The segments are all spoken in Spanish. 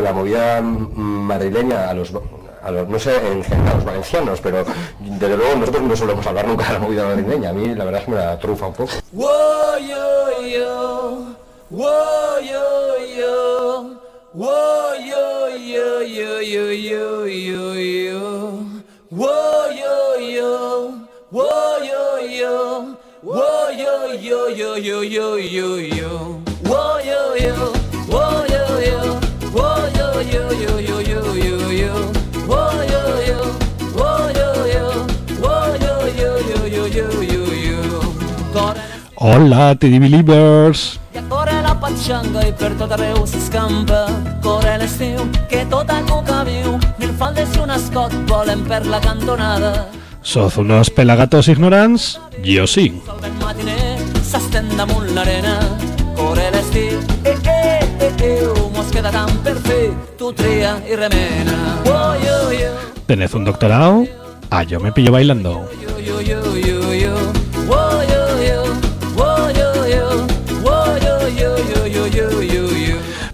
la movida madrileña a los a los, no sé, a los valencianos, pero desde luego nosotros no solemos hablar nunca de la movida madrileña. A mí la verdad es que me la trufa un poco. Hola, Teddy Believers! Corre la patxanga i per tot arreu s'escampa Corre l'estiu que tot el cuca viu Mil faldes i un escot volen per la cantonada ¿Sos unos pelagatos ignorants? Yo sí. El vent matiner s'estén damunt l'arena Corre l'estiu, eh, eh, eh, eh Mos queda tant per fer, tu tria i remena Oh, yo, yo, ¿Tenés un doctorado? Ah, yo me pillo bailando. yo, yo, yo, yo,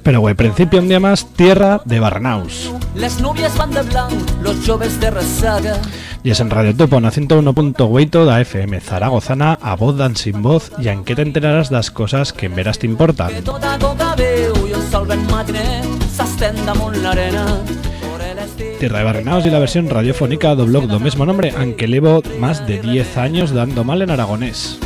Pero güey, principio un día más, tierra de Barnaus. Les núvies van de blanc, los joves de ressaca Y es en Radio Topo, en 101.8 da FM Zaragozana, a voz dan sin voz, y en qué te enterarás das cosas que en veras te importan. Tierra de Barrenaos y la versión radiofónica do blog do mismo nombre, aunque llevo más de 10 años dando mal en aragonés.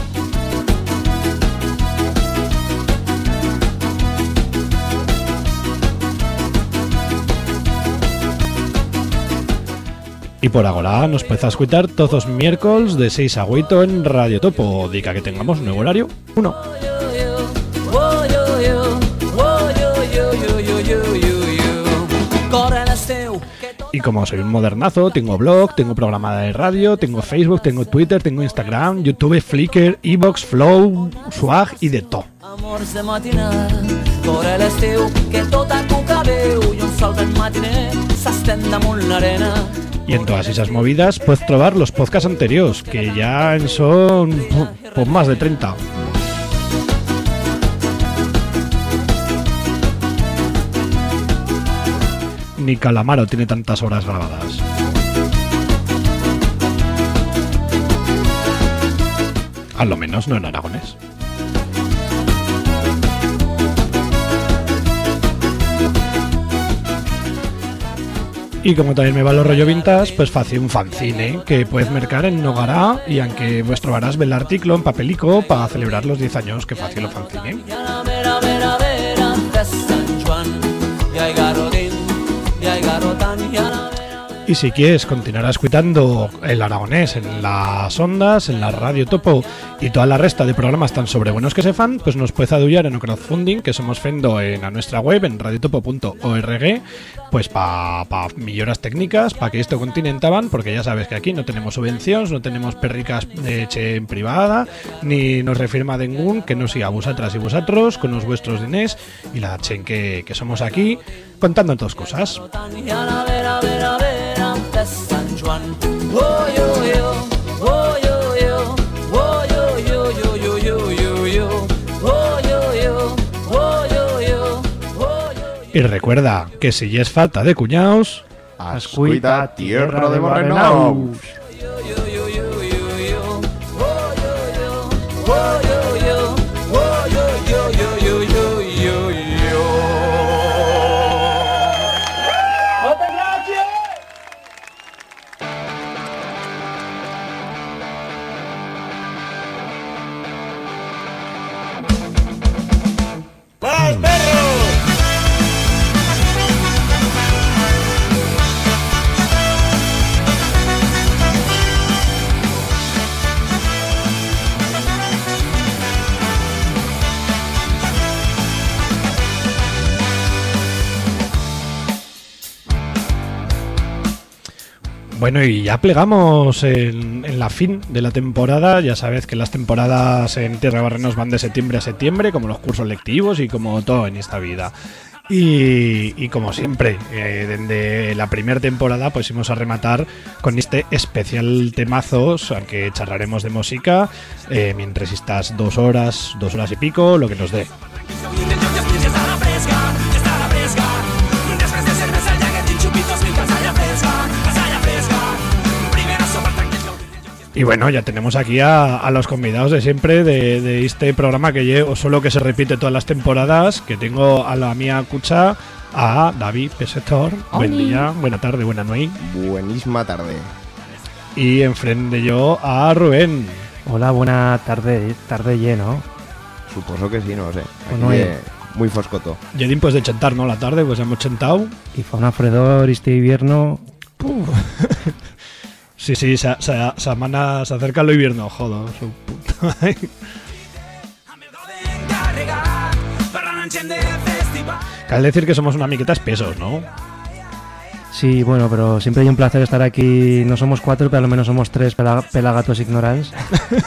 Y por ahora nos puedes escuchar todos los miércoles de 6 a 8 en Radio Topo. Dica que tengamos nuevo horario 1. Oh, yo, yo, oh, yo, yo, yo, yo, yo, yo, yo. Corre l'estiu que tot Y como soy un modernazo, tengo blog, tengo programa de radio, tengo Facebook, tengo Twitter, tengo Instagram, YouTube, Flickr, Evox, Flow, Swag y de todo. Y en todas esas movidas puedes trobar los podcasts anteriores, que ya son pu- pues más de 30. Ni Calamaro tiene tantas horas grabadas. A lo menos no en aragonés. Y como también me va los rollo vintage, pues fácil un fanzine que puedes mercar en Nogará y aunque vuestro varás ver el artículo en papelico para celebrar los 10 años que fácil lo fanzine. Y si quieres continuar escuchando el aragonés en las ondas, en la radio topo y toda la resta de programas tan sobre buenos que se fan, pues nos puedes adullar en o crowdfunding que somos fendo en a nuestra web en radiotopo.org pues para pa milloras técnicas, para que esto continentaban, porque ya sabes que aquí no tenemos subvenciones, no tenemos perricas de che en privada, ni nos refirma ningún que no siga vosotras y vosotros con los vuestros dinés y la chen que, que somos aquí contando todas cosas. i a la vera, vera, vera de Sant Joan. Oh, yo, yo, oh, yo, yo, oh, yo, yo, yo, yo, yo, yo, yo, oh, yo, yo, oh, yo, yo, oh, yo, Y recuerda que si ya es falta de cuñaos, Ascuita tierra de Barrenaus. yo, yo, yo, yo, yo, yo, oh, yo, yo, oh, yo, yo, Bueno, y ya plegamos en, la fin de la temporada. Ya sabes que las temporadas en Tierra Barrenos van de septiembre a septiembre, como los cursos lectivos y como todo en esta vida. Y, como siempre, eh, desde la primera temporada, pues íbamos a rematar con este especial temazos, aunque charlaremos de música, eh, mientras estas dos horas, dos horas y pico, lo que nos dé. Y bueno, ya tenemos aquí a, a los convidados de siempre de, de este programa que llevo, solo que se repite todas las temporadas, que tengo a la mía cucha a David Pesetor. Buen día, buena tarde, buena noche. Buenísima tarde. Y enfrente yo a Rubén. Hola, buena tarde, tarde lleno. Suposo que sí, no lo sé. Aquí muy foscoto. Yedim pues de chantar, ¿no? La tarde, pues hemos chantado. Y fa una fredor este invierno. Sí, sí, se, se, se, acerca el invierno, joder, su puta. Cal decir que somos una miqueta espesos, ¿no? Sí, bueno, pero siempre hay un placer estar aquí. No somos cuatro, pero al menos somos tres pela- pelagatos ignorants.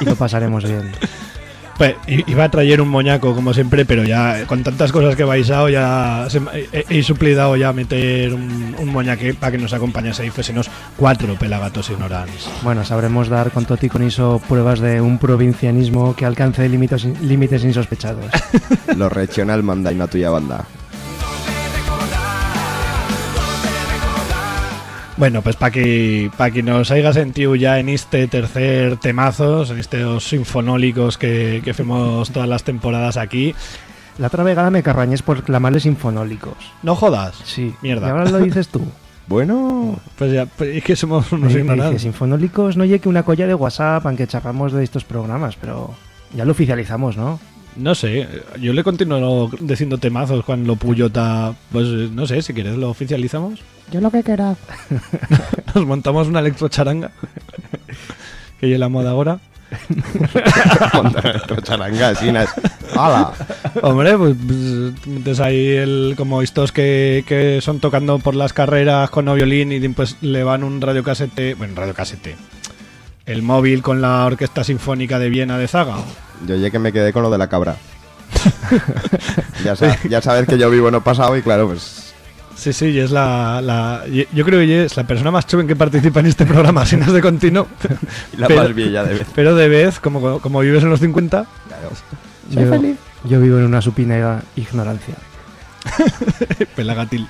y lo pasaremos bien. Pues iba a traer un moñaco como siempre, pero ya eh, con tantas cosas que vais a ya se he, he suplidado ya meter un, un moñaque para que nos acompañase y fuésemos cuatro pelagatos ignorantes. Bueno, sabremos dar con Toti con Iso pruebas de un provincianismo que alcance límites, límites insospechados. Lo regional manda y una tuya banda. Bueno, pues para que, pa que nos haya sentido ya en este tercer temazos, en estos sinfonólicos que, que hacemos todas las temporadas aquí. La otra vegada me carrañes por clamarles sinfonólicos. No jodas. Sí. Mierda. Y ahora lo dices tú. Bueno, Pues ya, pues es que somos Me unos dice, ignorantes. sinfonólicos no llegue una colla de WhatsApp aunque charramos de estos programas, pero ya lo oficializamos, ¿no? No sé, yo le continúo diciendo temazos cuando lo puyo ta... Pues no sé, si quieres lo oficializamos. Yo lo que quiera. Nos montamos una electrocharanga. que es la moda ahora. montar nuestro charanga, así, nas- ¡Hala! Hombre, pues, pues, metes ahí el, como estos que, que son tocando por las carreras con no violín y pues le van un radiocasete, bueno, radiocasete, el móvil con la Orquesta Sinfónica de Viena de Zaga. Yo ya que me quedé con lo de la cabra. ya, sa- ya sabes que yo vivo en el pasado y claro, pues Sí, sí, y es la, la- y- yo creo que es la persona más joven que participa en este programa, si no es de continuo. la Pero- más vieja de vez. Pero de vez, como, como vives en los 50, Yo, yo vivo en una supina ignorancia. pelagatil.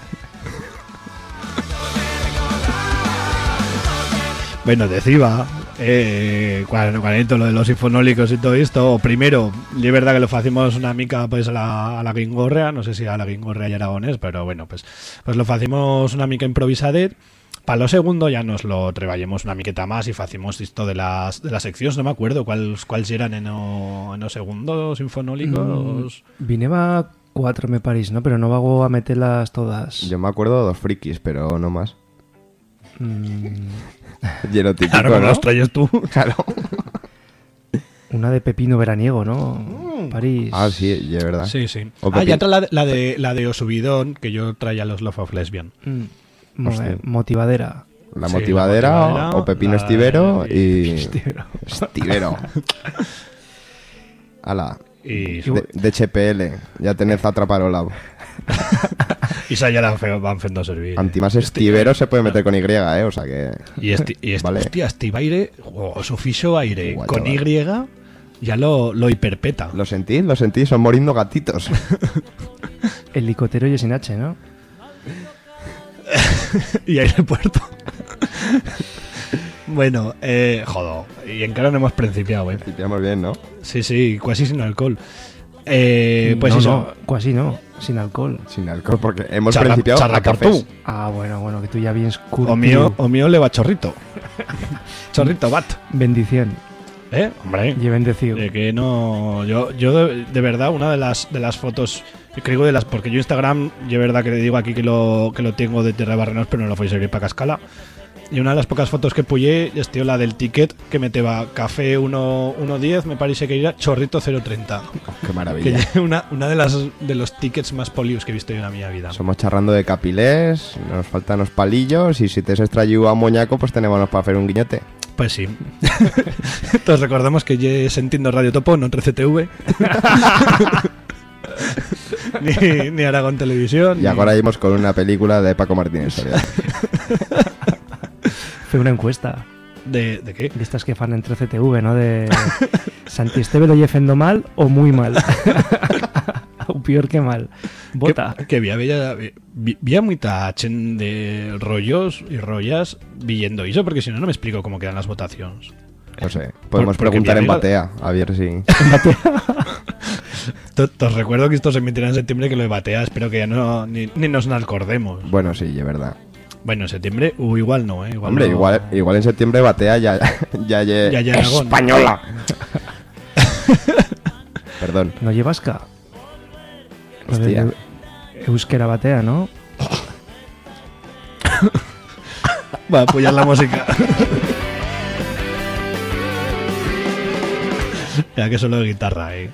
Bueno, decía, eh, cuando, cuando lo de los sinfonólicos y todo esto, primero, es verdad que lo hacemos una mica pues a la, a la guingorrea, no sé si a la guingorrea y aragonés, pero bueno, pues, pues lo hacemos una mica improvisadet. Para lo segundo ya nos lo treballemos una miqueta más y hacemos esto de las, de las secciones, no me acuerdo cuáles cuáles eran en o, en o segundo sinfonólicos. Vineba cuatro, me parís, ¿no? Pero no vago a meterlas todas. Yo me acuerdo de dos frikis, pero no más. Mm, Lleno típico, Claro, ¿no? los traes tú. Claro. una de pepino veraniego, ¿no? París. Ah, sí, ya es verdad. Sí, sí. O Ah, y Pepín. otra la, de- la de la de Osubidón, que yo traía los Love of Lesbian. Mm, mo- Hostia. eh, motivadera. La Sí, motivadera, la motivadera, o Pepino la- Estivero y... Estivero. Estivero. Ala, Y, de, de HPL, ya tenés atraparola. y esa ya la van fendo servir. Antimás Estivero se puede meter con Y, ¿eh? O sea que... Y este, y este Vale. hostia, Steve Aire, o su ficho aire, Guay, con Y, chaval. ya lo, lo hiperpeta. ¿Lo sentí? ¿Lo sentí? Son moriendo gatitos. El licotero y sin H, ¿no? y aeropuerto. bueno, eh, jodo. Y en cara no hemos principiado, eh. Limpiamos bien, ¿no? Sí, sí, casi sin alcohol. Eh, pues no, eso. no, casi no, sin alcohol. Sin alcohol, porque hemos Charra- principiado charra a cafés. tú. Ah, bueno, bueno, que tú ya vienes curtido. O mío, o mío le va chorrito. chorrito bat. Bendición. ¿Eh? Hombre. Y bendecido. De que no. Yo, yo de, de verdad, una de las de las fotos. Creo de las. Porque yo Instagram, yo verdad que le digo aquí que lo, que lo tengo de Tierra de Barrenos, pero no lo voy a seguir para Cascala. Y una de las pocas fotos que puyé es tío, la del ticket que meteba café 1 1.10, me parece que era chorrito 0.30. Qué Que maravilla. es una, una de las de los tickets más polios que he visto yo en mi vida. Somos charrando de capilés, nos faltan los palillos y si te has extraído a moñaco, pues tenemos para hacer un guiñote. Pues sí. Entonces recordemos que ya entiendo Radio Topo, no 13TV. ni, ni Aragón Televisión. Y ni- ahora íbamos con una película de Paco Martínez Fue una encuesta. ¿De, ¿De qué? De estas que fan en 13TV, ¿no? De Santi Esteve lo llefendo mal o muy mal. o peor que mal. Vota. Que, que había, había, había mucha de rollos y rollas viendo eso, porque si no, no me explico cómo quedan las votaciones. No sé, podemos porque preguntar en Batea, a ver si... Te, te os recuerdo que esto se emitirá en septiembre, que lo de Batea, espero que ya no ni, ni nos acordemos. Bueno, sí, es verdad. Bueno, en septiembre, o igual no, ¿eh? Igual Hombre, no- igual, igual en septiembre Batea ya... ya, ya, Ya, ya, Aragón. ¡Española! Perdón. ¿No? Lo de Hostia. Euskera batea, ¿no? Va a apoyar la música. ya que solo de guitarra, eh.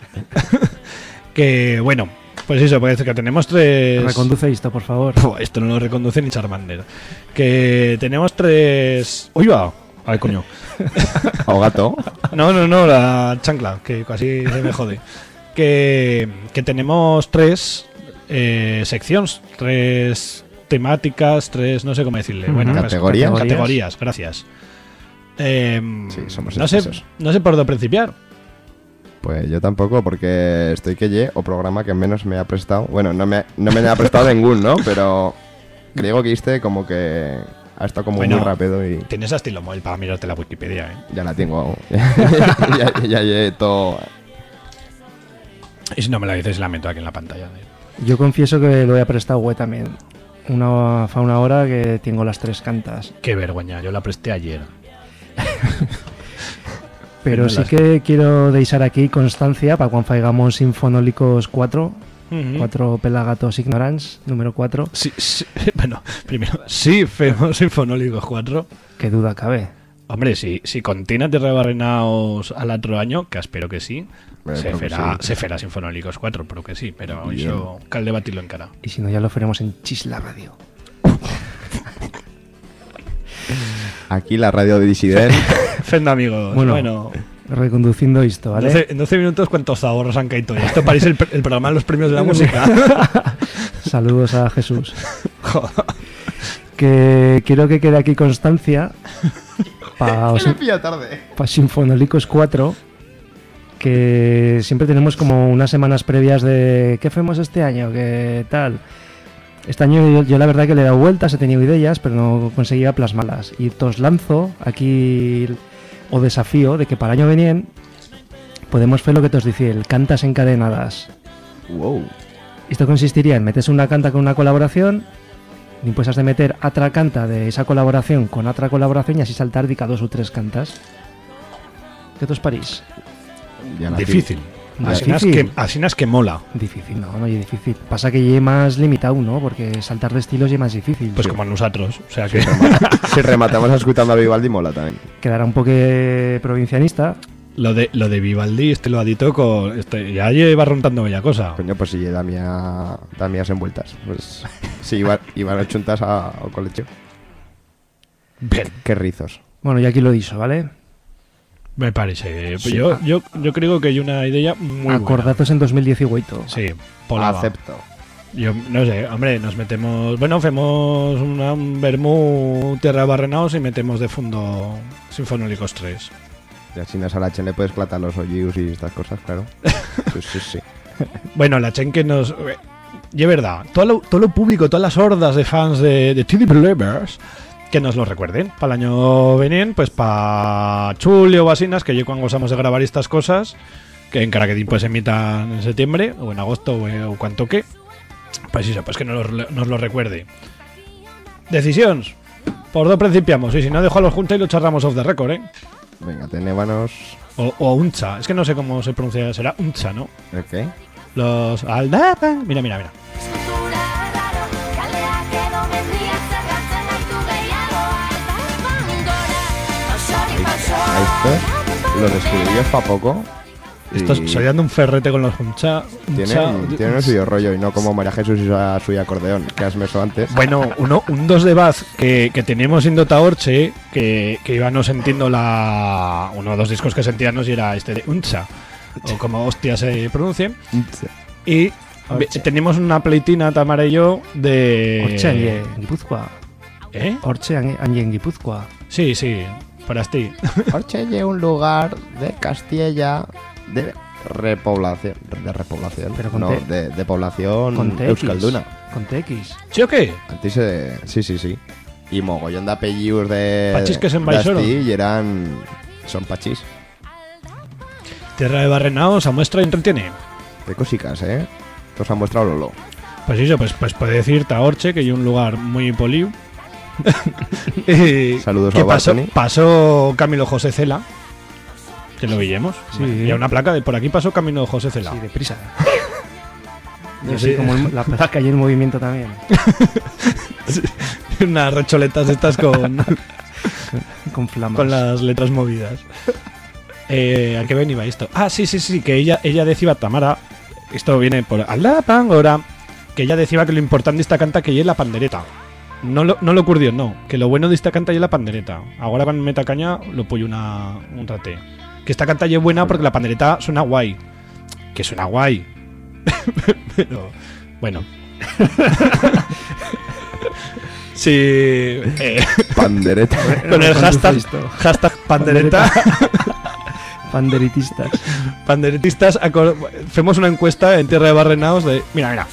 que bueno, pues eso, parece que tenemos tres. Reconduce esto, por favor. Esto no lo reconduce ni Charmander. Que tenemos tres. ¡Uy, va! Ay, coño. O gato. No, no, no, la chancla, que casi se me jode. Que, que tenemos tres eh, secciones, tres temáticas, tres, no sé cómo decirle. Ujú. Bueno, pues, ¿Categorías? categorías, gracias. Em, Sí, somos no sé, no sé por dónde principiar. Pues yo tampoco, porque estoy que ye, o programa que menos me ha prestado. Bueno, no me, no me ha prestado ningún, ¿no? Pero creo que este como que ha estado como Bueno. muy rápido y Tienes a estilo móvil para mirarte la Wikipedia, ¿eh? ya la tengo. ya, ya lle todo. Y si no me la dices, la meto aquí en la pantalla. Yo confieso que lo he prestado güey también. Una, fa una hora que tengo las tres cantas. Qué vergüenza, yo la presté ayer. Pero sí las- que quiero deixar aquí constancia para cuando faigamos Sinfonólicos 4, Ujú. cuatro pelagatos ignorants, número 4, Sí, sí, bueno, primero, sí, Femos Sinfonólicos 4. que duda cabe. Hombre, si, si continúa de rebarrenaos al otro año, que espero que sí, se sí. se Sinfonólicos 4, pero que sí, pero Bien. eso cal debatirlo en cara. Y si no, ya lo faremos en Chisla Radio. Aquí la radio de Disident. Fenda, amigos. Bueno, Bueno, Reconduciendo esto, ¿vale? 12 en 12 minutos, ¿cuántos ahorros han caído? ya? Esto parece el, el programa de los premios de la música. Saludos a Jesús. Joder. Que quiero que quede aquí constancia para pilla tarde. Sinfonólicos 4 que siempre tenemos como unas semanas previas de qué hacemos este año, qué tal. Este año yo, yo la verdad que le he dado vueltas, he tenido ideas, pero no conseguía plasmarlas. Y os lanzo aquí el- o desafío de que para el año venien podemos hacer lo que te os decía, el cantas encadenadas. Wow. Esto consistiría en metes una canta con una colaboración, y pues has de meter otra canta de esa colaboración con otra colaboración y así saltar dica dos o tres cantas. ¿Qué os parís? Difícil. Ya. Difícil. que, así es que mola. Difícil, no, no es difícil. Pasa que lleve más limitado, ¿no? Porque saltar de estilos es más difícil. Pues como nosotros. O sea que. Si rematamos escuchando a Vivaldi, mola también. Quedará un poco provincianista. Lo de, lo de Vivaldi, este lo adito con. Este, ya lleva rontando bella cosa. Coño, pues si da mía, da mías envueltas. Pues si iban, iban a chuntas a- ao colegio. Bien, Qué rizos. Bueno, y aquí lo dicho, ¿vale? Me parece. Yo, yo, yo creo que hay una idea muy buena. Acordazos en 2018. Sí, polaba. Acepto. Yo no sé, hombre, nos metemos. Bueno, hacemos una, un vermú tierra barrenaos y metemos de fondo Sinfonólicos 3. Y así a la Chen le puedes platar los hoyos y estas cosas, claro. Sí, sí, sí. Bueno, la Chen que nos. eh, Y es verdad, todo lo, todo lo público, todas las hordas de fans de, de TD Believers que nos lo recuerden. Para el año venien, pues para Chulio o Basinas, que yo cuando gozamos de grabar estas cosas, que en Caraquetín pues emitan en septiembre o en agosto o, o cuanto que, pues eso, pues que nos lo, nos lo recuerde. Decisiones. Por dos principiamos, y si no dejo a los juntos y lo charramos off the record, ¿eh? Venga, tenébanos. O, o uncha, es que no sé cómo se pronuncia, será uncha, ¿no? ¿El qué? Los aldapa. Mira, mira, mira. Estos los descubrí yo poco. y Esto soy dando un ferrete con los uncha. uncha- Tienen, tienen suyo rollo y no como María Jesús y su acordeón, que has meso antes. Bueno, uno, un 2 de Baz que, que teníamos en Dota Orche, que, que íbamos sintiendo la. Uno de los discos que sentíamos y era este de Uncha, o como hostia se pronuncie. Y Orche. teníamos una pleitina, Tamara y yo, de. Orche en Guipúzcoa. ¿Eh? Orche en Guipúzcoa. Sí, sí, para ti. Orchelle, un lugar de Castilla de repoblación. De repoblación. Pero con no, de, de población Con TX. euskalduna. Con TX. ¿Sí o qué? Antes eh, sí, sí, sí. Y mogollón de apellidos de. Pachis que se y eran. Son pachis. Tierra de Barrenaos, a muestra y entretiene. Qué cosicas, ¿eh? Os han mostrado Lolo. Pues eso, pues, pues puede decirte a Orche que hay un lugar muy poliu. Y Saludos a pasó, Bartoni. pasó Camilo José Cela. Que lo villemos. Sí. Y a una placa de por aquí pasó Camilo José Cela. Sí, deprisa. Yo sí. como el- la placa y en movimiento también. Unas recholetas estas con, Con flamas. con las letras movidas. Eh, ¿A qué venía esto? Ah, sí, sí, sí, que ella, ella decía, Tamara, esto viene por a la pangora, que ella decía que lo importante de esta canta que es la pandereta. No lo, no lo curdió, no. Que lo bueno de esta canta es la pandereta. Ahora con meta caña lo pollo una, un rate. Que esta canta es buena porque la pandereta suena guay. Que suena guay. Pero, bueno. sí. eh, Pandereta. con el ¿Cuánto hashtag, hashtag pandereta. Panderitistas. Panderetistas, acor- hacemos una encuesta en Tierra de Barrenaos de. Mira, mira.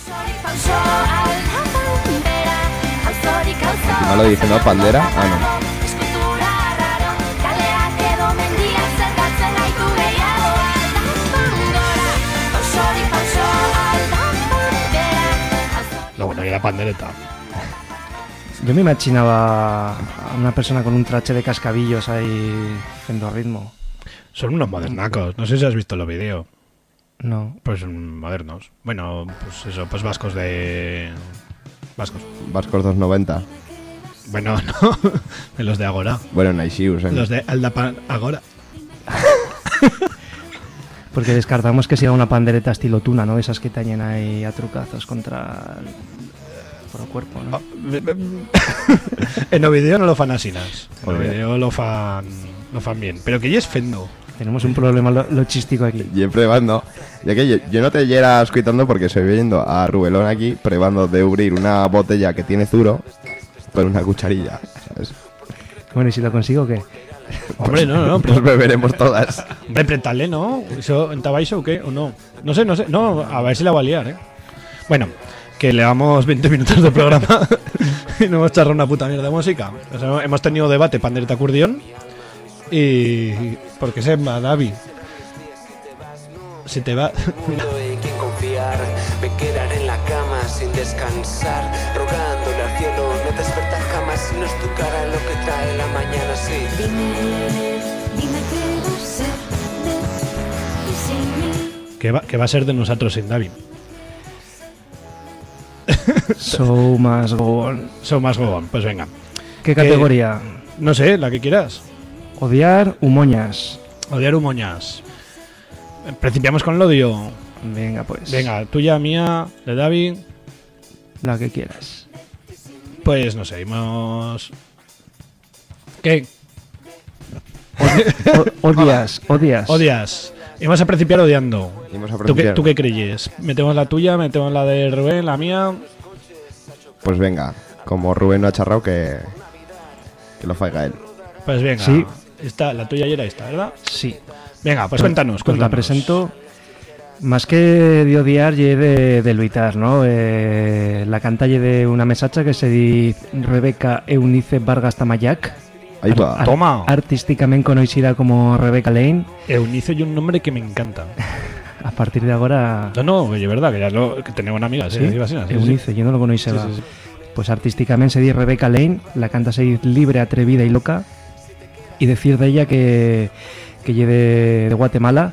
No lo ¿no? Pandera. Ah, Lo bueno que la pandereta. Yo me imaginaba a una persona con un trache de cascabillos ahí haciendo ritmo. Son unos modernacos. No sé si has visto los vídeos. No. Pues modernos. Bueno, pues eso, pues vascos de. Vascos. no. Vascos 290. Bueno, no. De los de Agora. Bueno, Naishius, ¿eh? Los de Aldapan Agora. Porque descartamos que sea una pandereta estilo tuna, ¿no? Esas que tañen ahí a trucazos contra el, por el cuerpo, ¿no? en el vídeo no lo fan asinas. En vídeo lo fan. Lo fan bien. Pero que ya es fendo. Tenemos un problema lo, lo chístico aquí. Y probando. Ya que yo, yo no te llera escuchando porque estoy viendo a Rubelón aquí probando de abrir una botella que tiene zuro con una cucharilla. ¿sabes? Bueno, ¿y si lo consigo qué? Hombre, no, no, Pues beberemos todas. Repretale, ¿no? ¿Eso en Tabaixo o qué? ¿O no? No sé, no sé. No, a ver si la va a liar, ¿eh? Bueno, que le damos 20 minutos de programa y no hemos charrado una puta mierda de música. O sea, hemos tenido debate pandereta curdión y... ¿Por qué se va, David? Se te va... en quien confiar, me quedaré en la cama sin descansar, que, va, que va a ser de nosotros sin David. So más go on. Son más gobón. Pues venga. ¿Qué categoría? No sé, la que quieras. Odiar humoñas. Odiar humoñas. Principiamos con el odio. Venga, pues. Venga, tuya, mía, de David. La que quieras. Pues no sé, hemos... ¿Qué? O- odias, odias. Odias. Vamos a principiar odiando. A ¿Tú qué, principiar. ¿Tú qué creyes? ¿Metemos la tuya? ¿Metemos la de Rubén? ¿La mía? Pues venga, como Rubén no ha charrado, que, que lo faiga él. Pues venga. Sí. Esta, la tuya ya era esta, ¿verdad? Sí. Venga, pues cuéntanos, Pues la cuéntanos. presento. Más que de odiar, y de, de luitar, ¿no? Eh, la canta ye de una mesacha que se di Rebeca Eunice Vargas Tamayac. Ahí va. Ar- Toma. Artísticamente conocida como Rebecca Lane. Eunice y un nombre que me encanta. A partir de ahora, No, no, oye, verdad, que ya lo, que tenemos una amiga, sí, ¿sí? Eunice, yo no lo conocía. Sí, sí, sí. Pues artísticamente se di Rebecca Lane, la canta se di libre, atrevida y loca. Y decir de ella que, que lle de, Guatemala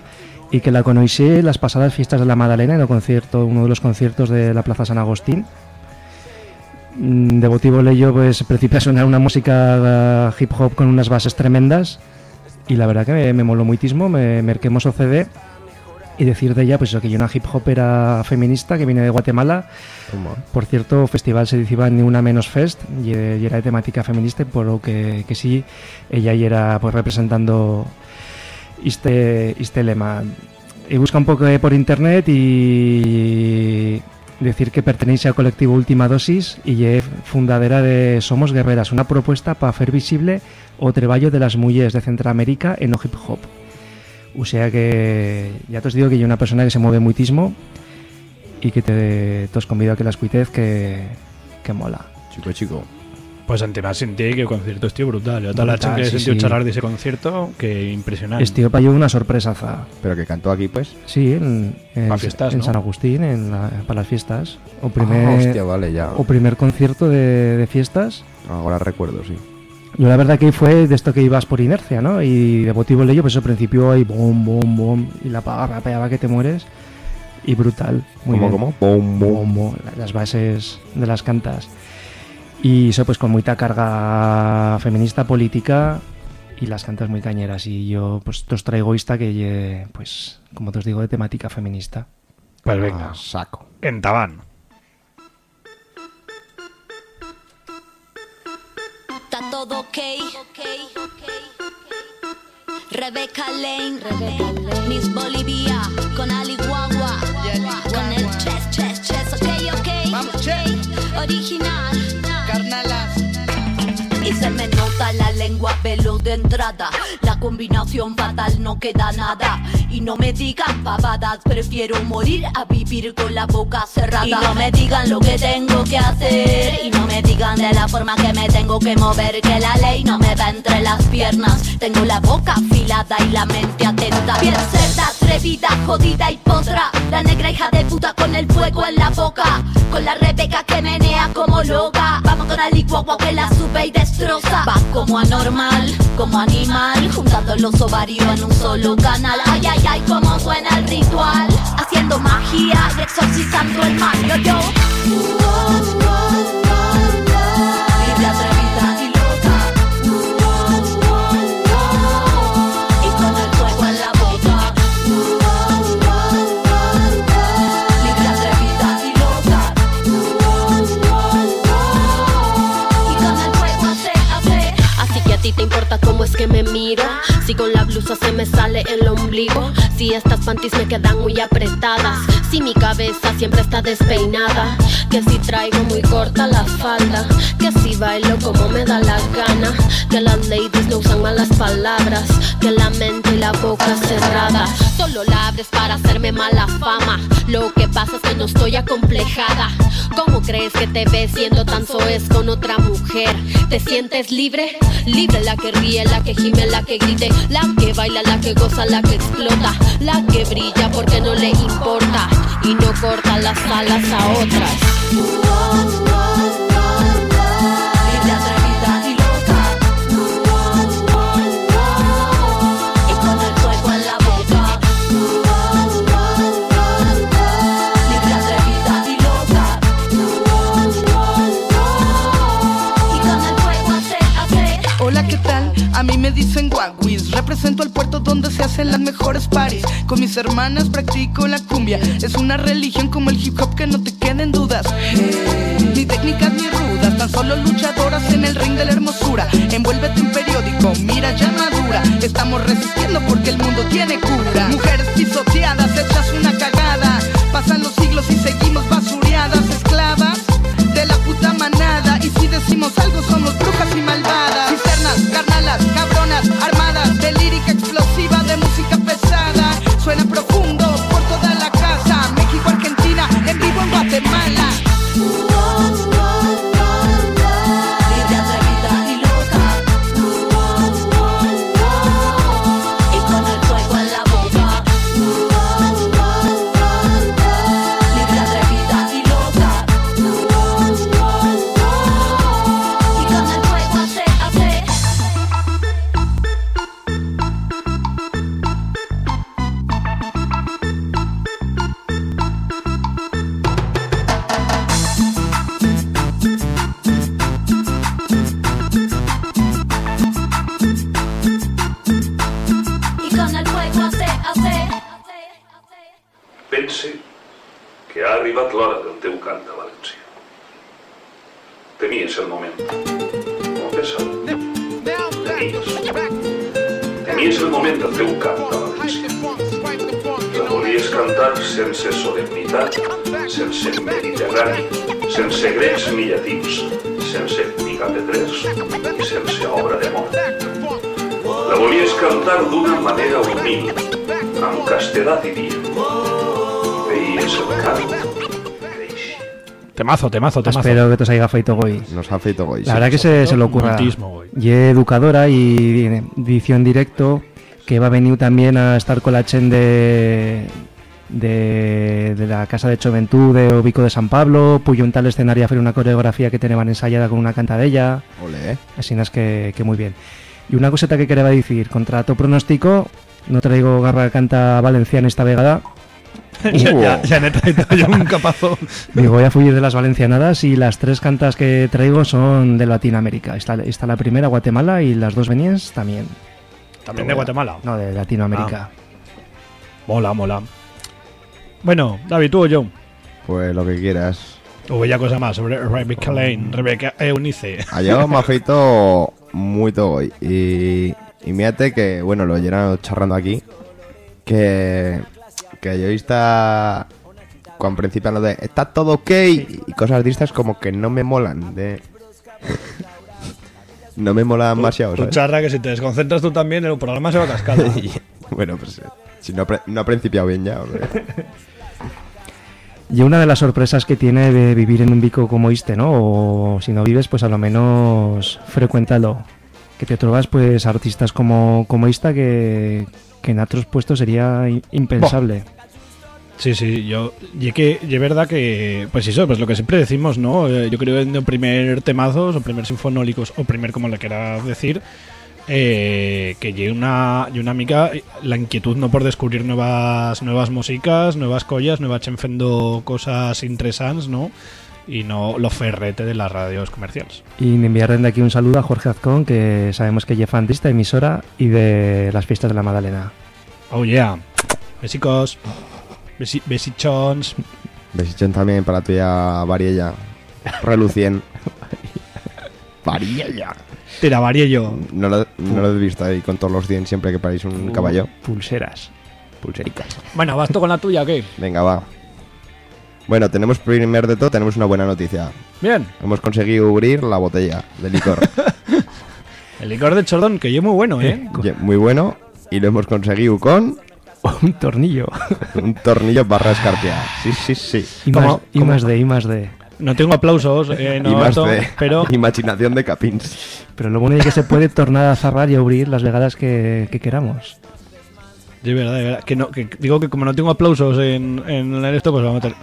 y que la conocí en las pasadas fiestas de la Madalena, en el concierto, uno de los conciertos de la Plaza San Agustín. Mm, De motivo leyo, pues principia a sonar una música hip hop con unas bases tremendas y la verdad que me, me moló muitísimo, me merquemos o CD y decir de ella pues eso, que yo una hip hopera feminista que viene de Guatemala Toma. por cierto, festival se dicía ni una menos fest y, eh, y era de temática feminista, por lo que, que sí, ella y era pues representando este, este lema. Y busca un poco eh, por internet y decir que pertenece al colectivo Última Dosis y es fundadera de Somos Guerreras, una propuesta para hacer visible o trabajo de las mujeres de Centroamérica en o hip hop. O sea que ya te os digo que yo una persona que se mueve muitísimo y que te, te os convido a que la escuitéis que, que mola. Chico, chico. Pues encima sentí que el concierto estuvo brutal. Yo toda la Brutal, gente que sí, sentido sí. charlar de ese concierto, que impresionante. Estío para yo una sorpresaza. Pero que cantó aquí, pues. Sí, en, en, fiestas, en ¿no? San Agustín, en la- para las fiestas. O Ah, primer, hostia, vale, ya. o primer concierto de, de fiestas. Ahora recuerdo, sí. Yo la verdad que fue de esto que ibas por inercia, ¿no? Y de motivo ello, pues al principio ahí bom, bom, bom, y la paga pegaba que te mueres. Y brutal. Muy ¿Cómo, bien. cómo? Bom, bom. Bombo, las bases de las cantas. Y eso pues con mucha carga feminista política y las cantas muy cañeras. Y yo pues os traigo esta que lle, pues como te os digo de temática feminista. Pues venga, Ah, saco. en Tabán. Está todo ok. Rebeca Lane, Miss Bolivia, con Ali Guagua, con el chess, chess, chess, ok, ok, ok, original. Se me nota la lengua velo de entrada. La combinación fatal no queda nada. Y no me digan pavadas, prefiero morir a vivir con la boca cerrada. Y no me digan lo que tengo que hacer. Y no me digan de la forma que me tengo que mover. Que la ley no me va entre las piernas. Tengo la boca afilada y la mente atenta. Bien atrevida, jodida y potra. La negra hija de puta con el fuego en la boca. Con la Rebeca que menea como loca. Vamos con Ali Guagua que la sube y destroza. Va como anormal, como animal. Juntando los ovarios en un solo canal. Ay, ay, ay, cómo suena el ritual. Haciendo magia y exorcizando el mal. Yo, yo. Libre, atrevida y cómo es que me miro. Si con la blusa se me sale el ombligo. Si estas panties me quedan muy apretadas. Si mi cabeza siempre está despeinada. Que si traigo muy corta la falda. Que si bailo como me da la gana. Que las ladies no usan malas palabras. Que la mente y la boca cerrada. Solo la abres para hacerme mala fama. Lo que pasa es que no estoy acomplejada. ¿Cómo crees que te ves siendo tan soez con otra mujer? ¿Te sientes libre? Libre la que ríe, la que gime, la que grite, la que baila, la que goza, la que explota, la que brilla porque no le importa y no corta las alas a otras. Mí me dicen Guaguis. Represento el puerto donde se hacen las mejores paris. Con mis hermanas practico la cumbia. Es una religión como el hip hop que no te queden dudas. Ni técnicas ni rudas, tan solo luchadoras en el ring de la hermosura. Envuélvete en periódico, mira ya madura. Estamos resistiendo porque el mundo tiene cura. Mujeres pisoteadas, hechas una cagada. Pasan los siglos y seguimos basureadas, esclavas de la puta manada. Y si decimos algo, somos brujas y malvadas. Cisternas, carnalas, cabronas, armadas de lírica explosiva, de música pesada. Suena profundo humil, amb castedat i dia. Veies el creixi Temazo, temazo, temazo. Espero que te os haya feito hoy. Nos ha feito hoy. La verdad que se, se lo ocurra. Y educadora y edición directo que va a venir también a estar con la chen de, de, de la Casa de Choventud de Obico de San Pablo, puyo un tal escenario a hacer una coreografía que tenían ensayada con una cantadella. Ole, eh. Así es que, que muy bien. Y una coseta que quería decir, contra todo pronóstico, no traigo garra canta valenciana esta vegada. ya, ya, ya ne he traído yo un capazo. Digo, voy a fugir de las valencianadas y las tres cantas que traigo son de Latinoamérica. Está, está la primera, Guatemala, y las dos venidas también. También de Guatemala. No, de Latinoamérica. Mola, mola. Bueno, David, tú o yo. Pues lo que quieras. O bella cosa más sobre Rebecca Lane, Rebecca Eunice. Ayer me ha feito muy todo hoy. Y, y mírate que, bueno, lo llenan charrando aquí. Que, que yo está cuando principian lo de está todo ok y cosas de estas como que no me molan. De, no me mola demasiado. Tu ¿sabes? charra que si te desconcentras tú también, el programa se va a cascar. Bueno, pues eh, si no, no ha principiado bien ya. hombre. Y una de las sorpresas que tiene de vivir en un bico como este, ¿no? O si no vives, pues a lo menos frecuéntalo. Que te trovas pues artistas como, como esta que, que en otros puestos sería impensable. Sí, sí, yo. Y que, y es verdad que. Pues eso, pues lo que siempre decimos, ¿no? Eh, Yo creo en el primer temazos, o primer sinfonólicos, o primer como le quieras decir, eh, que lleve una, y una mica la inquietud no por descubrir nuevas nuevas músicas, nuevas collas, nuevas chenfendo cosas interesantes, ¿no? Y no lo ferrete de las radios comerciales. Y enviar de aquí un saludo a Jorge Azcón, que sabemos que es fan de esta emisora y de las fiestas de la Magdalena. Oh yeah. Besicos. Besi- besichons. Besichón también para tuya Variella. Relucien. Variella. Tira variello. No lo, no lo he visto ahí con todos los 100 siempre que paráis un caballo. Pulseras. Pulsericas. Bueno, ¿vas tú con la tuya o qué? Venga, va. Bueno, tenemos primer de todo, tenemos una buena noticia. Bien. Hemos conseguido abrir la botella de licor. El licor de chordón, que yo muy bueno, ¿eh? Ye- Muy bueno. Y lo hemos conseguido con Un tornillo. un tornillo barra escarpia. Sí, sí, sí. Y, ¿Cómo- más, y cómo? más de, y más de. No tengo aplausos, eh, no y más esto, de pero imaginación de capins. Pero lo bueno es que se puede tornar a zarrar y abrir las vegadas que, que queramos. de verdad, de verdad, que no, que digo que como no tengo aplausos en, en esto, pues vamos a meter.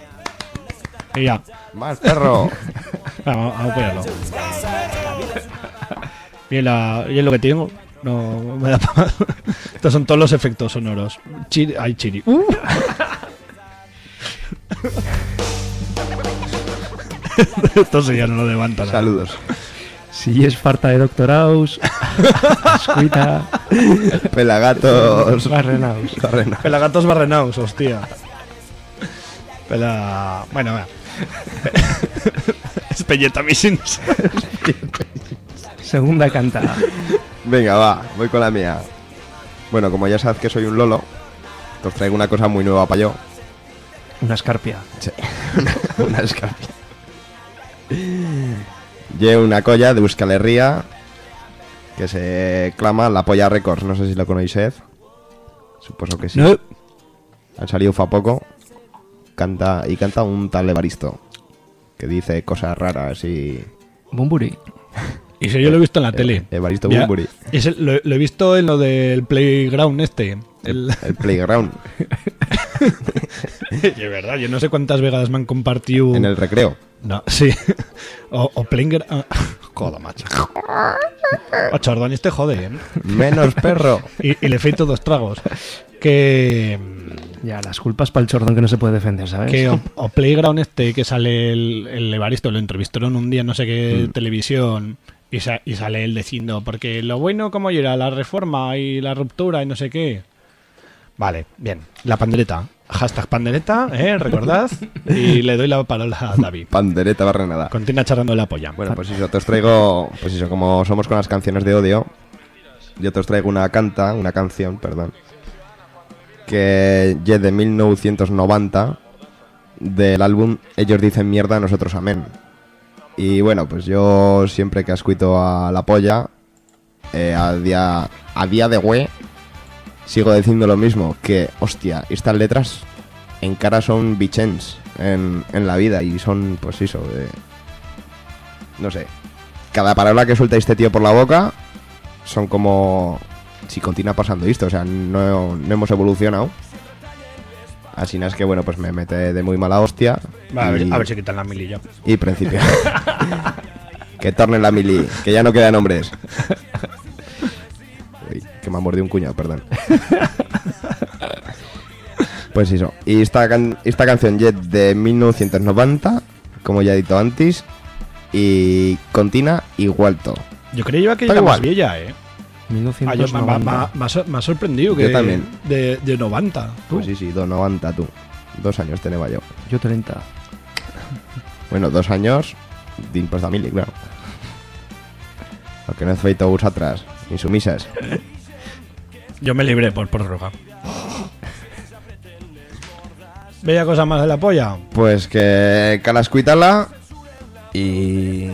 Y ya, Más perro. vamos, vamos a apoyarlo. Bien, la, y es lo que tengo. No me da pa' más. Estos son todos los efectos sonoros. Chiri, ay, chiri. Uh. Esto sí ya no lo levanta. nada. Saludos. Si es farta de doctoraus, escuita, Pelagatos. barrenaus. Barrena. Pelagatos barrenaus, hostia. Pela. Bueno, va. Espelleta Missings. Segunda cantada. Venga, va, voy con la mía. Bueno, como ya sabes que soy un lolo, os traigo una cosa muy nueva para yo. Una escarpia. Sí, una, una escarpia. Llevo una colla de Euskal Herria que se clama La Polla Records. No sé si lo conocéis. Supuesto que sí. No. Han salido fa poco. Canta y canta un tal Evaristo que dice cosas raras y Bumburi. Y si yo lo he visto en la tele. Evaristo Ya, Bumburi, ese lo, lo he visto en lo del Playground este. El, el Playground de verdad, yo no sé cuántas vegadas me han compartido. en el recreo. No, sí. O, o Playground. Joder, macho. O Chordón este jode, ¿eh? Menos perro. Y, y le feito dos tragos. Que. Ya, las culpas para el chordón que no se puede defender, ¿sabes? Que o, o Playground este que sale el, el Evaristo, lo entrevistaron un día en no sé qué televisión y, sa- y sale él diciendo, porque lo bueno como era la reforma y la ruptura y no sé qué. Vale, bien. La pandereta. Hashtag pandereta, ¿eh? Recordad. Y le doy la palabra a David. Pandereta barrenada. Continúa charlando la polla. Bueno, pues eso, te os traigo, pues eso, como somos con las canciones de odio, yo te os traigo una canta, una canción, perdón, que es de 1990, del álbum Ellos dicen mierda, nosotros amén. Y bueno, pues yo siempre que escuito a la polla, eh, a, día, a día de güey, sigo diciendo lo mismo, que, hostia, estas letras en cara son bichens. en, en la vida y son, pues eso, de... No sé. Cada palabra que suelta este tío por la boca son como... Si continúa pasando esto, o sea, no, no hemos evolucionado. Así no es que, bueno, pues me mete de muy mala hostia. Va, a, ver, a ver si quitan la mililla. y principio. que tornen la mili, que ya no quedan hombres. Que me ha mordido un cuñado, perdón. pues eso. Y esta, can- esta canción Jet de 1990, como ya he dicho antes, y Contina igual todo. Yo creía que Está era más igual. vieja, ¿eh? Ah, yo- me, me- 1990. me- me ha sorprendido que Yo también. De, de 90. tú. Pues sí, sí, dos 90 tú. Dos años tenía yo. Yo 30. Bueno, dos años de impuesto a mili, claro. Lo que no he feito vosotras, insumisas. Yo me libré por prórroga. ¿Bella cosa más de la polla? Pues que calascuítala y,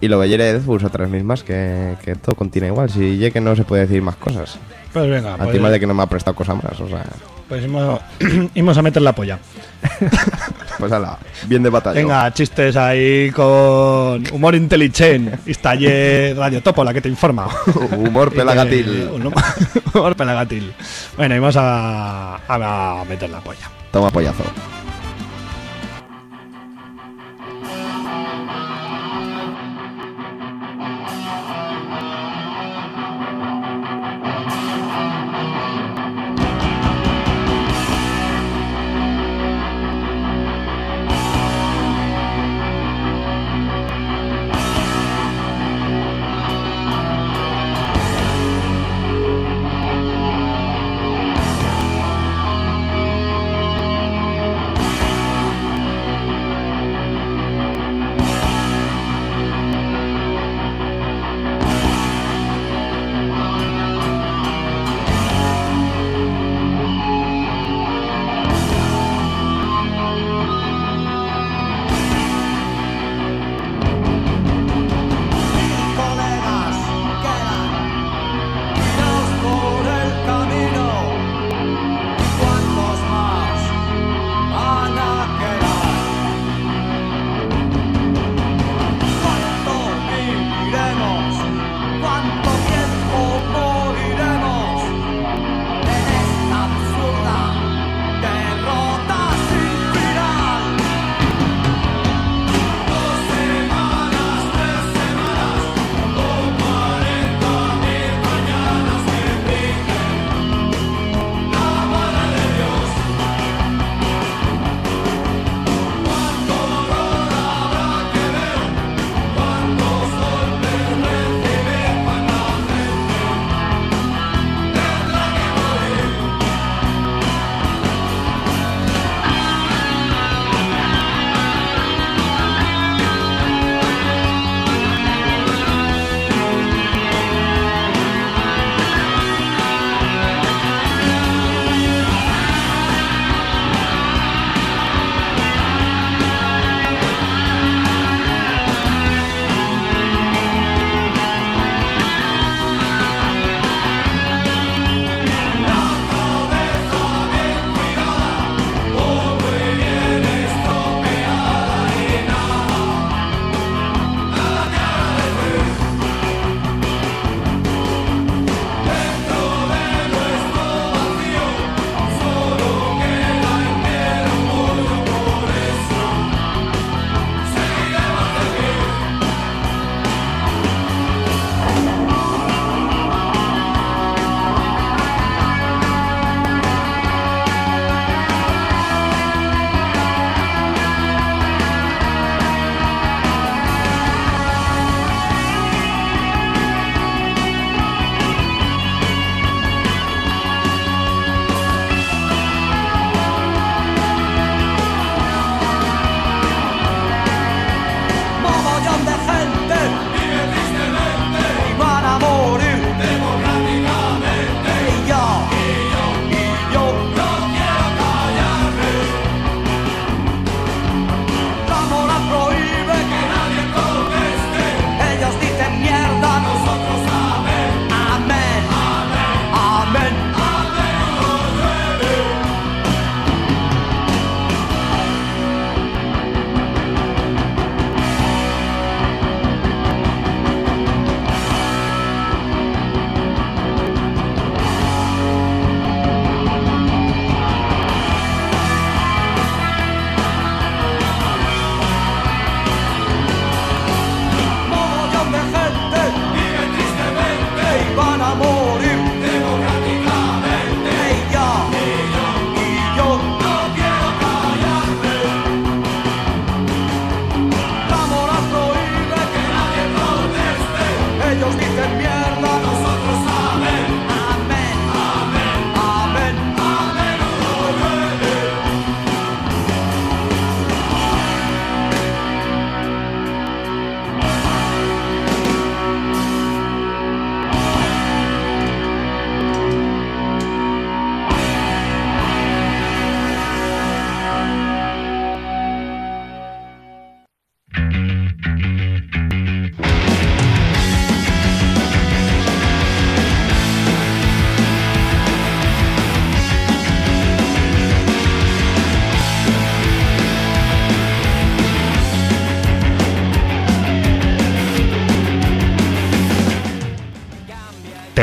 y lo bellered vosotras mismas, que, que todo continúa igual. Si ya que no se puede decir más cosas. Pues venga, A pues, de que no me ha prestado cosas más, o sea, pues íbamos, íbamos a meter la polla. pues ala, bien de batalla. Venga, chistes ahí con humor inteligente. Allí Radio Topo, la que te informa. Humor pelagatil. Humor pelagatil. Bueno, y vamos a, a meter la polla. Toma pollazo.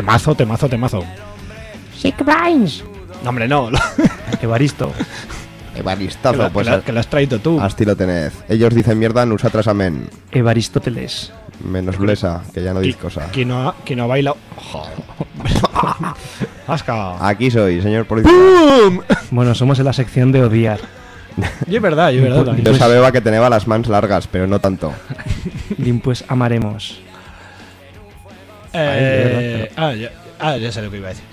Temazo, temazo, temazo. Sick Brains. No, hombre, no. Evaristo. Evaristazo, que, pues que la- que lo has traído tú. así lo tenés. Ellos dicen mierda, nosotras amén. Evaristóteles. Menos Blesa, que ya no dice cosa. Quien no, ha- quien no ha bailado. Joder. Asca. Aquí soy, señor policía. ¡Pum! Bueno, somos en la sección de odiar. Y es verdad, y es verdad. también. Yo sabía que tenía las mans largas, pero no tanto. Pues amaremos. Eh, ah, ya, ah, ya sé lo que iba a decir.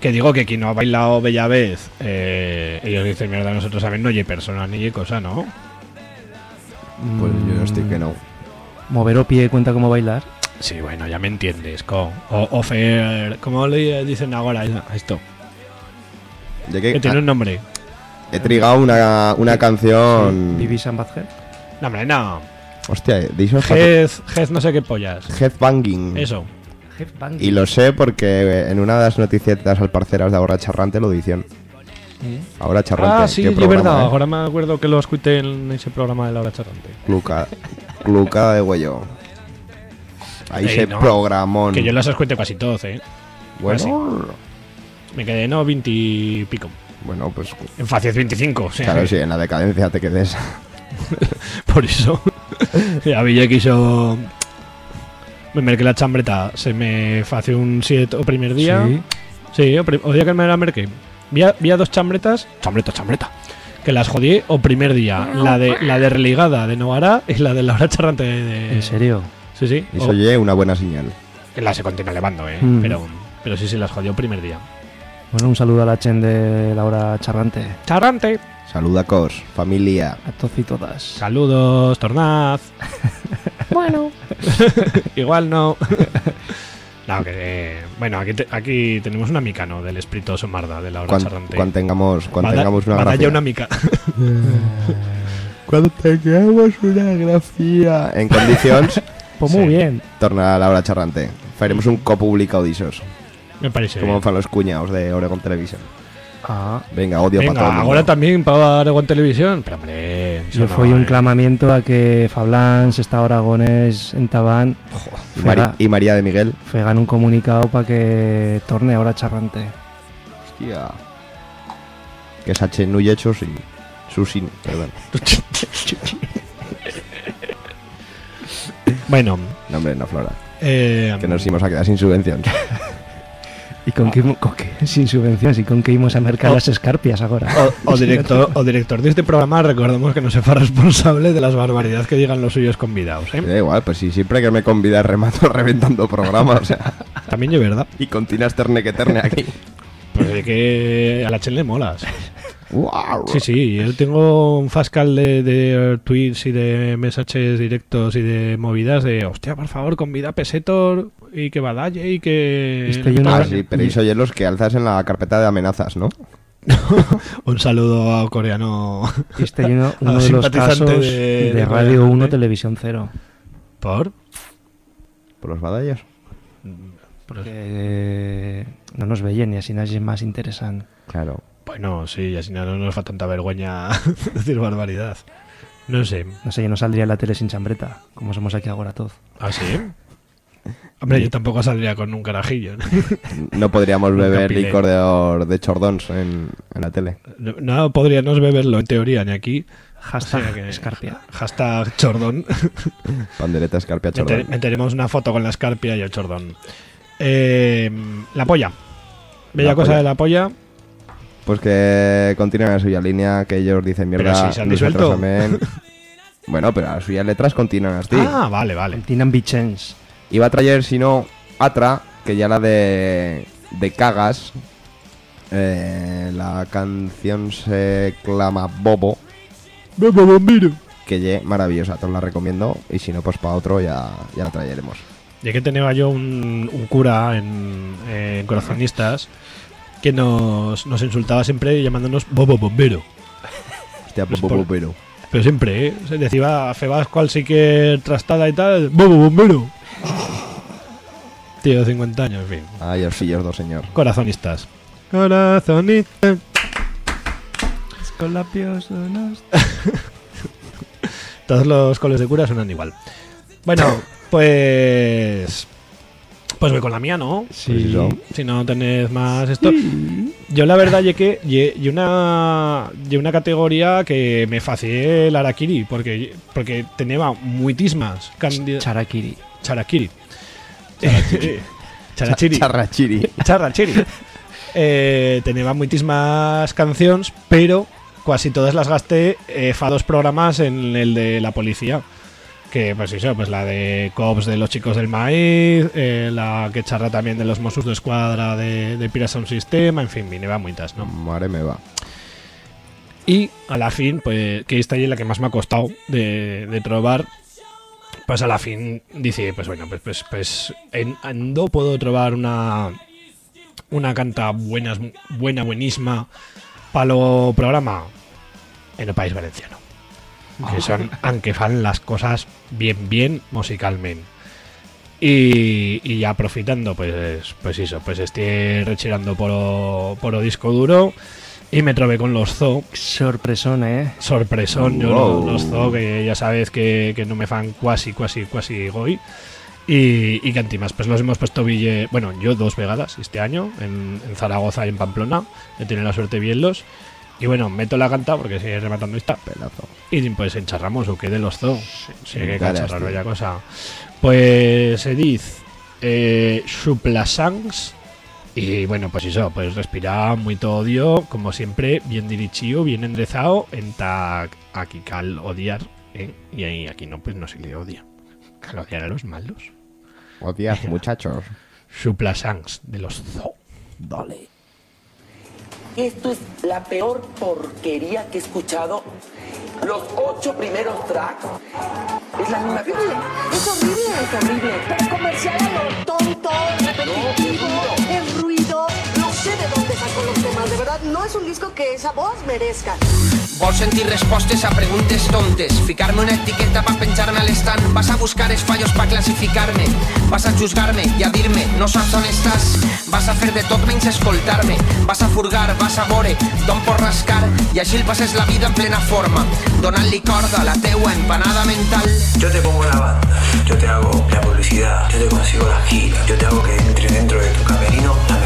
Que digo que quien no ha bailado Bella Vez, eh, ellos dicen mierda, nosotros saben, no hay persona ni hay cosa, ¿no? Pues yo estoy que no. Mover o pie cuenta como bailar. Sí, bueno, ya me entiendes. co. O, o Fer, ¿cómo le dicen ahora esto? Que, Que tiene ah, un nombre. he trigado una, una canción. Vivi San Badger. No, hombre, no. Hostia, de esos Hez, Hez no sé qué pollas. Headbanging. Eso. Y lo sé porque en una de las noticietas al parceras de Ahora Charrante lo dicen. Ahora Charrante. Ah, sí, es verdad. ¿eh? Ahora me acuerdo que lo escuché en ese programa de la hora charrante. Cluca- Clucada de huello. Ahí Ey, se no, programón. Que yo las escuché casi todos, ¿eh? Bueno, Me quedé, no, 20 y pico. bueno, pues En Faciez 25, o sea, claro, sí, en la decadencia te quedes. por eso. ya quiso. Me merqué la chambreta, se me hace un 7 o primer día. Sí. Sí, o, o día que me la merqué. Vi a, vi a dos chambretas, chambreta, chambreta, que las jodí o primer día. La de la de religada de Novara y la de la hora charrante de. de- ¿En serio? Sí, sí. Y o- se oye una buena señal. que la se continúa elevando, eh. Mm. Pero, pero sí, sí, las jodió primer día. Bueno, un saludo a la Chen de la hora charrante. Charrante. Saluda cos, familia. A todos y todas. Saludos, Tornaz. Bueno. Igual no. no, que. eh, bueno, aquí, te- aquí tenemos una mica, ¿no? Del espíritu Somarda, de la hora Cuando, charrante. cuando tengamos, cuando Bada- tengamos una grafía. una mica. Cuando tengamos una grafía en condiciones, Pues muy Sí. bien. torna a la hora charrante. Faremos un copublicado disos. Me parece. Como bien. fan los cuñados de Oregon Television. Ah, Venga, odio para todo mundo. ahora también para Aragón Televisión. Pero hombre, yo no, fui un eh. clamamiento a que Fablán, Sesta Aragones, en Tabán, Y, Mari- y María de Miguel. fegan un comunicado para que torne ahora charrante. Hostia. Que es H Nuyechos y Susin, perdón. Bueno, No, hombre, no, Flora. eh, Que nos íbamos a quedar sin subvención. ¿Y con qué, mo- con qué- sin subvenciones? ¿Y con qué íbamos a mercar las escarpias ahora? o, o director, o director de este programa, recordemos que no se fue responsable de las barbaridades que digan los suyos convidados. ¿eh? Da igual, pues si siempre que me convidas remato reventando programa, o sea. También es verdad. Y continúas terne que terne aquí. Pues de que a la Chen le molas. ¡Wow! Sí, sí, yo tengo un fascal de, de tweets y de mensajes directos y de movidas de, hostia, por favor, convida a Pesetor y que Badalle y que... Este Ah, sí, pero eso ya los que alzas en la carpeta de amenazas, ¿no? Un saludo a coreano. Este es uno, a uno de los casos de- de, de Radio Corea, 1, ¿eh? Televisión 0. ¿Por? Por los badallos. Porque no nos veían y así nadie más interesan. Claro. Bueno, sí, y así no nos fa tanta vergüenza decir barbaridad. No sé. No sé, yo no saldría en la tele sin chambreta, como somos aquí ahora todos. ¿Ah, sí? Hombre, yo tampoco saldría con un carajillo. ¿no? No podríamos beber licor de, or- de chordons en, en la tele. No, no podríamos beberlo en teoría ni aquí. Hashtag O sea que- escarpia. Hashtag chordón. Pandereta, escarpia, chordón. Meter- meteremos una foto con la escarpia y el chordón. Eh, la polla. Bella La cosa polla. de la polla. Pues que continúen a suya línea, que ellos dicen Pero mierda. si se han disuelto. también. bueno, pero las suyas letras continúan así. Ah, vale, vale. Tienen Vicens. Iba a traer, si no, Atra, que ya la de, de Cagas. Eh, la canción se clama Bobo, Bobo bombero. que ye maravillosa, te la recomiendo. Y si no, pues para otro ya, ya la traeremos. Ya que tenía yo un, un cura en, en Corazonistas que nos, nos insultaba siempre llamándonos Bobo Bombero. Hostia, Pues Bobo, por- pero. Pero siempre, ¿eh? Se decía a Febas cual sí que trastada y tal, Bobo Bombero. Tío de 50 años, en fin. Ay, os fillos dos, señor. Corazonistas. Corazonistas. Escolapios unos. Todos los coles de cura suenan igual. Bueno, pues. Pues voy con la mía, ¿no? Sí. eso. Si no tenés más esto. Yo la verdad es que lle- lle una lle una categoría que me facié el Arakiri porque porque tenía muitísimas Charakiri. Charakiri. Eh, Charachiri. Charrachiri. Charrachiri. Eh, tenía muitísimas canciones, pero casi todas las gasté eh, fa dos programas en el de la policía. Que pues eso, pues la de Cops de los chicos del maíz, eh, la que charra también de los Mossos de Escuadra de, de Pira Sound Sistema, en fin, vine va muitas, ¿no? Mare me va. Y a la fin, pues, que esta es la que más me ha costado de, de trobar, pues a la fin dice, pues bueno, pues, pues, pues en Ando puedo trobar una, una canta buena, buena, buenísima para lo programa en el País Valenciano. Que son, aunque fan las cosas bien, bien musicalmente. Y, y ya aprofitando, pues, pues eso, pues estoy rechirando por o, por o disco duro y me trobé con los Zoo Sorpresón, eh. sorpresón yo Wow. los zoo que ya sabes que, que no me fan cuasi cuasi cuasi goy y, y que pues los hemos puesto ville bueno yo dos vegadas este año en, en Zaragoza y en Pamplona he tenido la suerte de verlos y bueno meto la canta porque sigue rematando esta Pelazo. y pues encharramos o que de los zoo sí, que caras, cacharrar bella cosa pues se dice eh, Suplasangs y bueno, pues eso, pues respira muy todo odio, como siempre, bien dirigido, bien enderezado, en ta aquí cal odiar, ¿eh? y ahí aquí no, pues no se le odia. Cal odiar a los malos. Odias, muchachos. Suplasangs de los zoo. Dale. Esto es la peor porquería que he escuchado. Los ocho primeros tracks es la misma cosa. Es horrible, es horrible. Pero comercial a lo tonto, repetitivo, verdad. No es un disco que esa voz merezca. Vols sentir respostes a preguntes tontes. Ficar-me una etiqueta pa penjar-me a l'estant Vas a buscar els fallos pa classificar-me Vas a juzgar-me i a dir-me no saps on estàs Vas a fer de tot menys escoltar-me Vas a furgar, vas a veure d'on pots rascar. I així el passes la vida en plena forma. Donant-li corda a la teua empanada mental. Yo te pongo la banda, yo te hago la publicidad, yo te consigo la gira, yo te hago que entre dentro de tu camerino las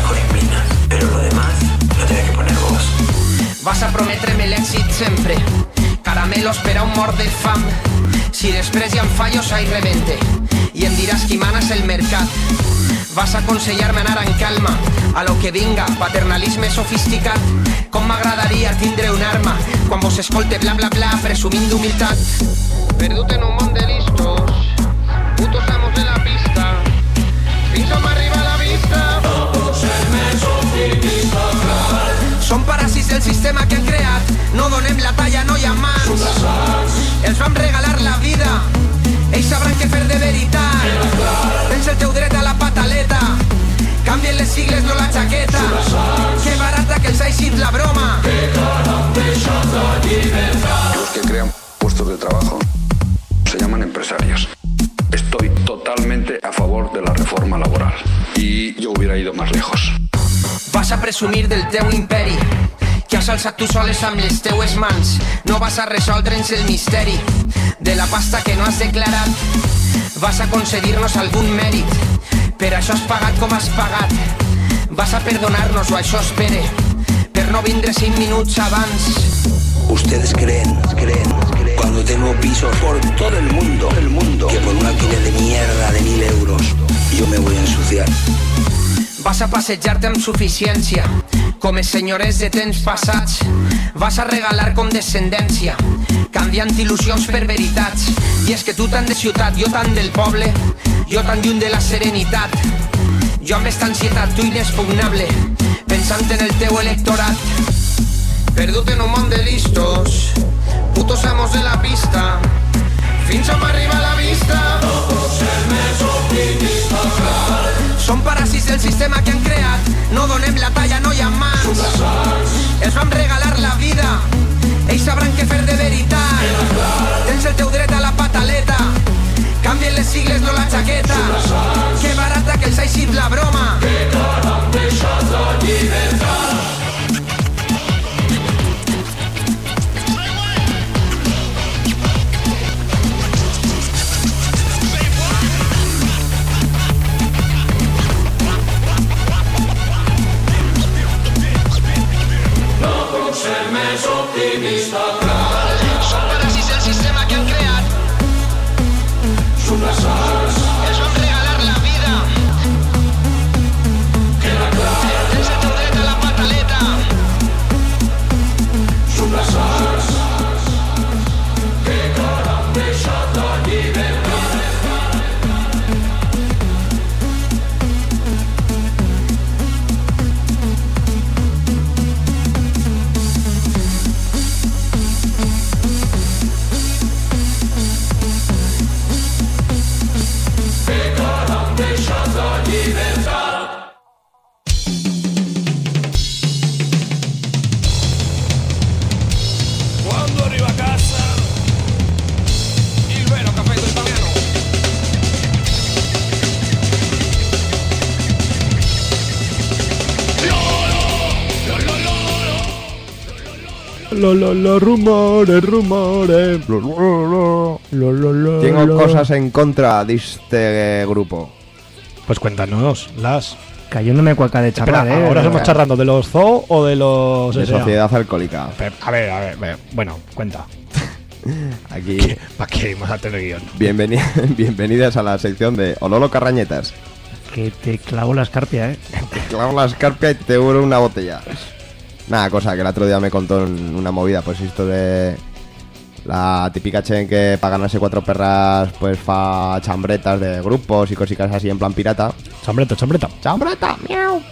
Vas a prometre'm l'èxit sempre Caramelos per a un mort de fam. Si ha fallos ai rebente I em diràs qui manes el mercat Vas a aconsellar-me anar en calma. A lo que vinga, paternalisme sofisticat Com m'agradaria tindre un arma Quan vos escolte bla bla bla presumint d'humilitat. Perdut en Putos Som paràsits del sistema que han creat No donem la talla, no hi ha mans Els regalar la vida. Ells sabran què fer de veritat Tens el teu dret a la pataleta. Canvien les sigles, no la jaqueta Que barata que els ha eixit la broma. Los que crean puestos de trabajo se llaman empresarios. Estoy totalmente a favor de la reforma laboral. Y yo hubiera ido más lejos. Vas a presumir del teu imperi. Que has alçat tu soles amb les teues mans. No vas a resoldre'ns el misteri de la pasta que no has declarat. Vas a concedir-nos algun mèrit. Per això has pagat com has pagat. Vas a perdonar-nos o això espere. Per no vindre 5 minuts abans. Ustedes creen, creen, cuando tengo pisos por todo el mundo, el mundo, que por un alquiler de mierda de mil euros yo me voy a ensuciar. Vas a passejar-te amb suficiència, com els senyores de temps passats. Vas a regalar condescendència, canviant il·lusions per veritats. I és que tu tant de ciutat, jo tant del poble, jo tan lluny de la serenitat. Jo amb esta ansietat, tu inexpugnable, pensant en el teu electorat. Perdut en un món de listos, putos amos de la pista, fins on m'arriba la vista. Som paràsits del sistema que han creat. No donem la talla, no hi ha mans. Els vam regalar la vida. Ells sabran què fer de veritat. Tens el teu dret a la pataleta. Canvien les sigles, no la jaqueta. Que barata que els ha eixit la broma. Que caram, deixat la llibertat ser més optimista cal. Són paràsits el sistema que han creat. Són les arts. Lo, rumores, rumores. Tengo cosas en contra de este grupo. Pues cuéntanos, las. Cayéndome cuaca de Espera, charlar, ¿eh? ¿ahora estamos charlando de los zoo o de los De SA? sociedad alcohólica. A ver, a ver, a ver, bueno, cuenta. Aquí. ¿Para qué vamos a tener guion? Bienveni- bienvenidas a la sección de Ololo Carrañetas. Que te clavo la escarpia, ¿eh? Te clavo la escarpia y te euro una botella. Nada, cosa que el otro día me contó en una movida, pues esto de la típica chen que para ganarse cuatro perras, pues fa chambretas de grupos y cositas así en plan pirata. Chambreta, chambreta. Chambreta, miau.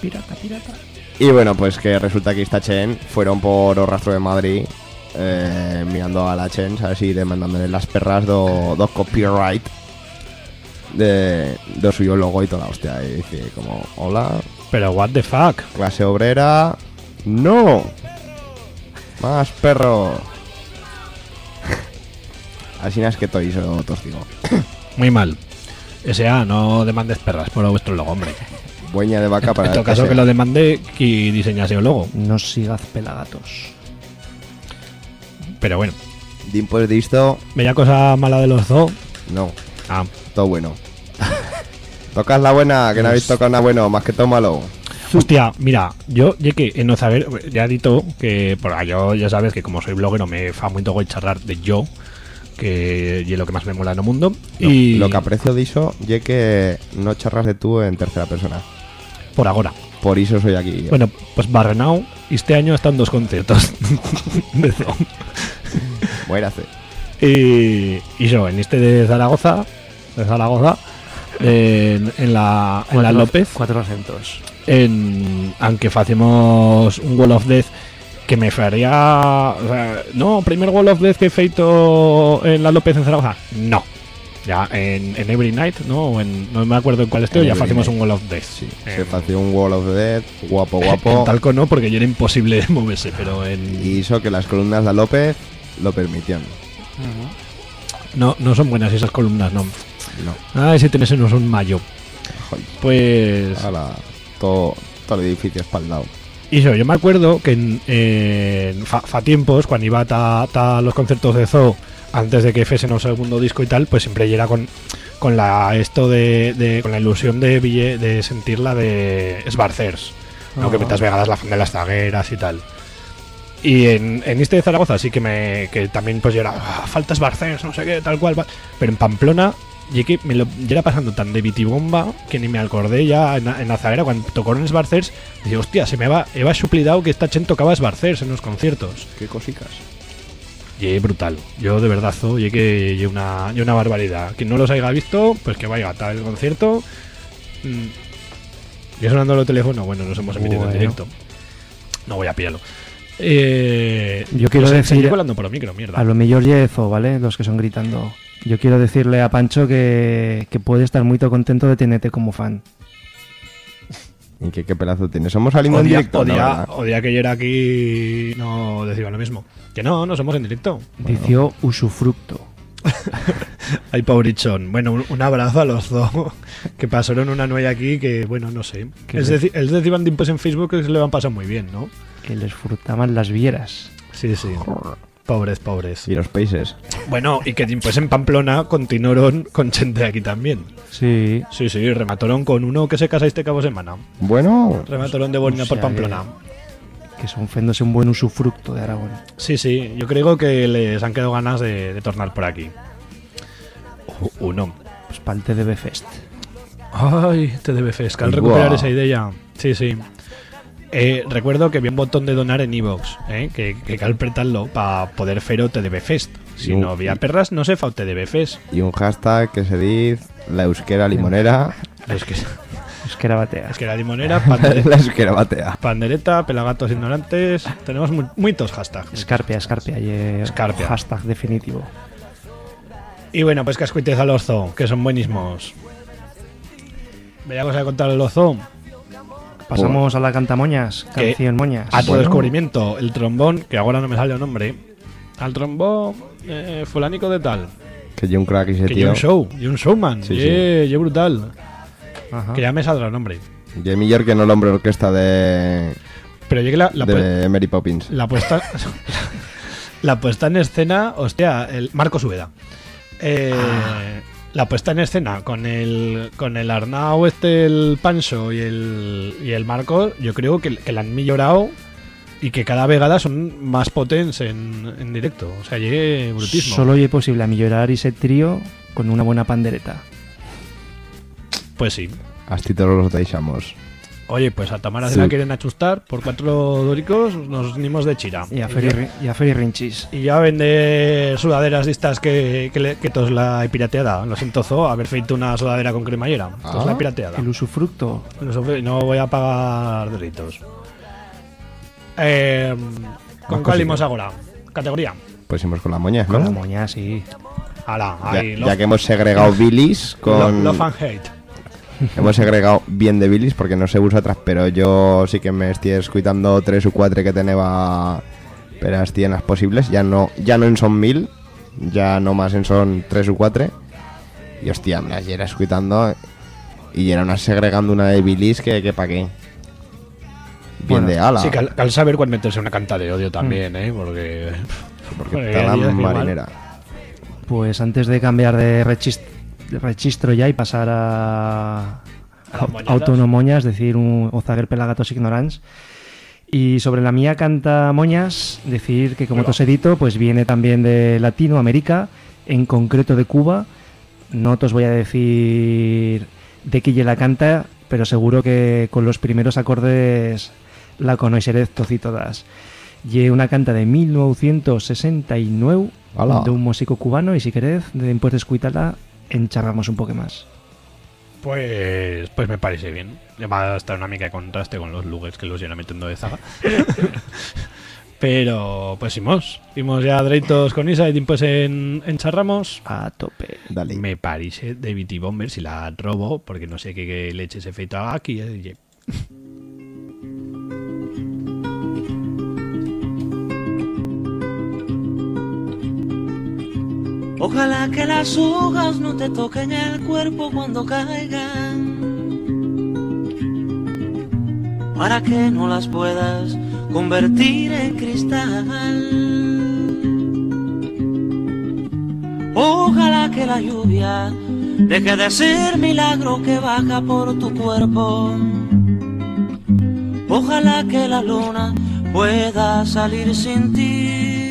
Pirata, pirata. Y bueno, pues que resulta que esta chen fueron por rastro de Madrid eh, mirando a la chen, ¿sabes? Y demandándole las perras do, do copyright de, de suyo logo y toda la hostia. Y dice como, hola, Pero what the fuck. clase obrera, no, más perro. Así no es que tois o digo. Muy mal. SA, no demandes perras por vuestro logo, hombre. Bueña de vaca para En todo el caso que lo demande y diseñase el logo. No sigas pelagatos. Pero bueno. Después de esto, Bella cosa mala de los zoo. no, Ah, todo bueno. Tocas la buena, que no habéis tocado nada bueno, más que todo malo. Hostia, mira, yo, ya que en no saber, ya he dicho que, por yo ya sabes que como soy bloguero me fa muy togo charlar de yo, que es lo que más me mola en el mundo. Y lo que aprecio de eso, es que no charras de tú en tercera persona. por ahora. Por eso soy aquí. Bueno, pues Barrenau este año están dos conciertos de. Muérase. Y, y yo, en este de Zaragoza, de Zaragoza, en, en la, en la Cuatro- López, Cuatro acentos. en, aunque hacemos un Wall of Death que me faría o sea, no, primer Wall of Death que he feito en la López en Zaragoza no, ya en, en Every Night no, O en, no me acuerdo en cuál estoy, ya Night. un Wall of Death Se En- hacía un Wall of the Dead, guapo, en guapo. Talco no, porque ya era imposible moverse pero en Y hizo que las columnas de López lo permitían. no, no son buenas esas columnas no, No. ah, ese tenés no son mayo Joder. pues Ahora, todo, todo el edificio espaldado. Y yo, yo me acuerdo que en, en fa, fa tiempos, cuando iba a, ta- los conciertos de Zoo, antes de que fuesen un segundo disco y tal, pues siempre era con, con la esto de, de- con la ilusión de, ville- de sentir la de Esbarcers, ¿no? que Ah. metas vegadas la fan de las zagueras y tal. Y en, en este de Zaragoza sí que me que también pues yo era "Ah, falta Esbarcers, no sé qué, tal cual, va". pero en Pamplona y que me lo ya era pasando tan de bitibomba que ni me acordé ya en, en la zaguera cuando tocó en Esbarcers, dije, hostia, se me va, Eva suplidado que esta chen tocaba Esbarcers en los conciertos. Qué cosicas. Y brutal. Yo de verdad, y que y una, y una barbaridad. Quien no los haya visto, pues que vaya a tal el concierto. Mm. Y sonando el teléfono, bueno, nos hemos emitido Bueno. en directo. No voy a pillarlo. Eh, Yo quiero decir- colando por el micro, mierda. A lo mejor Yezo, ¿vale? Los que son gritando. Yo quiero decirle a Pancho que, que puede estar muy contento de tenerte como fan. ¿Y qué, qué pedazo tienes? ¿Somos saliendo en directo? Odia, odia que yo era aquí no decía lo mismo. Que no, no somos en directo. Dició usufructo. Ay, pobrichón. Bueno, un, un abrazo a los dos que pasaron una noche aquí que, bueno, no sé. Es le- decir, es decir, van pues en Facebook que se le van pasando muy bien, ¿no? Que les frutaban las vieras. Sí, sí. Pobres, pobres. Y los países. Bueno, y que pues en Pamplona continuaron con gente aquí también. Sí. Sí, sí, remataron con uno que se casa este cabo semana. Bueno, Remataron de Borina O por Pamplona. que son féndose un buen usufructo de Aragón. Sí, sí, yo creo que les han quedado ganas de, de tornar por aquí. Uno. Pues para el TDB Fest. Ay, TDB Fest, Buah. recuperar esa idea. Sí, sí. Eh, recuerdo que había un botón de donar en Evox, eh, que, que cal apretarlo para poder fer o TDB Fest. Si No. no había perras, no se fa o TDB Fest. Y un hashtag que se dice la euskera limonera. Es que, Es que era batea. que la limonera, pandereta, la euskera batea. pandereta, pelagatos ignorantes. Tenemos mu- muchos hashtags. Escarpia, escarpia. Y, Escarpia. Hashtag definitivo. Y bueno, pues cascuites al ozo, que son buenísimos. Veamos a contar el ozo. Pasamos a la cantamoñas, canción moñas. A tu Bueno, descubrimiento, el trombón, que ahora no me sale el nombre. Al trombón, eh, fulanico de tal. Que yo un crack ese Que tío. y un show, y un showman. Sí, y y brutal. Ajá. Que ya me saldrá el nombre. Y es mejor que no el hombre orquesta de, Pero yo que la, la, de Mary Poppins. la puesta. la puesta en escena, hostia, el Marco Subeda. Eh, Ah. La puesta en escena con el con el Arnau este, el Pancho y el, y el Marco, yo creo que, que la han mejorado y que cada vegada son más potentes en, en directo. O sea, llegue brutismo. Solo es posible amillorar ese trío con una buena pandereta. Pues sí. Así todos los deixamos. Oye, pues a Tamara se la quieren achustar por cuatro doricos, nos unimos de chira. Y a Y Feri, ya- Ri- y a Feri Rinchis. Y ya vender sudaderas de estas que, que, le- que tos la he pirateada. Lo siento, Zo, haber feito una sudadera con cremallera. Tos la he pirateada. El usufructo. No voy a pagar delitos. Eh, ¿Con cuál íbamos ahora? Categoría. Pues íbamos con la moña, ¿no? Con la moña, sí. Ala, Ya, ahí, ya que hemos segregado bilis con... Love, love and hate. Hemos segregado bien de bilis porque no sé vosotras, pero yo sí que me estoy escuchando tres o cuatro que tenía pero las tienes posibles. Ya no, ya no en son mil, ya no más en son tres o cuatro. Y hostia, me las era escuchando y era una segregando una de bilis que, que pa' qué. Bien Bueno, de ala. Sí, que al, al saber cuándo meterse una canta de odio también, ¿eh? Porque. porque Porque está la marinera. Pues antes de cambiar de rechis- de registro ya y pasar a, A es decir, un Ozaguer Pelagatos Ignorans. Y sobre la mía canta moñas, decir que como Hola. he dicho, pues viene también de Latinoamérica, en concreto de Cuba. No os voy a decir de qué la canta, pero seguro que con los primeros acordes la conoceréis todos y todas. Y una canta de 1969 Ala. de un músico cubano y si queréis, después de escucharla, encharramos un poco más. Pues, pues me parece bien. Va a estar una mica de contraste con los lugares que los llena metiendo de zaga. Pero, pues imos. Imos ya dreitos con Isa y pues en, en charramos. A tope. Dale. Me parece de BT Bomber si la robo, porque no sé qué, qué leche se feito aquí. eh, Ojalá que las hojas no te toquen el cuerpo cuando caigan. Para que no las puedas convertir en cristal. Ojalá que la lluvia deje de ser milagro que baja por tu cuerpo. Ojalá que la luna pueda salir sin ti.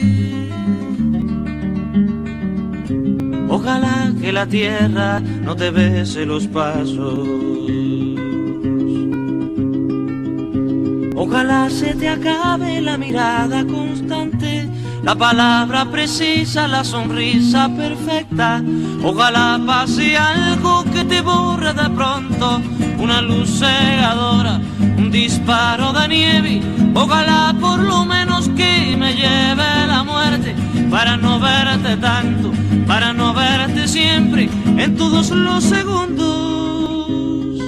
Ojalá que la tierra no te bese los pasos. Ojalá se te acabe la mirada constante, la palabra precisa, la sonrisa perfecta. Ojalá pase algo que te borre de pronto, una luz cegadora, un disparo de nieve. Ojalá por lo menos que me lleve la muerte para no verte tanto, para no verte siempre en todos los segundos,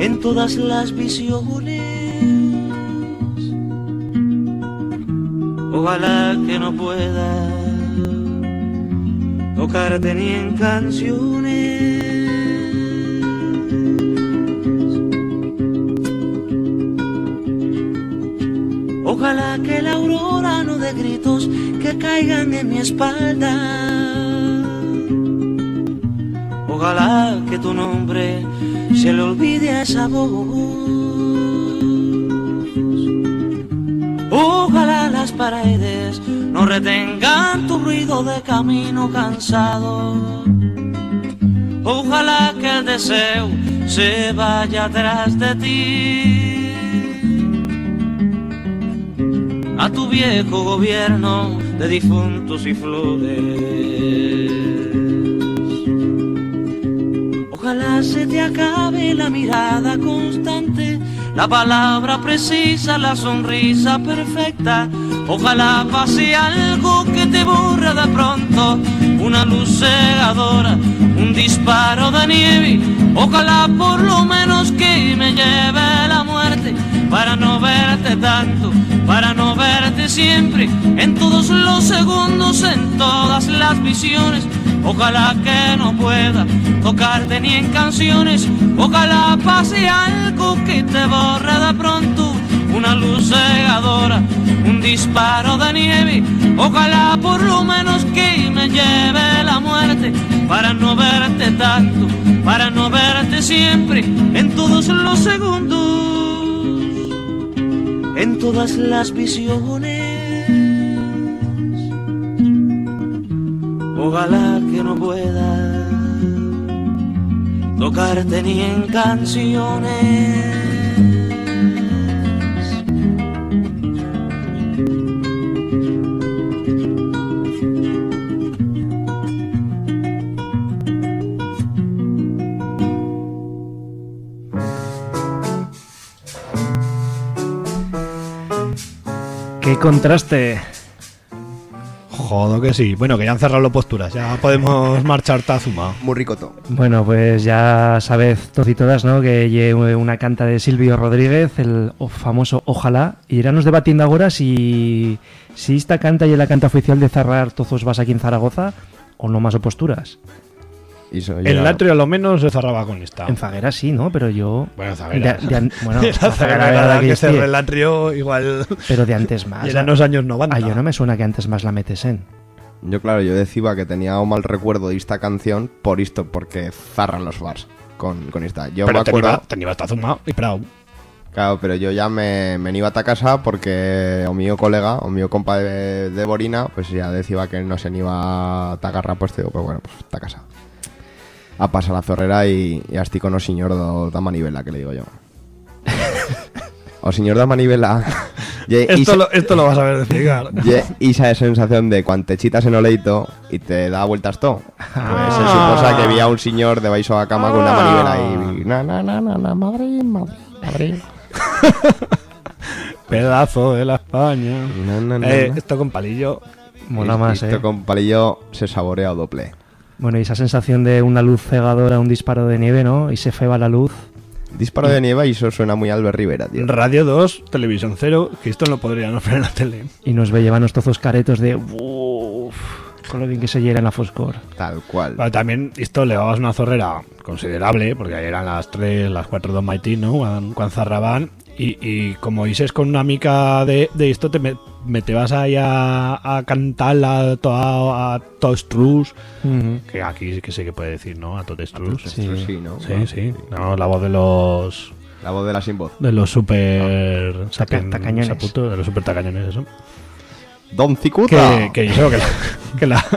en todas las visiones. Ojalá que no pueda tocarte ni en canciones. Ojalá que la aurora no dé caigan en mi espalda. Ojalá que tu nombre se le olvide a esa voz. las paredes no retengan tu ruido de camino cansado. Ojalá que el deseo se vaya atrás de ti. A tu viejo gobierno de difuntos y flores. Ojalá se te acabe la mirada constante, la palabra precisa, la sonrisa perfecta. Ojalá pase algo que te borre de pronto, una luz cegadora, un disparo de nieve. Ojalá por lo menos que me lleve la muerte para no verte tanto, para no verte siempre, en todos los segundos, en todas las visiones. Ojalá que no pueda tocarte ni en canciones. Ojalá pase algo que te borre de pronto. Una luz cegadora, un disparo de nieve. Ojalá por lo menos que me lleve la muerte. Para no verte tanto, para no verte siempre. En todos los segundos, en todas las visiones. Ojalá que no pueda tocarte ni en canciones. Contraste! Jodo que sí. Bueno, que ya han cerrado las posturas. Ya podemos marchar Tazuma. Muy ricoto. Bueno, pues ya sabéis todos y todas, ¿no? Que lleve una canta de Silvio Rodríguez, el famoso Ojalá. Y iremos debatiendo ahora si, si esta canta y la canta oficial de cerrar todos vas aquí en Zaragoza o no más o posturas. El atrio a lo menos se cerraba con esta. En Zaguera sí, ¿no? Pero yo... Bueno, Zaguera. de- de an- bueno, La Zaguera era que tíos. el atrio igual. Pero de antes más. Y eran los años 90. Ah, yo no me suena que antes más la metes en. Yo, claro, yo decía que tenía un mal recuerdo de esta canción por esto, porque zarran los bars con, con esta. Yo Pero me te acuerdo. iba- te ibas Tazuma y Prau. Claro, pero yo ya me, me iba a casa porque o mío colega, o mío compa de, de Borina, pues ya decía que no se iba a tagarra, pues digo, pues bueno, pues ta casa. A pasar la zorrera y, y con o señor da manivela, que le digo yo. o señor da manivela. Esto isa- lo, esto lo vas a ver explicar. ye esa sensación de cuando te chitas en oleito y te da vueltas todo. Pues se suposa que había un señor de baixo a cama con una manivela y... Na, na, na, na, na, Madrid, Madrid, Madrid. Pedazo de la España. No, no, no, Eh, esto con palillo. Mola más, Esto ¿eh? con palillo se saborea o doble. Bueno, y esa sensación de una luz cegadora, un disparo de nieve, ¿no? Y se feba la luz. Disparo de nieve y eso suena muy Albert Rivera, tío. Radio 2, Televisión 0, que esto no podrían ofrecer en la tele. Y nos ve llevar estos dos caretos de... Uf, con lo bien que se hiera en la Foscor. Tal cual. Pero también esto le dabas una zorrera considerable, porque ahí eran las 3, las 4 de Mighty, ¿no? Cuando, cuando zarraban. Y, y como dices con una mica de, de esto, te, me, te vas ahí a, a cantar a, toda, a Tostrus, Ujú. que aquí sí que sé que puede decir, ¿no? A Tostrus. Sí. sí, ¿no? Sí, sí. No, la voz de los... La voz de la sin voz. De los super... sapen- tacañones. saputo, de los super tacañones, eso. Don Cicuta. Que, que yo que la... Que la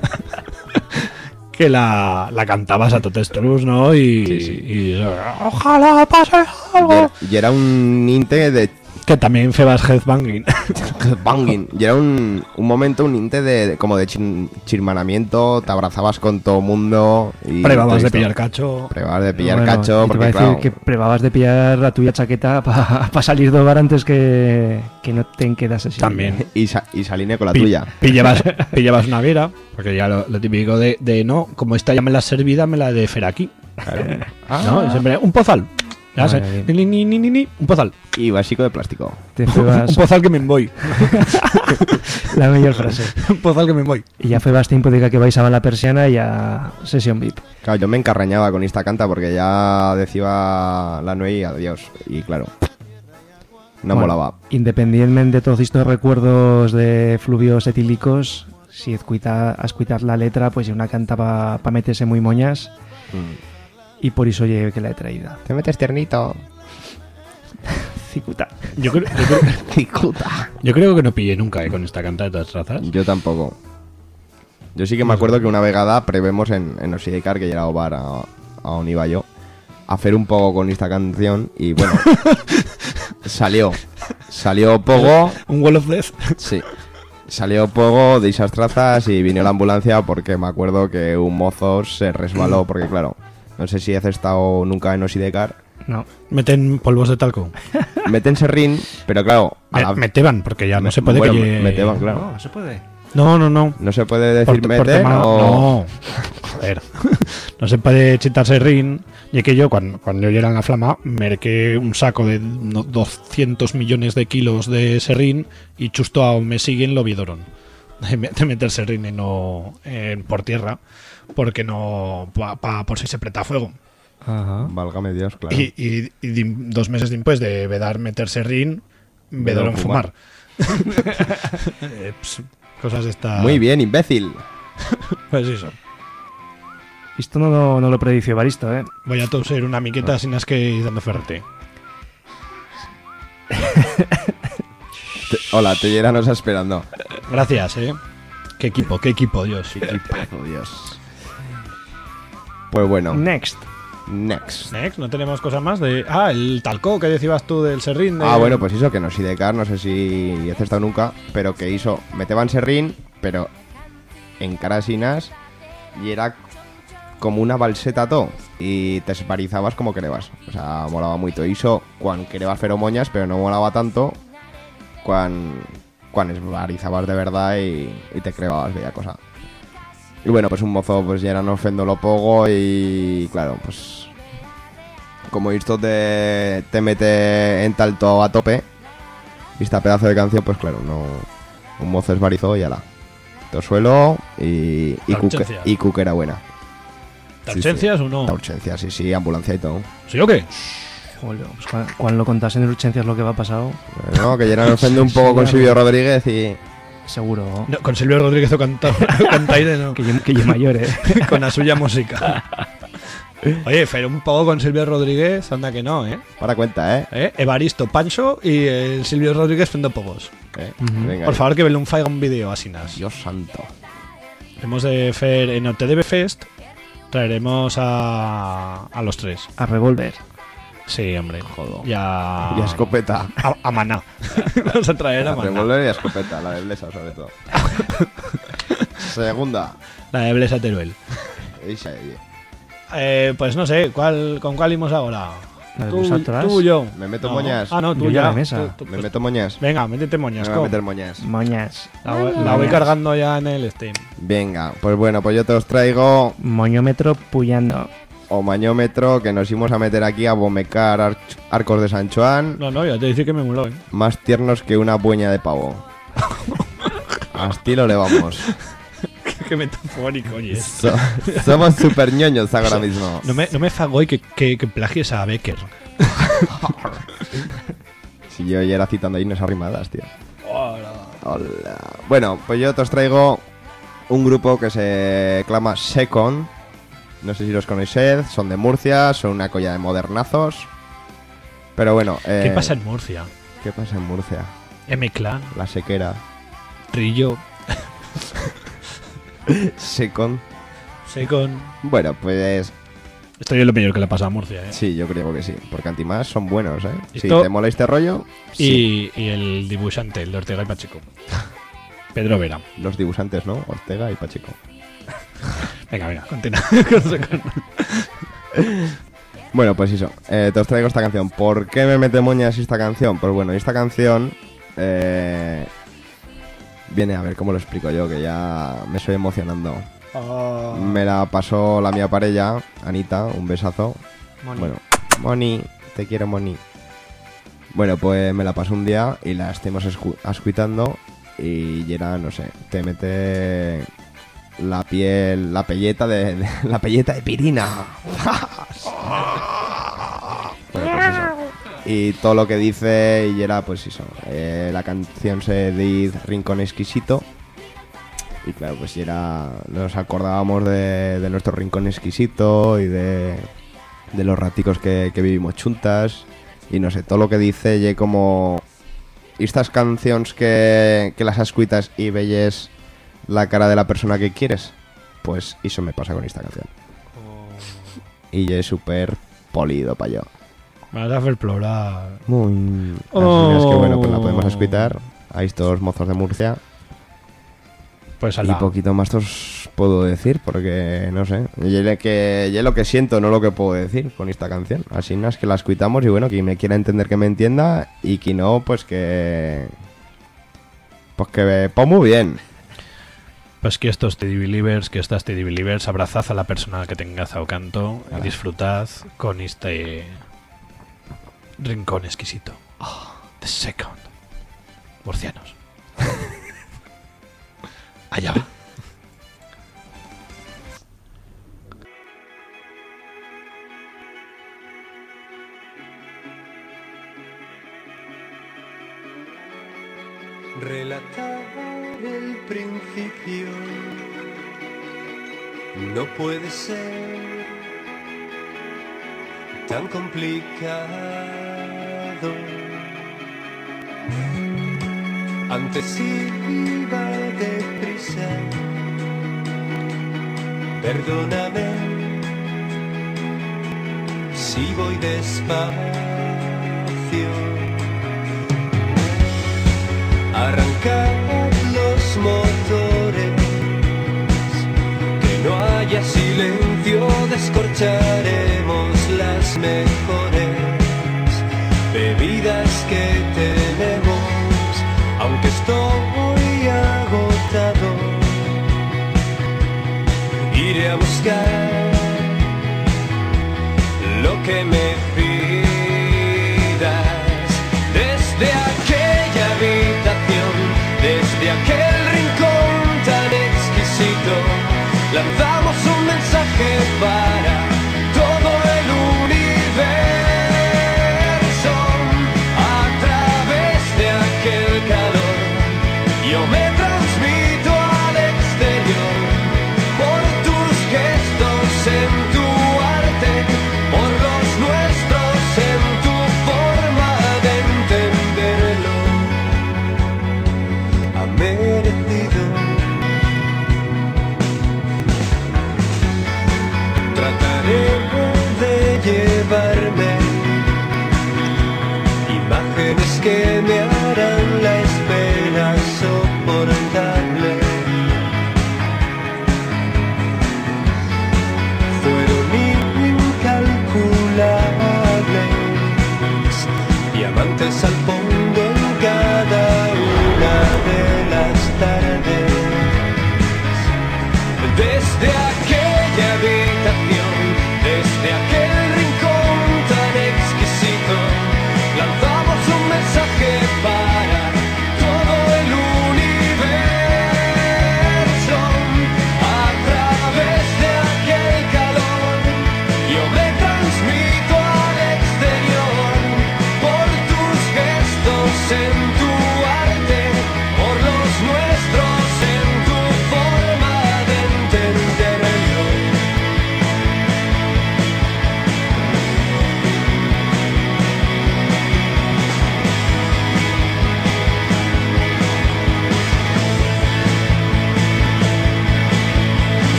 que la, la cantabas a Totestrus, ¿no? Y, y- ojalá pase Y algo. era, y era un inte de Que también febas headbanging. banging. Y era un, un momento, un inte de, de- como de chin- chirmanamiento. Te abrazabas con todo mundo. Y Prebabas de pillar cacho. Prebabas de pillar Bueno, cacho. te Porque, iba a decir claro, que probabas de pillar la tuya chaqueta para salir de hogar antes que, que no te quedas así. También. y, sa- y saline con la Pi- tuya. Pillabas, pillabas una guera, porque ya lo, lo típico de, de no, como esta ya me la serví, me la de Feraki. ¿No? Y siempre, un pozal. Sé. bien. Ni, ni, ni, ni, ni, un pozal. Y básico de plástico. Te febas Un pozal que me voy. la mejor frase. un pozal que me voy. Y ya febas tiempo de que vais a la persiana y a sesión VIP. Claro, yo me encarrañaba con esta canta porque ya decía la Nuey adiós. Y claro, no Bueno, molaba. Independientemente de todos estos recuerdos de fluvios etílicos, si escuchar la letra, pues ya una canta para pa meterse muy moñas. Mm. Y por eso lleve que la he traído. Te metes tiernito. Cicuta. Yo creo, yo creo- yo creo que no pillé nunca eh, con esta cantata de trazas. Yo tampoco. Yo sí que me acuerdo que una vegada prevemos en, en Osidecar, que ya era o bar a, a on iba yo, a hacer un poco con esta canción y bueno, salió. Salió poco. Un Wall of Death. Sí. Salió poco de esas trazas y vino la ambulancia porque me acuerdo que un mozo se resbaló porque claro, no sé si has estado nunca en Osidecar. No. Meten polvos de talco. Meten serrín, pero claro... a la- meteban, porque ya no se puede bueno, que meteban, claro. No, se puede. No, no, no. No se puede decir Por- meter o... No. Joder. no se puede chitarse rin. Y que yo, cuando, cuando yo era en la flama, merqué un saco de no- 200 millones de kilos de serrín y justo a me siguen lo vidoron. De, me- de meter serrín y no eh, por tierra, porque no. pa- pa- por si se preta fuego. Ajá. Válgame Dios, claro. Y, y- y dim- dos meses después de vedar meter serrín, vedaron fumar. Eh, pues, cosas de esta. Muy bien, imbécil. Pues eso. Esto no, lo- no lo predició Baristo, ¿eh? Voy a toser una miqueta sin as que ir dando ferrete. Te- hola, Tellera nos está esperando. Gracias, eh. Qué equipo, qué equipo, Dios. Qué equipazo, Dios. Pues bueno. Next. Next. Next, no tenemos cosas más de. Ah, el talco que decías tú del serrín. de- Ah, bueno, pues hizo que no Sidecar, no sé si has estado nunca, pero que hizo, meteban serrín, pero en carasinas y era como una balseta todo y te esparizabas como querebas. O sea, molaba mucho. Hizo cuando querebas feromoñas, pero no molaba tanto cuando cuando esparizabas de verdad y, y te crebabas bella cosa. Y bueno, pues un mozo pues ya era no ofendo lo pogo y claro, pues como esto te, te mete en talto a tope, y esta pedazo de canción, pues claro, no un mozo esbarizó y ala. To suelo y, y, cuque, y cuque era buena. ¿Te Sí, urgencias sí. o no? La urgencia, sí, sí, ambulancia y todo. ¿Sí o qué? Joder, pues cuando, lo contasen en urgencias lo que va a pasar, No, que ya nos ofende un poco con Silvio Rodríguez y... seguro. No, con Silvio Rodríguez o canta, cantaire, no. Que yo, que yo mayor, ¿eh? con la suya música. Oye, pero un poco con Silvio Rodríguez, anda que no, ¿eh? Para cuenta, ¿eh? ¿Eh? Evaristo, Pancho y el Silvio Rodríguez fendo pocos. Eh, venga, Por eh. favor, que un faiga un vídeo así nas. Dios santo. Hemos de hacer en OTDB Fest. Traeremos a, a los tres. A Revolver. Sí, hombre. Jodo. Ya. Y a escopeta. A, a Maná. Vamos a traer a La Maná. revólver y a escopeta, la de Blesa sobre todo. Segunda. La de Blesa Teruel. Esa, eh. Eh, pues no sé, ¿cuál, ¿con cuál íbamos ahora? La de tú, Atrás. tú, yo. Me meto No. moñas. Ah, no, tú Yo ya ya. la mesa. Tú- tú- Me pues- meto moñas. Venga, métete moñas. Me voy a meter moñas. Moñas. La, voy- la voy cargando ya en el Steam. Venga, pues bueno, pues yo te os traigo Moñómetro puyando. O mañómetro que nos íbamos a meter aquí a bomecar ar- arcos de San Juan, No, no, ya te dice que me muló, ¿eh? más tiernos que una bueña de pavo. A estilo le vamos. Qué metafórico, oye. So- somos super ñoños ahora mismo. No me, no me fago que, que, que plagies a Becker. Si yo ya era citando ahí unas arrimadas, tío. Hola. Bueno, pues yo te os traigo un grupo que se clama Secon. No sé si los conocéis, son de Murcia, son una colla de modernazos. Pero bueno. ¿Qué eh, pasa en Murcia? ¿Qué pasa en Murcia? M-Clan, La sequera. Trillo, Secon. Secon. Bueno, pues Esto es lo peor que le pasa a Murcia, ¿eh? sí, yo creo que sí. Porque antimás son buenos, ¿eh? Si te mola este rollo, sí. Y, y el dibujante, el de Ortega y Pacheco. Pedro Vera. Los dibujantes, ¿no? Ortega y Pacheco. Venga, venga, continúa. Bueno, pues eso, eh, te os traigo esta canción. ¿Por qué me mete moñas esta canción? Pues bueno, esta canción eh, viene a ver cómo lo explico yo, que ya me estoy emocionando. Ah. Me la pasó la mía parella, Anita, un besazo. Moni. Bueno, Moni, te quiero Moni. Bueno, pues me la pasó un día y la estemos escu- escuchando y era, no sé, te mete la piel, la pelleta de, de- la pelleta de pirina. Bueno, pues eso. Y todo lo que dice y era pues eso. eh, la canción se dice Rincón Exquisito. Y claro, pues y era. Nos acordábamos de, de nuestro rincón exquisito y de, de los raticos que, que vivimos chuntas. y no sé, todo lo que dice, y como estas canciones que, que las escuitas y veyes la cara de la persona que quieres, pues eso me pasa con esta canción. Y es súper polido para yo. Me vas a hacer plorar. Muy... Oh. Así es que bueno, pues la podemos escuchar a estos mozos de Murcia. Pues Y ala. poquito más os puedo decir, porque no sé. Y que, y es lo que siento, no lo que puedo decir con esta canción. Así no es que la escuchamos y bueno, quien me quiera entender que me entienda y quien no, pues que. Pues que. Pues muy bien. Pues que estos Teddy Believers, que estas Teddy Believers, abrazad a la persona que tengáis ao canto y disfrutad con este rincón exquisito. Ah, the second. Murcianos. Allá va. Relatar el principio no puede ser tan complicado. Antes iba deprisa, perdóname si voy despacio. Arrancad los motores, que no haya silencio, descorcharemos las mejores bebidas que tenemos, aunque estoy agotado, iré a buscar lo que me pidas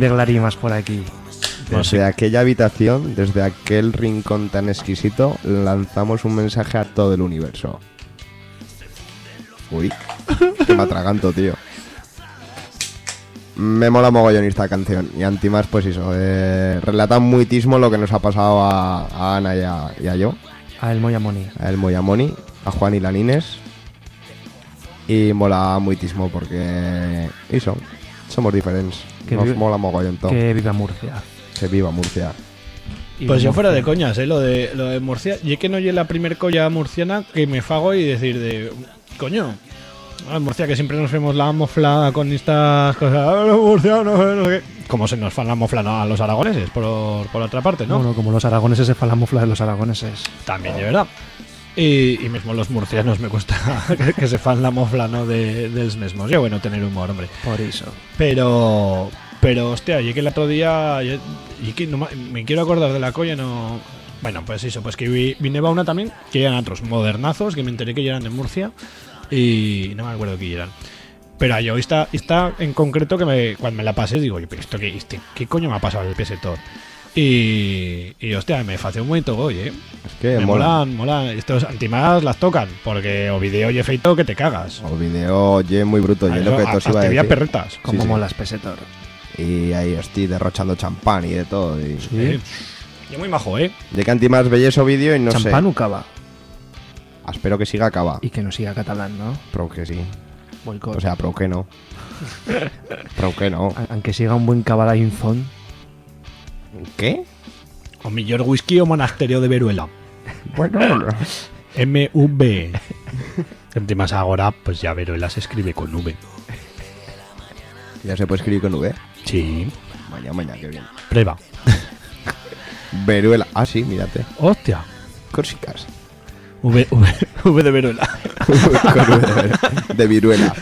de glarimas por aquí. Desde aquella habitación, desde aquel rincón tan exquisito, lanzamos un mensaje a todo el universo. Uy, que me atraganto, tío. Me mola mogollón esta canción. Y Antimas, pues eso, eh, relata muitísimo lo que nos ha pasado a, a Ana y a, y a yo. A El Moyamoni. A El Moyamoni, a Juan y Lanines. Y mola muitísimo porque... Eso, somos diferentes. Que Nos vive- mola mogollón todo. Que viva Murcia. Que viva Murcia. Y Pues yo fuera de coñas, ¿eh? Lo de, lo de Murcia. Y es que no llegué la primer colla murciana que me fago y decir de... Coño. A Murcia que siempre nos vemos la mofla con estas cosas. "Ah, los murcianos, eh, no sé qué". Como se nos fan la mofla ¿no? a los aragoneses, por, por otra parte, ¿no? Bueno, como los aragoneses se fan la mufla de los aragoneses. También, de verdad. Y, y mismo los murcianos me cuesta que, que se fan la mofla, ¿no? De, dels mismos. Yo, bueno, tener humor, hombre. Por eso. Pero, pero, hostia, y que el otro día, y que no me quiero acordar de la colla, no... Bueno, pues eso, pues que vi, vine a una también, que eran otros modernazos, que me enteré que eran de Murcia, y no me acuerdo qué eran. Pero yo esta, esta en concreto que me, cuando me la pasé digo, "Oye, pero esto qué, este, ¿qué coño me ha pasado el pesetor? Y, y hostia, me hace un momento hoy, eh. Es que me mola. molan, molan. Estos antimas las tocan, porque o video y efecto que te cagas. O video, ye muy bruto, Ah, ye eso, lo que tos iba a decir. perretas. Como molas, pesetor. Y ahí estoy derrochando champán y de todo. Y... Sí. Y muy majo, eh. De que antimas veis o vídeo y no Champán sé. o cava. Espero que siga acaba. Y que no siga catalán, ¿no? Pero que sí. Boicot. O sea, pero que no. pero que no. Aunque siga un buen cava de Infon. ¿Qué? O millor whisky o monasterio de Veruela. Bueno, MV. Antimas ahora, pues ya Veruela se escribe con V. ya se puede escribir con V. Sí. Mañana, mañana, qué bien. Prueba. Veruela. Ah, sí, mírate. Hostia. Córsicas. V, v, v de Veruela. Con V de, de viruela.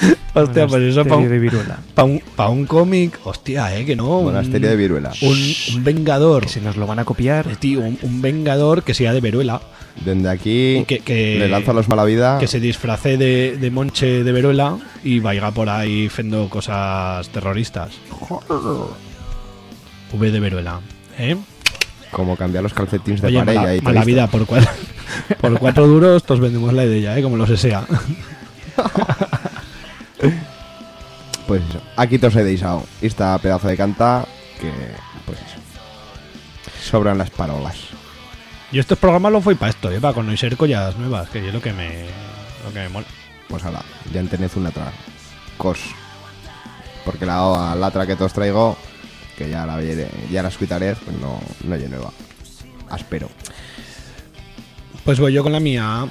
Hostia, pues eso para un, Viruela. pa un, pa un cómic. Hostia, eh, que no. un- Monasterio de viruela. Un, un vengador. Que se nos lo van a copiar. Eh, tío, un, un vengador que sea de Veruela. Desde aquí Que, que- le lanzo a los malavida. que se disfrace de, de Monche de Veruela y vaya por ahí haciendo cosas terroristas. V de Veruela. ¿Eh? Como cambiar los calcetines de Oye, pared. y mala, te mala vida, por, cua- por cuatro duros todos vendemos la idea, ¿eh? como lo sea. Pues eso. Aquí tos he deixado. Esta pedazo de canta que, pues eso. Sobran las parolas. Yo estos programas lo fui para esto, ¿eh? para conocer collas nuevas, que es lo que me, lo que me mola. Pues ala, ya en tenez una otra cos. Porque la, la otra que os traigo, que ya la ya la escucharé, pues no, no es nueva. Aspero. Pues voy yo con la mía.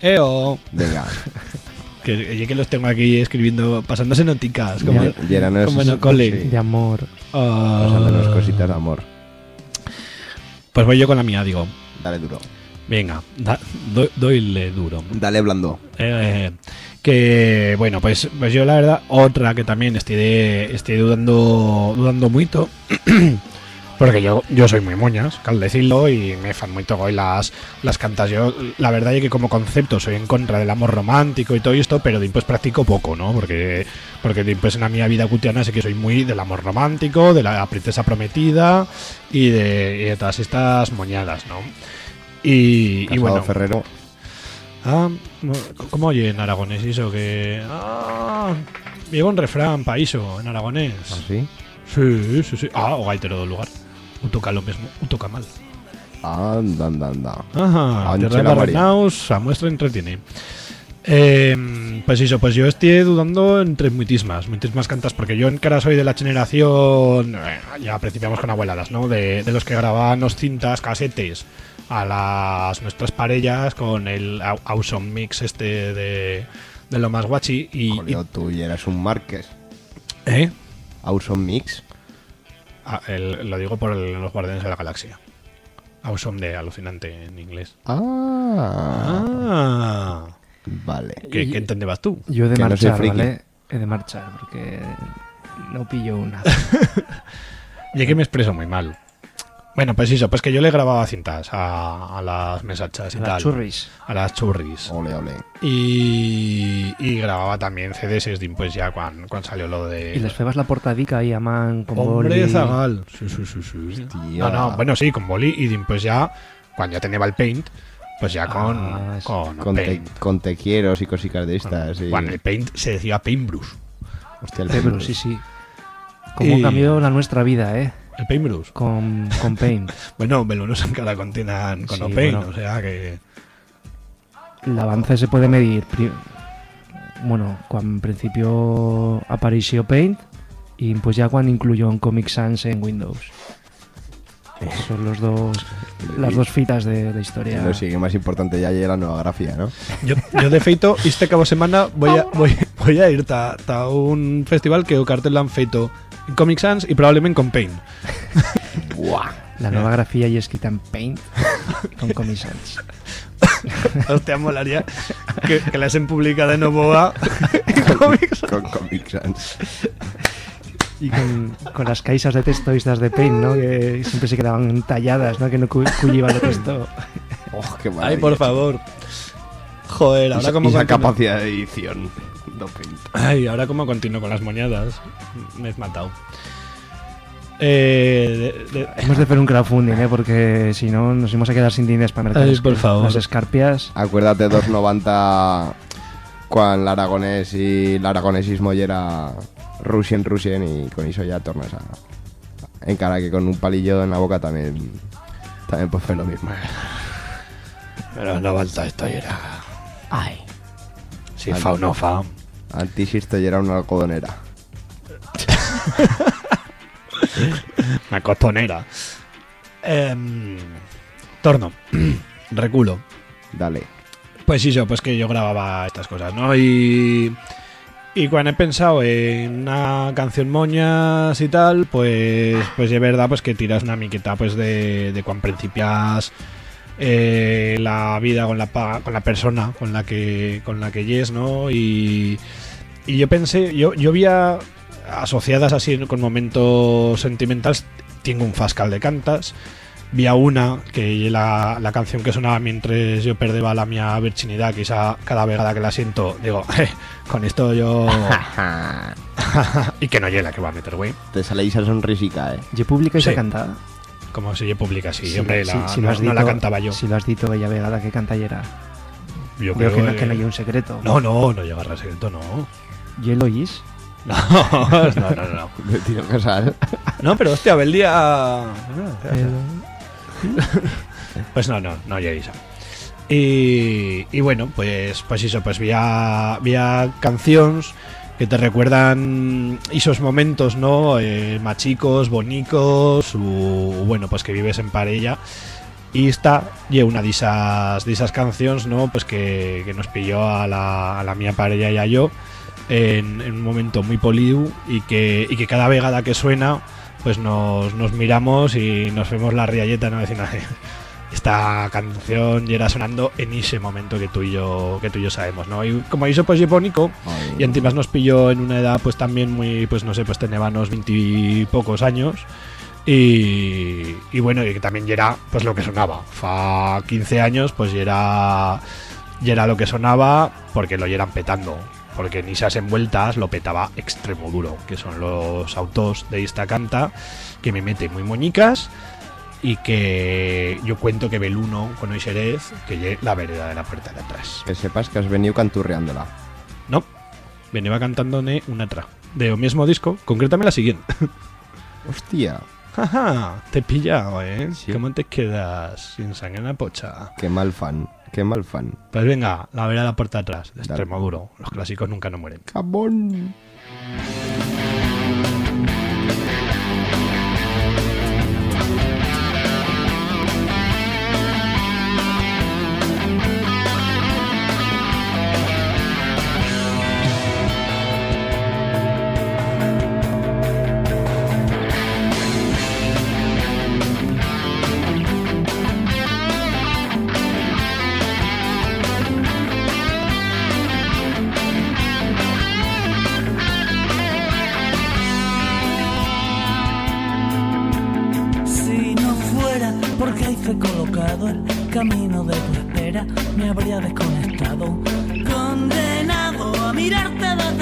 Eo. Venga. Que, ya que los tengo aquí escribiendo, pasándose noticas, como, en el cole. sí. De amor. Ah, Pasándonos cositas de amor. Pues voy yo con la mía, digo. Dale duro. Venga, da, do- doyle duro. Dale blando. Eh, que bueno, pues, pues yo la verdad, otra que también estoy, de- estoy dudando dudando mucho. Porque yo, yo soy muy moñas, cal decirlo, y me fan muy hoy las, las cantas. Yo, la verdad es que como concepto soy en contra del amor romántico y todo esto, pero después practico poco, ¿no? Porque, porque después en la mi vida cutiana sé que soy muy del amor romántico, de la princesa prometida y de, y de todas estas moñadas, ¿no? Y, y Casado bueno, Ferrero. Ah, ¿cómo oye en aragonés eso? Que. Ah, lleva un refrán paíso en aragonés. ¿Ah, sí? Sí, sí, sí. Ah, o gaitero del lugar. Un toca lo mismo, un toca mal. Anda, anda, anda. Ajá, Ancha tierra la de María. Barrenaus, a muestra entretiene. Eh, pues eso, pues yo estoy dudando entre muitísimas, muitísimas cantas, porque yo en cara soy de la generación, eh, ya principiamos con abueladas, ¿no? De, de los que grababan los cintas, casetes a las nuestras parellas con el Awesome Mix este de, de lo más guachi y, tú y eras un Márquez. ¿Eh? Awesome Mix. Ah, el- lo digo por el- los Guardianes de la Galaxia. Awesome de alucinante en inglés. Ah. Ah. Vale. ¿Qué, qué entendebas tú? Yo he de Que no marchar, friki. ¿vale? He de marchar, porque no pillo una. Y que me expreso muy mal. Bueno, pues eso, pues que yo le grababa cintas a, a las mesachas y A las tal. churris. A las churris. Ole, ole. Y, y grababa también CDs pues ya cuando, cuando salió lo de... Y les febas la portadica ahí a man con Hombre, boli. Zagal. Sí, sí, sí, sí. No, no, bueno, sí, con boli y pues ya, cuando ya tenía el paint, pues ya con, Ah, sí. con, Con, te, paint. con te quieros y cositas de estas. y- Bueno, el paint se decía paintbrush. Hostia, el Paintbrush. sí, sí. Cómo Y- cambió la nuestra vida, ¿eh? El paintbrush. Con, con Paint. Bueno, Belunos en cada contienen con Sí, no paint, bueno. o sea que... El avance se puede medir. Bueno, cuando en principio apareció Paint y pues ya cuando incluyó un Comic Sans en Windows. Son los dos, las dos fitas de la historia. Lo sigue más importante ya llega la nueva grafía, ¿no? Yo, yo de feito, este cabo semana voy a, voy, voy a ir ta un festival que o cartel l'han feito en Comic Sans y probablemente con Paint. La nueva grafía y escrita en Paint con Comic Sans. Hostia, molaría que, que la hacen publicada en Novoa en Comic Sans. Con Comic Sans. Y con, con las caixas de texto estas de Paint, ¿no? Que siempre se quedaban talladas, ¿no? Que no cu- cuyiva el texto. Oh, qué Ay, por favor. Joder, ahora esa- como esa capacidad de edición. Do Paint. Ay, ahora como continúo con las moñadas. Me he matado. Eh, de- de- Hemos de hacer un crowdfunding, ¿eh? Porque si no nos íbamos a quedar sin dinero para mercar Ay, por favor. las escarpias. Acuérdate 290 cuando el aragonés y el aragonesismo ya era Russian Russian y con eso ya tornas a en cara que con un palillo en la boca también también pues fue lo mismo. Pero no falta esto y era. Ay. Si fa o no fa. Antes esto ya era una algodonera. Una cotonera. Em, torno. Reculo. Dale. Pues sí, yo, pues que yo grababa estas cosas, ¿no? Y. Y cuando he pensado en una canción moñas y tal, pues pues es verdad pues que tiras una miqueta pues de, de cuando principias eh, la vida con la con la persona con la que con la que yes, ¿no? Y, y yo pensé, yo, yo había asociadas así con momentos sentimentales, tengo un fascal de cantas, vía una que la, la canción que sonaba mientras yo perdeba la mía virginidad, quizá cada vegada que la siento, digo, "Eh, con esto yo... y que no llega que va a meter, güey. Te sale esa sonrisica, eh. ¿Y pública esa Sí. cantada? Como si yo publica así, Sí, hombre, sí, la, si no, lo has no la dito- cantaba yo. Si lo has dicho bella vegada que canta y era. Yo Creo creo que no, que- que no hay un secreto. No, no, no llega a secreto, no. ¿Y el oís? No, no, no, no. Me tiro casal. No, pero hostia, el día. Pues no, no, no lleguéis a. Y, y bueno, pues, pues eso, pues vía, vía canciones que te recuerdan esos momentos, ¿no? Eh, machicos, bonicos, o bueno, pues que vives en parella. Y esta y una de esas, de esas canciones, ¿no? Pues que, que nos pilló a la, a la mía parella y a yo en, en un momento muy polido y que, y que cada vegada que suena, pues nos, nos miramos y nos vemos la rialleta, ¿no? Diciendo, "Ay, esta canción ya era sonando en ese momento que tú y yo, que tú y yo sabemos, ¿no? Y como hizo pues Yepónico, y encima nos pilló en una edad pues también muy, pues no sé, pues teníamos veintipocos años. Y, y bueno, y que también ya era pues lo que sonaba. Fa 15 años, pues ya era, ya era lo que sonaba porque lo eran petando. Porque en esas envueltas lo petaba extremo duro, que son los autos de esta canta, que me meten muy moñicas y que yo cuento que Beluno con Oixerez, que lle la vereda de la puerta de atrás. Que sepas que has venido canturreándola. No, venía cantándome una tra. De o mismo disco, concretamente la siguiente. Hostia. Jaja, te he pillado, ¿eh? ¿Cómo te quedas sin sangre en la pocha? Qué mal fan. Qué mal fan. Pues venga, la vereda la puerta atrás, de. Los clásicos nunca no mueren. Cabón.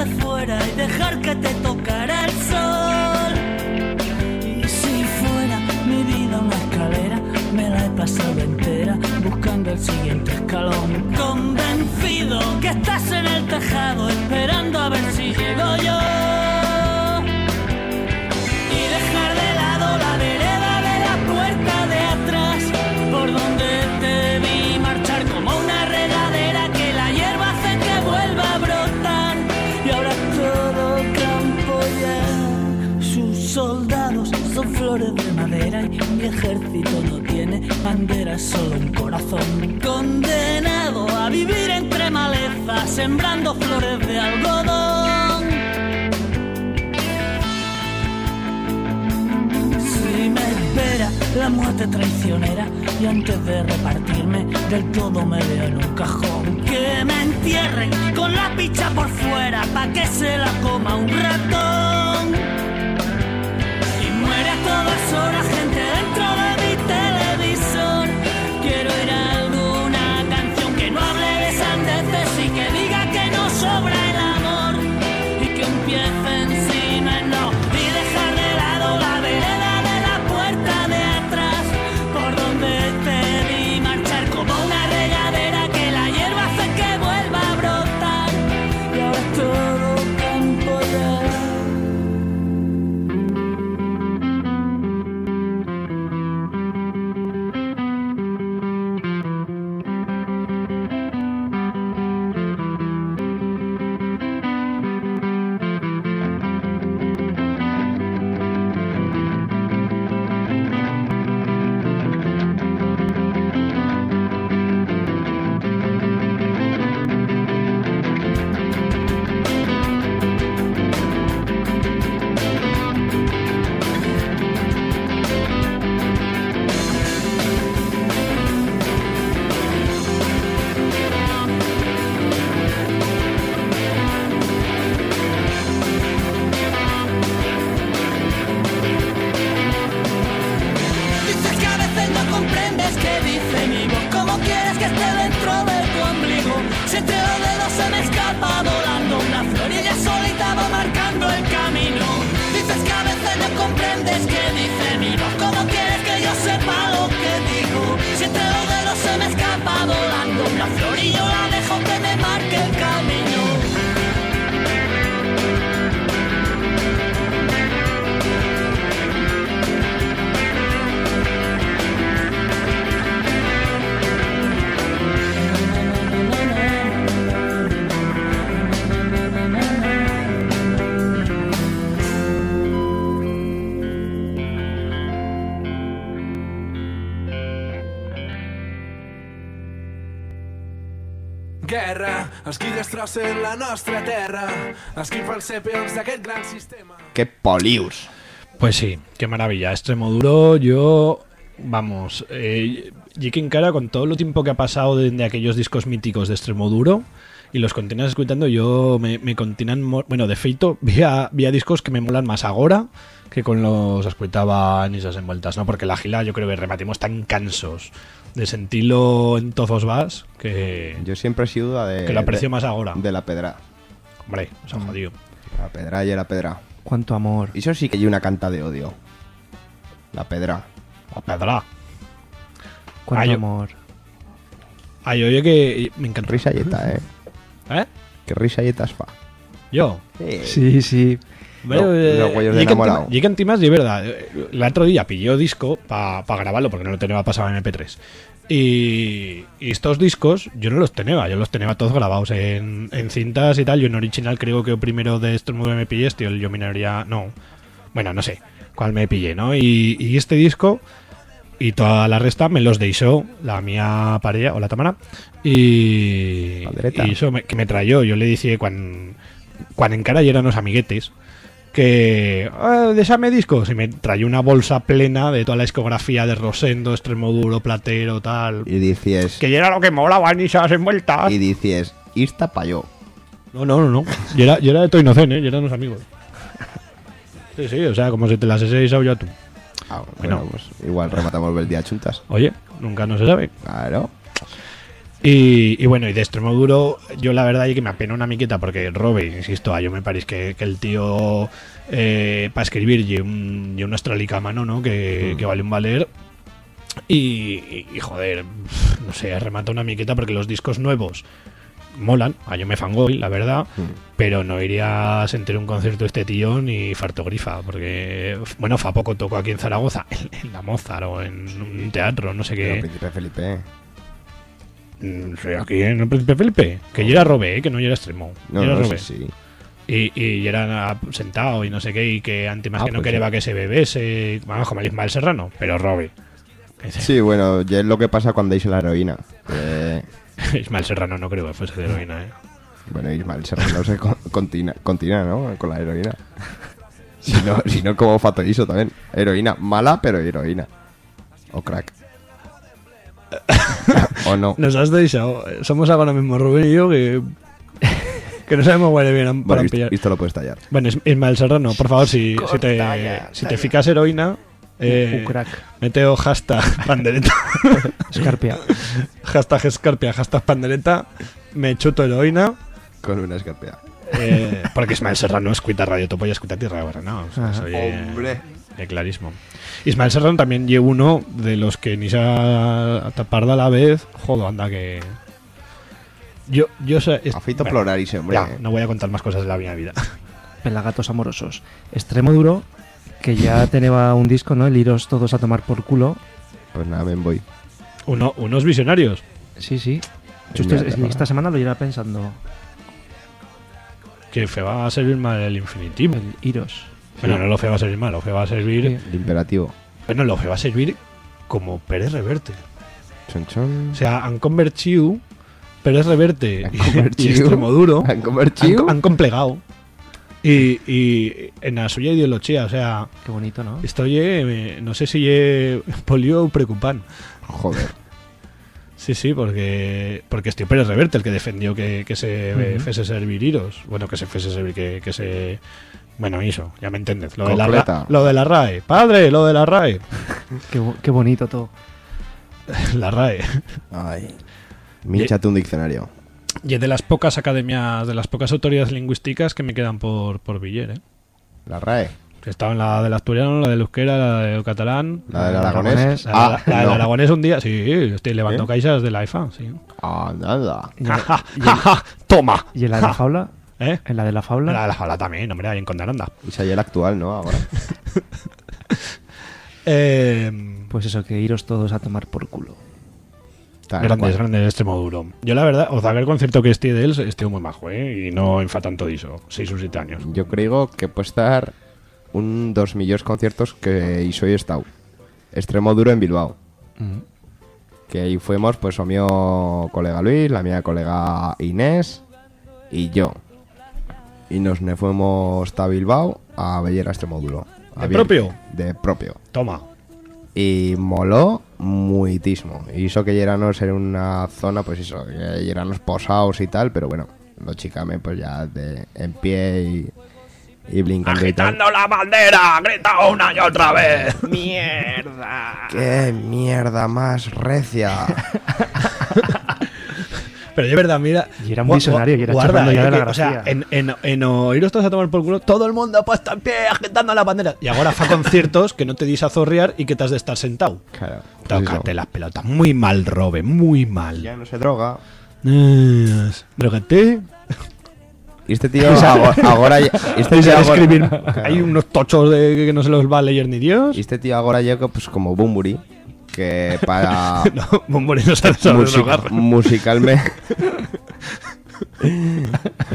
Y dejar que te tocara el sol. Y si fuera mi vida una escalera, me la he pasado entera buscando el siguiente escalón. Convencido que estás en el tejado esperando a ver si llego yo. Bandera, solo un corazón condenado a vivir entre malezas, sembrando flores de algodón. Si me espera la muerte traicionera y antes de repartirme del todo me veo en un cajón que me entierren con la picha por fuera pa' que se la coma un ratón y muere a todas horas gente dentro de destrossen la nostra terra, els qui fan ser peons d'aquest gran sistema. ¡Qué polius! Pues sí, qué maravilla. Extremoduro, yo. Vamos, eh, Jikin Cara, con todo lo tiempo que ha pasado desde aquellos discos míticos de Extremoduro y los continúas escuchando, yo me, me continúan. Bueno, de feito, vía, vía discos que me molan más ahora que con los escuchaba en esas envueltas, ¿no? Porque la gila yo creo que rematimos tan cansos de sentirlo en tozos vas que. Yo siempre he sido de... Que lo aprecio de- más ahora. De la pedra. Hombre, se ha jodido. La pedra y la pedra. Cuánto amor. Y eso sí que hay una canta de odio. La pedra. La pedra. Cuánto Ah, yo- amor. Ay, oye, que me encanta. Risalleta, eh. ¿Eh? Que risalletas fa. Yo. Sí, sí. Bueno, eh, los huellos de enamorado. y que encima es de verdad. El otro día pilló disco para grabarlo porque no lo tenía pasado en MP3. Y, y estos discos yo no los tenía, yo los tenía todos grabados en, en cintas y tal. Yo en original creo que el primero de estos nueve me pillé, este, yo minoría. No. Bueno, no sé cuál me pillé, ¿no? Y, y este disco y toda la resta me los deixó la mía pareja o la Tamara y, y eso me, que me trayó yo le dije cuando cuando encara y eran los amiguetes que "Ah, déjame discos y me trayó una bolsa plena de toda la discografía de Rosendo, Extremoduro, Platero, tal Y dices... que ya era lo que molaba ni esas envueltas Y dices... Pa' yo. no, no, no, no. Yo era, yo era de todo inocente, ¿eh? yo eran los amigos. Sí, sí, o sea, como si te las ese ya tú. Ah, bueno, Bueno. pues igual rematamos el día chuntas. Oye, Nunca no se sabe. Claro. Y, y bueno, y de extremo duro, yo la verdad y que me apena una miqueta porque Robe, insisto, a yo me parece que, que el tío para escribir y un, y un astralicamano, ¿no? Que, Mm. que vale un valer. Y, joder, no sé, remata una miqueta porque los discos nuevos molan, a yo me fangoy, la verdad, pero no iría a sentir un concierto este tío ni fartogrifa, porque, bueno, fa poco tocó aquí en Zaragoza, en, en la Mozart o en un teatro, no sé Pero qué. Príncipe Felipe. Mm, sí, aquí en el Príncipe Felipe, que yo era Robe, eh, que no yo era extremo. No, yo era no, sí, sí. Y, y era sentado y no sé qué, y que antes más Ah, que no pues quería sí. que se bebese, vamos, como el Ismael Serrano, pero Robe. Sí, bueno, ya es lo que pasa cuando dice la heroína. Eh, Ismael Serrano no creo que fuese de heroína, eh. bueno, Ismael Serrano se con- continúa, ¿no? Con la heroína. Si no, si no como Fato Iso también. Heroína, mala, pero heroína. O crack. o no. Nos has deixado. Somos ahora mismo Rubén y yo que. Que no sabemos cuál es bien Bueno, para esto, pillar. esto lo puedes tallar. Bueno, Is- Ismael Serrano, por favor, si, si te, Talla, si te ficas heroína, eh, Un crack. meteo hashtag pandereta. Escarpia. hashtag escarpia, hashtag pandereta. Me chuto heroína. Con una escarpia. Eh, porque Ismael Serrano escuita Radio Topo y escuita Tierra de no, o sea, Hombre. Ye clarísimo. Ismael Serrano también lleva uno de los que ni se a tapar a la vez. Jodo, anda que. Yo, yo sé. es- Afeito bueno, hombre. ya, no voy a contar más cosas de la mía vida. Pelagatos amorosos. Extremo duro, que ya tenía un disco, ¿no? El iros todos a tomar por culo. Pues nada, me voy. Uno, unos visionarios. Sí, sí. Yo esta semana lo iba pensando. Que fe va a servir mal el infinitivo. El iros. Bueno, no lo fe va a servir mal, lo fe va a servir. El imperativo. Bueno, lo fe va a servir como Pérez Reverte. Chon, chon. O sea, han convertido Pérez Reverte Han y, y Extremo Duro. Han convertido. Han, han complegado. Y, y en la suya ideología, o sea, Qué bonito, ¿no? estoy, eh, no sé si he polio preocupan. Joder. Sí, sí, porque porque estoy Pérez Reverte el que defendió que, que se Ujú. eh, fuese servir iros. Bueno, que se fuese servir, que, que se... Bueno, eso, ya me entendés. Lo de, la lo de la RAE. Padre, lo de la RAE. Qué, bo- qué bonito todo. la RAE. Ay. Mínchate un diccionario. Y es de las pocas academias, de las pocas autoridades lingüísticas que me quedan por, por Villar, ¿eh? La RAE. Estaba en la del asturiano, la del euskera, la del catalán. La del aragonés. La, Ah, la- la del no. aragonés un día, sí, estoy levantando ¿Eh? caixas de la IFA, sí. Ah, nada. La- Ja, ja, ja, Toma. ¿Y en la de la Ja. ¿Eh? ¿En la de la faula? La de la jaula también, hombre, ahí en Condaranda. Y se el actual, ¿no? Ahora. Eh, Pues eso, que iros todos a tomar por culo. Tal grandes, cual. grandes, extremo duro. Yo la verdad, o sea, el concierto que estoy de él, estoy muy majo, ¿eh? Y no enfa tanto diso, 6 o 7 años. Yo creo que puede estar un dos millones conciertos que hizo y estado. Extremo duro en Bilbao. Que ahí fuimos, pues, o mío colega Luis, la mía colega Inés y yo. Y nos ne fuimos hasta Bilbao a Bellera Extremo duro. A ¿De Biel- propio? De propio. Toma. Y moló muitísimo. Eso que Lleranos era una zona, pues eso, que Lleranos posados y tal, pero bueno, los chicame pues ya de, en pie y, y tal. ¡Agitando la bandera! ¡Grita una y otra vez! ¡Mierda! ¡Qué mierda más recia! Pero de verdad, mira. Y era un visionario, y era guarda, ya de la que, O sea, en, en, en oíros todos a tomar por culo, todo el mundo puesto en pie, agitando la bandera. Y ahora fa conciertos que no te dis a zorrear y que te has de estar sentado. Claro. pues Tócate las pelotas. Muy mal, Robe, muy mal. Ya no se droga. Drogate. Y este tío ahora ya- este tío escribir. Claro. Hay unos tochos de que no se los va a leer ni Dios. Y este tío ahora llega pues como Bumburi, que para... no, Bumburi no sabe Music- musicalmente...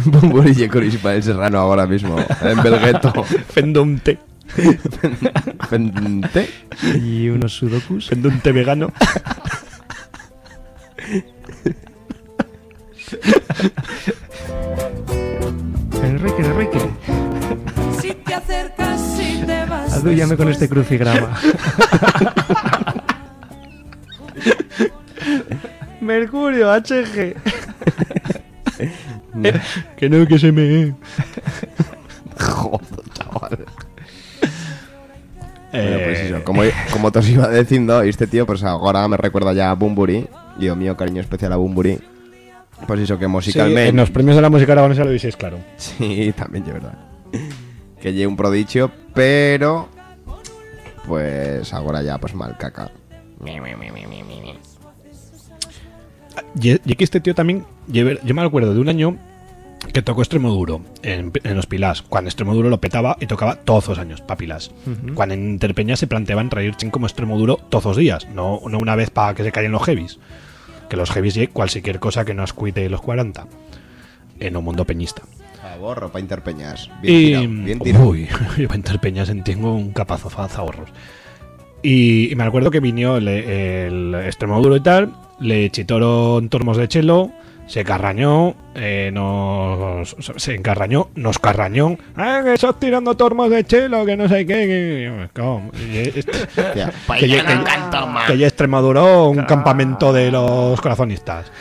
Bumburi llega con Ismael Serrano ahora mismo, en Belgueto. Fendonte. Fente. Y unos sudokus. Fendonte vegano. Enrique, Enrique. Si te acercas, si te vas. Adúllame con este crucigrama. Mercurio, HG. Que no, que se me. Joder, chaval. Eh, Bueno, pues eso. como, como te os iba diciendo, este tío, pues ahora me recuerda ya a Bumburi. O mío, cariño especial a Bumburi. Pues eso, que Sí, musicalmente... en los premios de la música aragonesa lo dices claro. Sí, también es verdad. Que lleve un prodigio, pero... Pues ahora ya, pues mal caca. Y, y que este tío también, lleve- yo me acuerdo de un año que tocó Extremo Duro en, en los Pilás, cuando Extremo Duro lo petaba y tocaba todos los años para Pilás. Ujú. Cuando en Interpeña se planteaban traerchen como Extremo Duro todos los días, no, no una vez para que se caigan los heavies. Que los heavies y cualquier cosa que nos cuide los 40 en un mundo peñista. Favor, ropa interpeñas. Bien Y, tirado, bien tirado. Uy, yo para Interpeñas entiendo un capazo ahorros. Y, y me acuerdo que vino el, el extremo duro y tal, le chitaron tormos de chelo, se carrañó, eh, nos, se encarrañó, nos carrañó. ¡Ah, que estás tirando tormos de chelo, que no sé qué! Que, Pues ya ya Extremadura, un campamento de los corazonistas.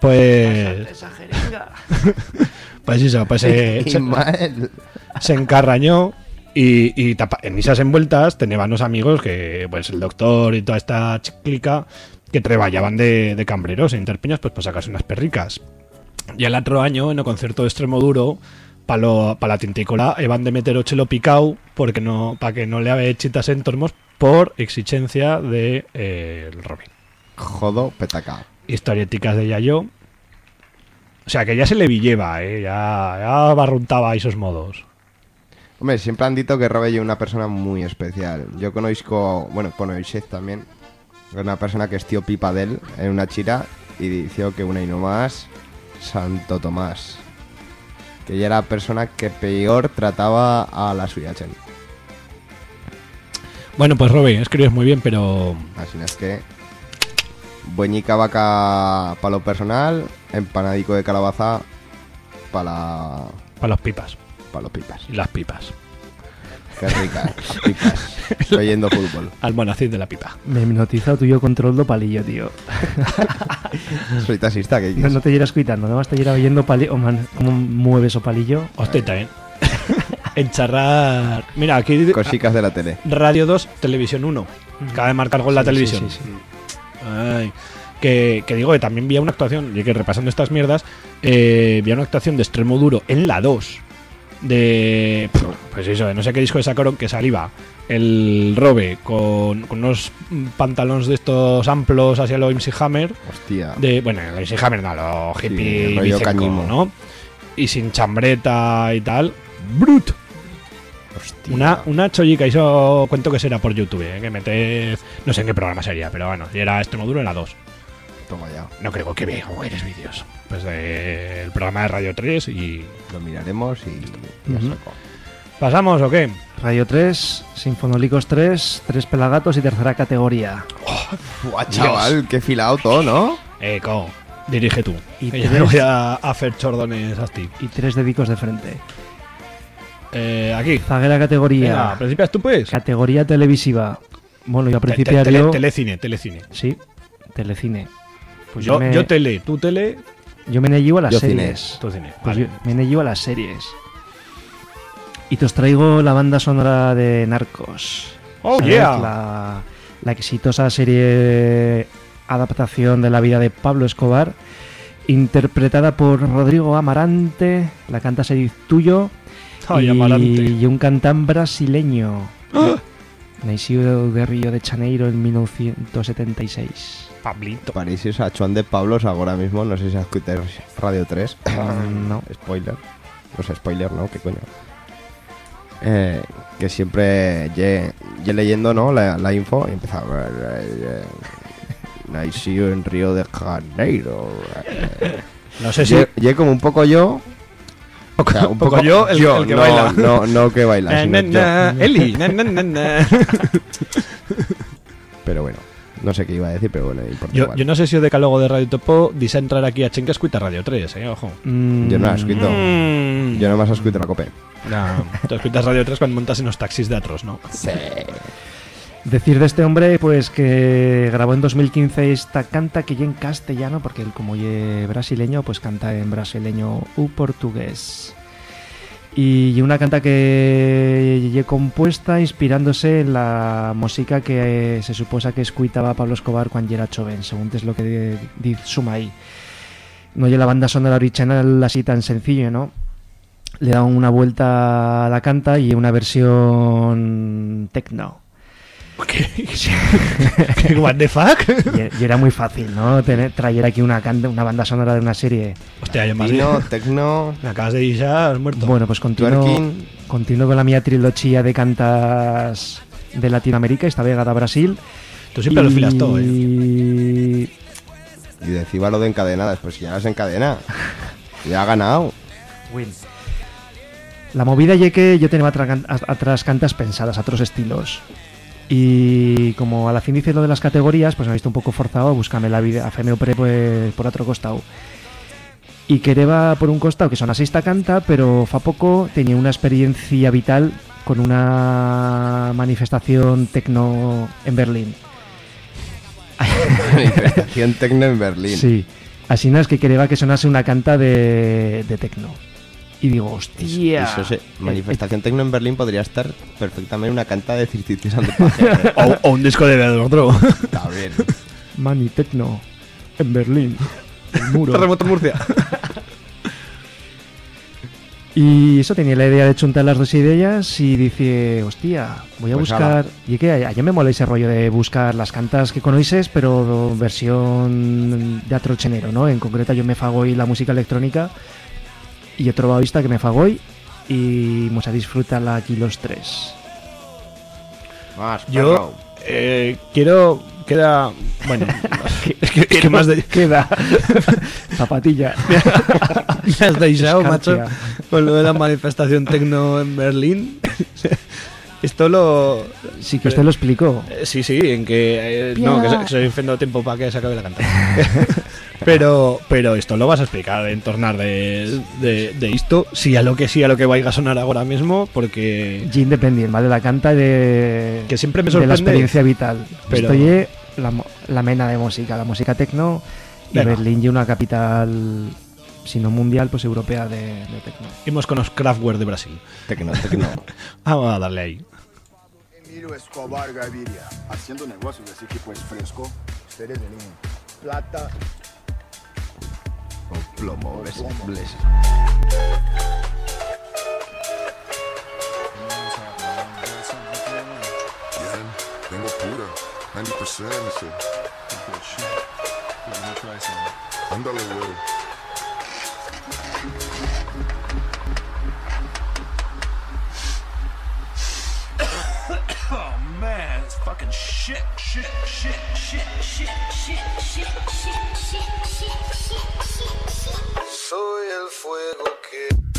Pues. Esa jeringa. Pues eso, pues eh, se, se encarrañó y, y tapa- en esas envueltas tenían unos amigos que, pues el doctor y toda esta clica que treballaban de, de cambreros en Interpeñas pues para sacarse unas perricas. Y el otro año, en el concierto de Extremo Duro, para la tintícola, iban de meter o chelo picao porque no, para que no le habe chitas en tormos por exigencia de eh, el Robin. Jodo, petaca. Historiéticas de Yayo. O sea que ya se le villeva, ¿eh? ya, ya barruntaba esos modos. Hombre, siempre han dicho que Robert es una persona muy especial. Yo conozco, bueno, conocéis también, una persona que es tío pipa de él en una chira y dijo que una y no más, Santo Tomás. Que ella era la persona que peor trataba a la suya, chen. Bueno, pues Robin, escribes muy bien, pero Así es que. Bueñica vaca para lo personal, empanadico de calabaza para para los pipas. Para los pipas. Y las pipas. Qué rica, las pipas. Leyendo fútbol. Almonacid de la pipa. Me hipnotiza tuyo control do palillo, tío. Soy taxista, ¿qué No, quieres? no te irás cuitando, no vas a ir oyendo palillo. Oh, man, ¿Cómo mueves o palillo? Hostia, también. Encharrar. Mira, aquí. Cosicas de la tele. Radio 2, Televisión 1. Acaba de marcar gol la Sí, televisión. sí, sí, Ay, que, que digo que también vi una actuación, y que repasando estas mierdas, eh, vi una actuación de extremo duro en la 2. De. Pues eso, de no sé qué disco de sacaron que saliva el Robe con, con unos pantalones de estos amplos hacia lo MC Hammer. Hostia. De, bueno, el MC Hammer, no, lo hippie bicenco, cañimo. ¿no? Y sin chambreta y tal. ¡Brut! Una, una chollica, hizo cuento que será por YouTube, ¿eh? que metes. No sé en qué programa sería, pero bueno, y era extremo duro en la 2. Toma ya. No creo que vea o eres vídeos. Pues del programa de Radio 3 y. Lo miraremos y ya Ujú. saco. ¿Pasamos o qué? Radio 3, Sinfonólicos 3, 3 pelagatos y tercera categoría. Buah, chaval, qué filado todo, ¿no? Eco, dirige tú. Y yo tres- me voy a hacer chordones a ti. Y tres dedicos de frente. Eh, aquí. Zaguera categoría. Venga, ¿principias tú pues? Categoría televisiva. Bueno, yo a Te- te- principiario... tele- telecine, telecine. Sí, telecine. Pues yo, me, yo tele, tú tele. yo me neguigo a las Yo series. cine. Tú cine. Pues Vale. yo me neguigo a las series. Y te os traigo la banda sonora de Narcos. Oh, ¿Sabes? yeah. La, la exitosa serie adaptación de la vida de Pablo Escobar, interpretada por Rodrigo Amarante, la canta Tuyo Ay, y, Amarante. y un cantán brasileño. ¡Ah! Nacido de Río de Janeiro en 1976. Pablito. Pareces a Chuan de Pablos ahora mismo, no sé si escuchas Radio 3. no. Spoiler. No sé, spoiler, ¿no? ¿Qué coño? Eh, que siempre ye, ye leyendo, ¿no? La, la info y empezaba... eh, Nació en Río de Janeiro. eh. No sé si. Ye- ye como un poco yo... o sea, un poco yo, el- el que no, baila. No, no que baila, sino na, yo. na, Eli, na, na, na, na. Pero bueno, no sé qué iba a decir, pero bueno, importa Yo, igual. yo no sé si o decálogo de Radio Topo dice entrar aquí a Chen que escuita Radio 3, eh, ojo. Mm, Yo no la he escrito. Mm. Yo nomás he escrito la cope. No, tú escuchas Radio 3 cuando montas en los taxis de atros, ¿no? Sí. Decir de este hombre, pues que grabó en 2015 esta canta que ya en castellano, porque él como ye brasileño, pues canta en brasileño u portugués. Y una canta que lle compuesta inspirándose en la música que eh, se suposa que escuitaba Pablo Escobar cuando era joven, según es lo que dice Sumai. No lle la banda sonora original así tan sencillo, ¿no? Le da una vuelta a la canta y una versión techno. What the fuck? Y, y era muy fácil, ¿no? Tener, traer aquí una, una banda sonora de una serie. Hostia, yo más Tecno, tecno. Me acabas de ir ya, has muerto. Bueno, pues continuo, Twerking. continuo con la mía trilogía de cantas de Latinoamérica, esta vez a Brasil. Tú siempre lo filas todo, ¿eh? Y Y decía lo de encadenadas, pues ya las encadena. Ya ha ganado. Win. La movida ya que yo tenía otras otras cantas pensadas, otros estilos. Y como a la fin dice lo de las categorías, pues me he visto un poco forzado a buscarme la vida, a hacerme pre pues, por otro costado. Y quería por un costado que son así esta canta, pero fa poco tenía una experiencia vital con una manifestación tecno en Berlín. Manifestación tecno en Berlín. Sí. Así no es que quería que sonase una canta de, de tecno. Y digo, hostia. Eso sí, manifestación tecno en Berlín podría estar perfectamente una canta de Cirtitis and the Pages. o, o un disco de otro. Está bien. Mani Tecno en Berlín. El muro. Terremoto Murcia. Y eso tenía la idea de juntar las dos ideas y dice, hostia, voy a Pues buscar. ala. Y que allá me mola ese rollo de buscar las cantas que conoces, pero versión de otro género, ¿no? En concreto yo me fago hoy la música electrónica y he probado esta que me fago hoy y vamos a disfrutarla aquí los tres. Más, Yo eh, quiero. Queda. Bueno, es que, es que más de. Queda. Zapatilla. Me has Escarpia. macho, con lo de la manifestación tecno en Berlín. Esto lo. Sí, que usted lo explicó. Eh, Sí, sí, en que. eh, no, que, que tiempo para que se acabe la canta. Pero, pero esto lo vas a explicar en tornar de, de, de esto. Sí, a lo que sí, a lo que vaya a sonar ahora mismo, porque. Y independiente, ¿vale? La canta de. Que siempre me De la sorprende. experiencia vital. Pero- Estoy la, la mena de música, la música tecno. Y Venga. Berlín y una capital, si no mundial, pues europea de, de tecno. Íbamos con los Kraftwerk de Brasil. Tecno, tecno. Vamos a darle ahí. Emilio Escobar Gaviria, haciendo negocios así que pues fresco. Ustedes en plata. con plomo, bless, bless. Tengo pura, 90% and shit. Ándale, güey. Fucking shit, shit, shit, shit, shit, shit, shit, shit, shit, shit, shit, shit. Soy el fuego que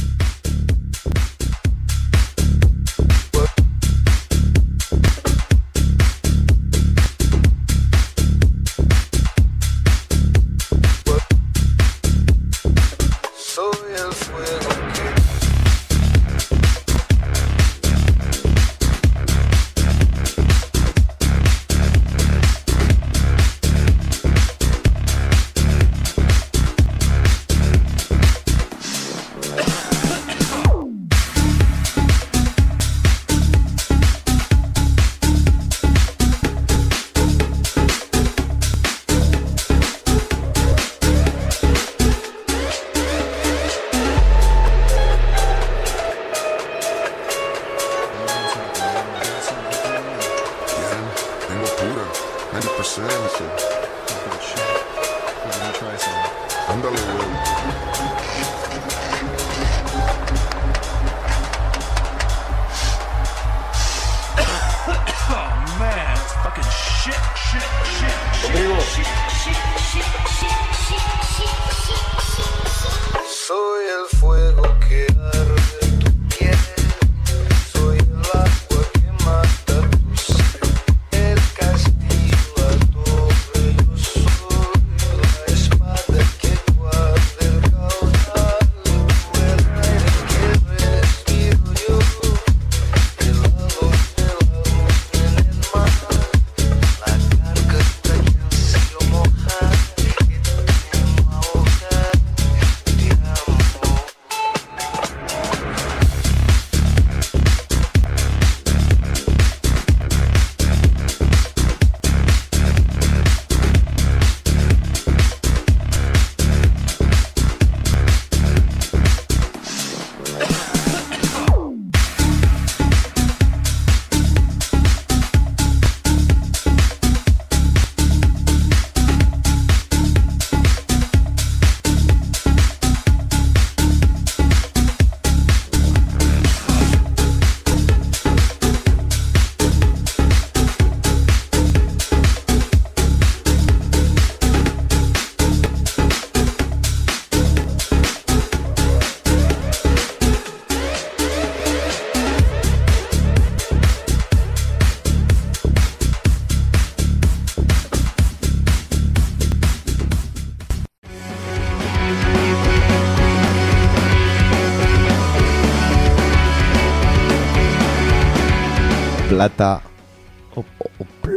plata.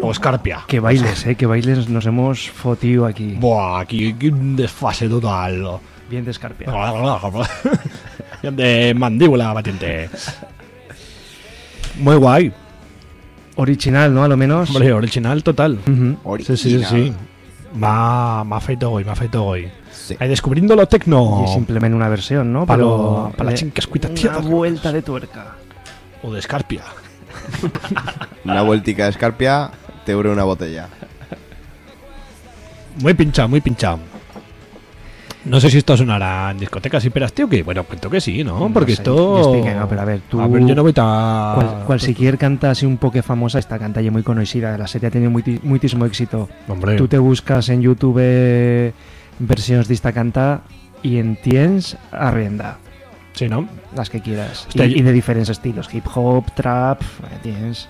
O escarpia. Que bailes, eh, que bailes nos hemos fotido aquí. Buah, aquí, aquí un desfase total. Bien de escarpia. de mandíbula batiente. Muy guay. Original, ¿no? A lo menos. Hombre, original total. Ujú. Sí, sí, sí, sí. M'ha m'ha fet hoy, m'ha fet hoy. Ahí descubriendo lo tecno. Y es simplemente una versión, ¿no? Pa Pero lo- pa la una tierra. vuelta de tuerca. O de escarpia. Una vueltica de escarpia, te abre una botella. Muy pinchado, muy pinchado. No sé si esto sonará en discotecas hiperas, tío, que bueno, cuento que sí, ¿no? No Porque sé, esto... yo estoy que no, pero a ver, tú... A ver, yo no voy tan... Cual, cualquier canta así un poco famosa, esta canta ya muy conocida, la serie ha tenido muchísimo éxito. Hombre. Tú te buscas en YouTube eh, versiones de esta canta y entiendes a rienda. Sí, ¿no? Las que quieras. Hostia, y, yo- y de diferentes estilos, hip hop, trap, eh, tienes...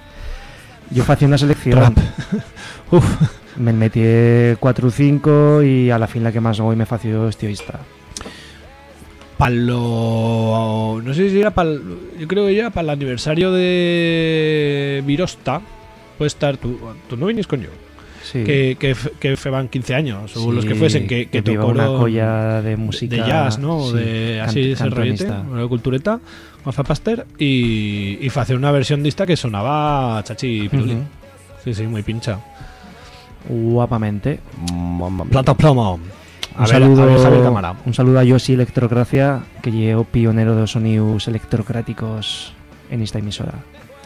Yo hacía una selección. Uf. Me metí 4 o 5 y a la fin la que más hoy me fació estioista. Para lo... No sé si era para... Yo creo que era para el aniversario de Virosta. Puede estar... Tú, tú no viniste con yo. Sí. Que, que, que feban 15 años, o Sí, los que fuesen, que, que que viva una colla de música, De jazz, ¿no? sí, de así, ese rollete, una cultureta, Juanfa Pasteur, y, y hacer una versión de esta que sonaba chachi piruli. Ujú. Sí, sí, muy pincha. Guapamente. Plata plomo. Un saludo, a Javier un saludo a Yoshi Electrocracia, que llevo pionero de los sonidos electrocráticos en esta emisora.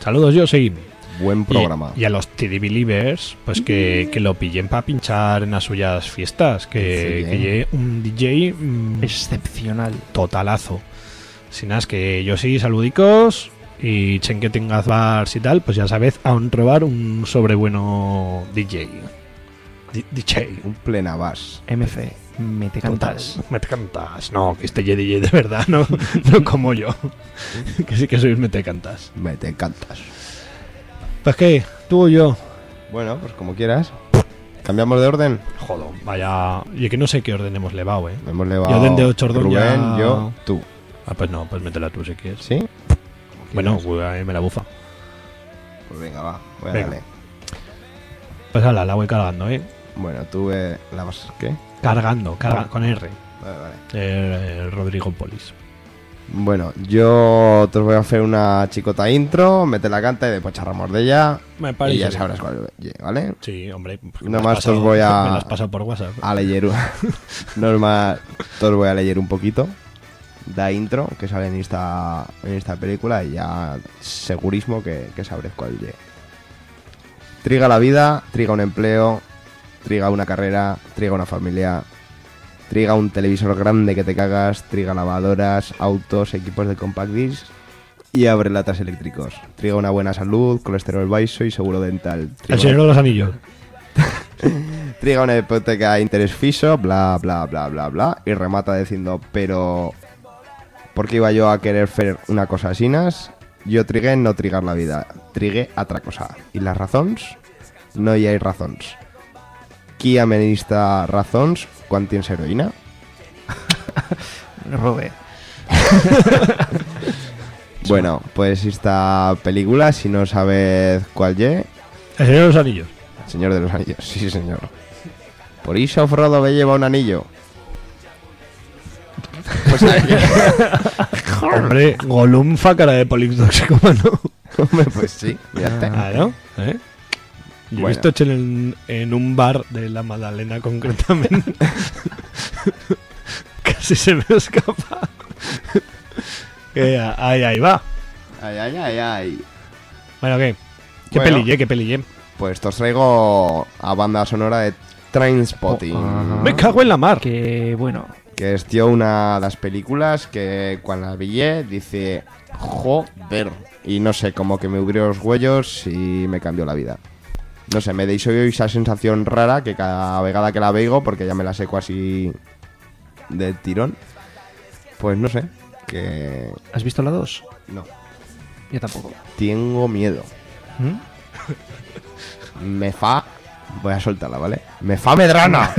Saludos, yo sí. Buen programa. Y, y a los TD Believers, pues que, que lo pillen para pinchar en las suyas fiestas. Que, Sí, que un DJ mm, excepcional. Totalazo. Sin más que yo sí, saludicos. Y chen que tengas bars y tal, pues ya sabes, aún robar un sobrebueno DJ. Di- DJ. Un plena bass. MC, me te cantas. Me te cantas. No, que este DJ de verdad, no, no como yo. que sí que sois me te cantas. Me te cantas. Pues qué, tú o yo. Bueno, pues como quieras. ¿Cambiamos de orden? Joder, vaya. Y que no sé qué orden hemos levado, eh. Hemos levado Yo desde ocho orden Rubén, ya- yo, tú. Ah, pues no, pues métela tú si quieres. ¿Sí? Bueno, pues me la bufa. Pues venga, va. Voy a Venga. darle. Pues ala, la voy cargando, eh. Bueno, tú eh, la vas... ¿Qué? Cargando, carga, Ah. con R. Vale, vale. Rodrigo Polis. Bueno, yo te voy a hacer una chicota intro, mete la canta y después charramos de ella. Me parece Y ya sabrás cuál llega, ¿vale? Sí, hombre. me Nada has más os voy Me a... las pasado por WhatsApp. A leer... no más, os voy a leer un poquito da intro que sale en esta, en esta película y ya segurísimo que, que sabréis cuál es. Triga la vida, triga un empleo, triga una carrera, triga una familia, triga un televisor grande que te cagas, triga lavadoras, autos, equipos de compact disc y abre latas eléctricos. Triga una buena salud, colesterol baixo y seguro dental. Triga El señor de los anillos. Triga una hipoteca a interés fijo, bla, bla, bla, bla, bla. Y remata diciendo, pero... ¿Por qué iba yo a querer hacer una cosa así? Yo trigué no trigar la vida. Trigué otra cosa. ¿Y las razones? No hay razones. Qui amenista razones quan tienes heroïna? Robe. bueno, pues esta película, si no sabes cuál es... El Señor de los Anillos. El Señor de los Anillos, sí señor. Por eso Frodo me lleva un anillo. Pues Hombre, Gollum fa cara de politoxicómano. Hombre, pues sí, ya está. Claro, ¿eh? Yo he visto Chel en, en un bar de la Magdalena concretamente. Casi se me escapa. Que ahí, ahí va. Ay, ay, ay, ay. Bueno, ¿qué? ¿Qué Bueno. pelille? ¿Qué pelille? Pues te os traigo a banda sonora de Trainspotting. Oh, Me cago en la mar. Que bueno. Que es, tío, una de las películas que cuando la vi dice, joder. Y no sé, como que me abrió los huellos y me cambió la vida. No sé, me hizo esa sensación rara que cada vegada que la veigo, porque ya me la seco así del tirón, pues no sé, que... ¿Has visto la 2? No. Yo tampoco. Tengo miedo. ¿Mm? Me fa... Voy a soltarla, ¿vale? Me fa medrana.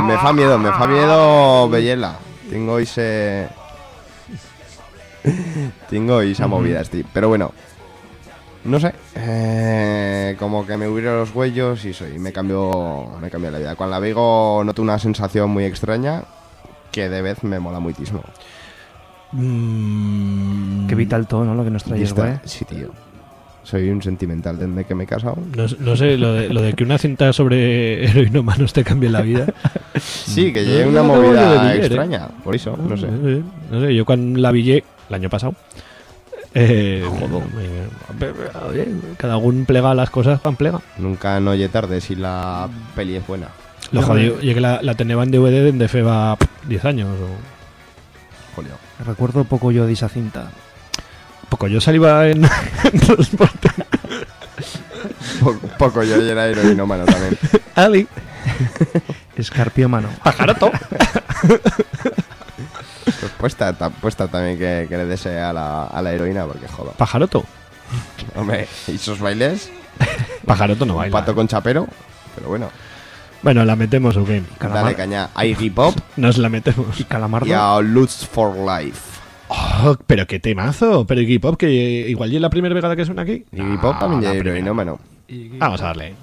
me fa miedo, me fa miedo Bellela. Tengo ese... Tengo esa movida, Steve. Pero bueno, No sé, eh, como que me hubiera los huellos y soy, me cambió, me cambió la vida. Cuando la veo noto una sensación muy extraña que de vez me mola muchísimo. Qué vital todo, ¿no? Lo que nos trae güey. Sí, tío. Soy un sentimental desde que me he casado. No, no sé, lo de, lo de que una cinta sobre heroinómanos te cambie la vida. Sí, que No, lleve no una de movida ¿eh? extraña. Por eso, no sé. Eh, No sé, yo cuando la vi el año pasado. Eh, oye, cada uno plega las cosas pan plega. Nunca no oye tarde si la peli es buena. Lo jodido, y que la, la tenía en DVD desde Feba 10 años. O... Jodido. Recuerdo poco yo de esa cinta. Poco yo salía en, en transporte. Po- poco yo y era heroinómano también. Ali. Escarpiómano. Pajaroto. Pues puesta, ta- puesta también que, que le desee a la, a la heroína, porque joda. Pajaroto. Hombre, ¿y esos bailes? Pajaroto no baila. Pato con chapero, pero bueno. Bueno, la metemos, ok. Dale caña. A Iggy Pop Nos la metemos. Y Calamardo. y a Lutz for Life. Oh, pero qué temazo. Pero Iggy Pop, que igual ya es la primera vegada que suena aquí. Iggy Pop también la ya heroinómano. Vamos a darle.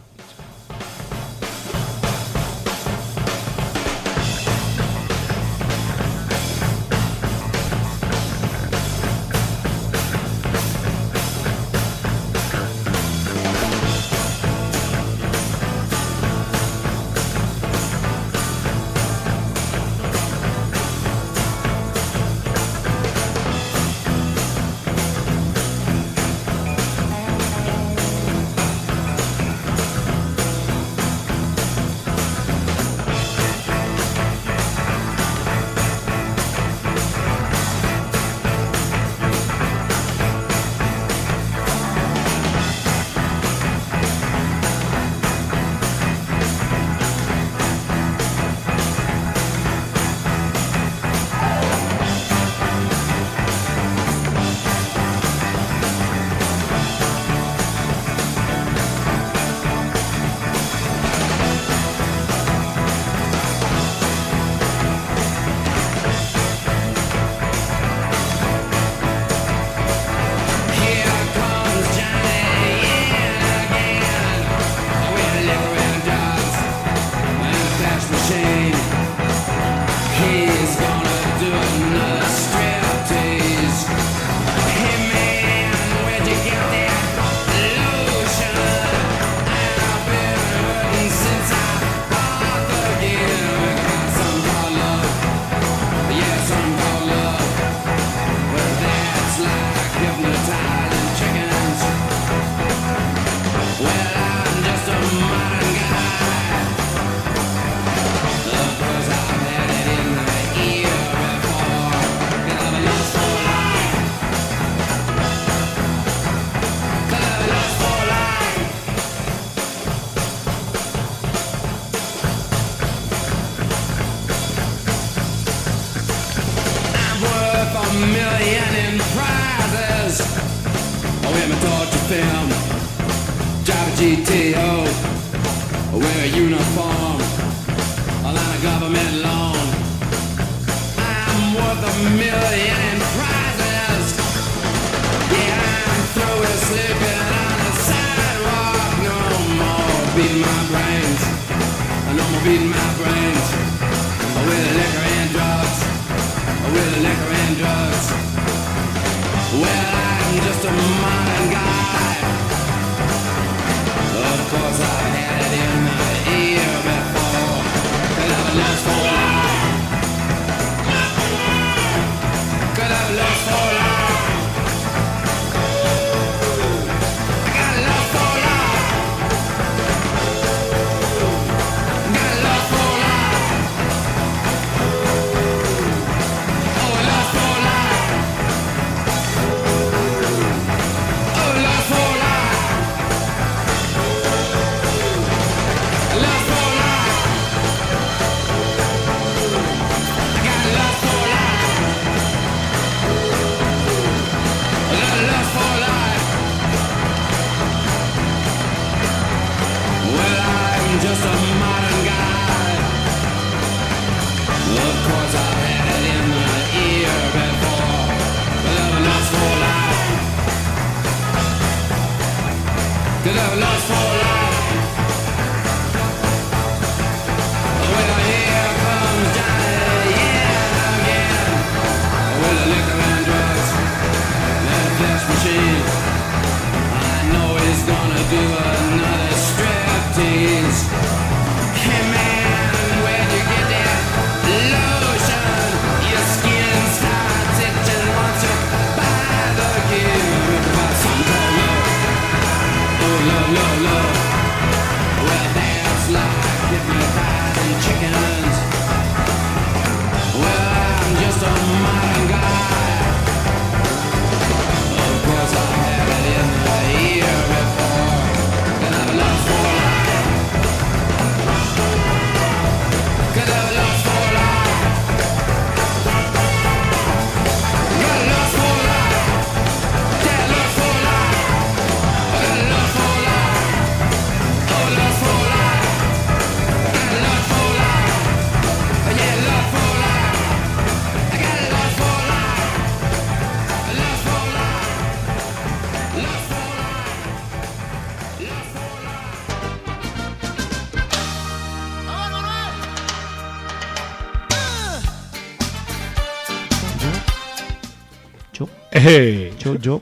Eh. Yo, yo.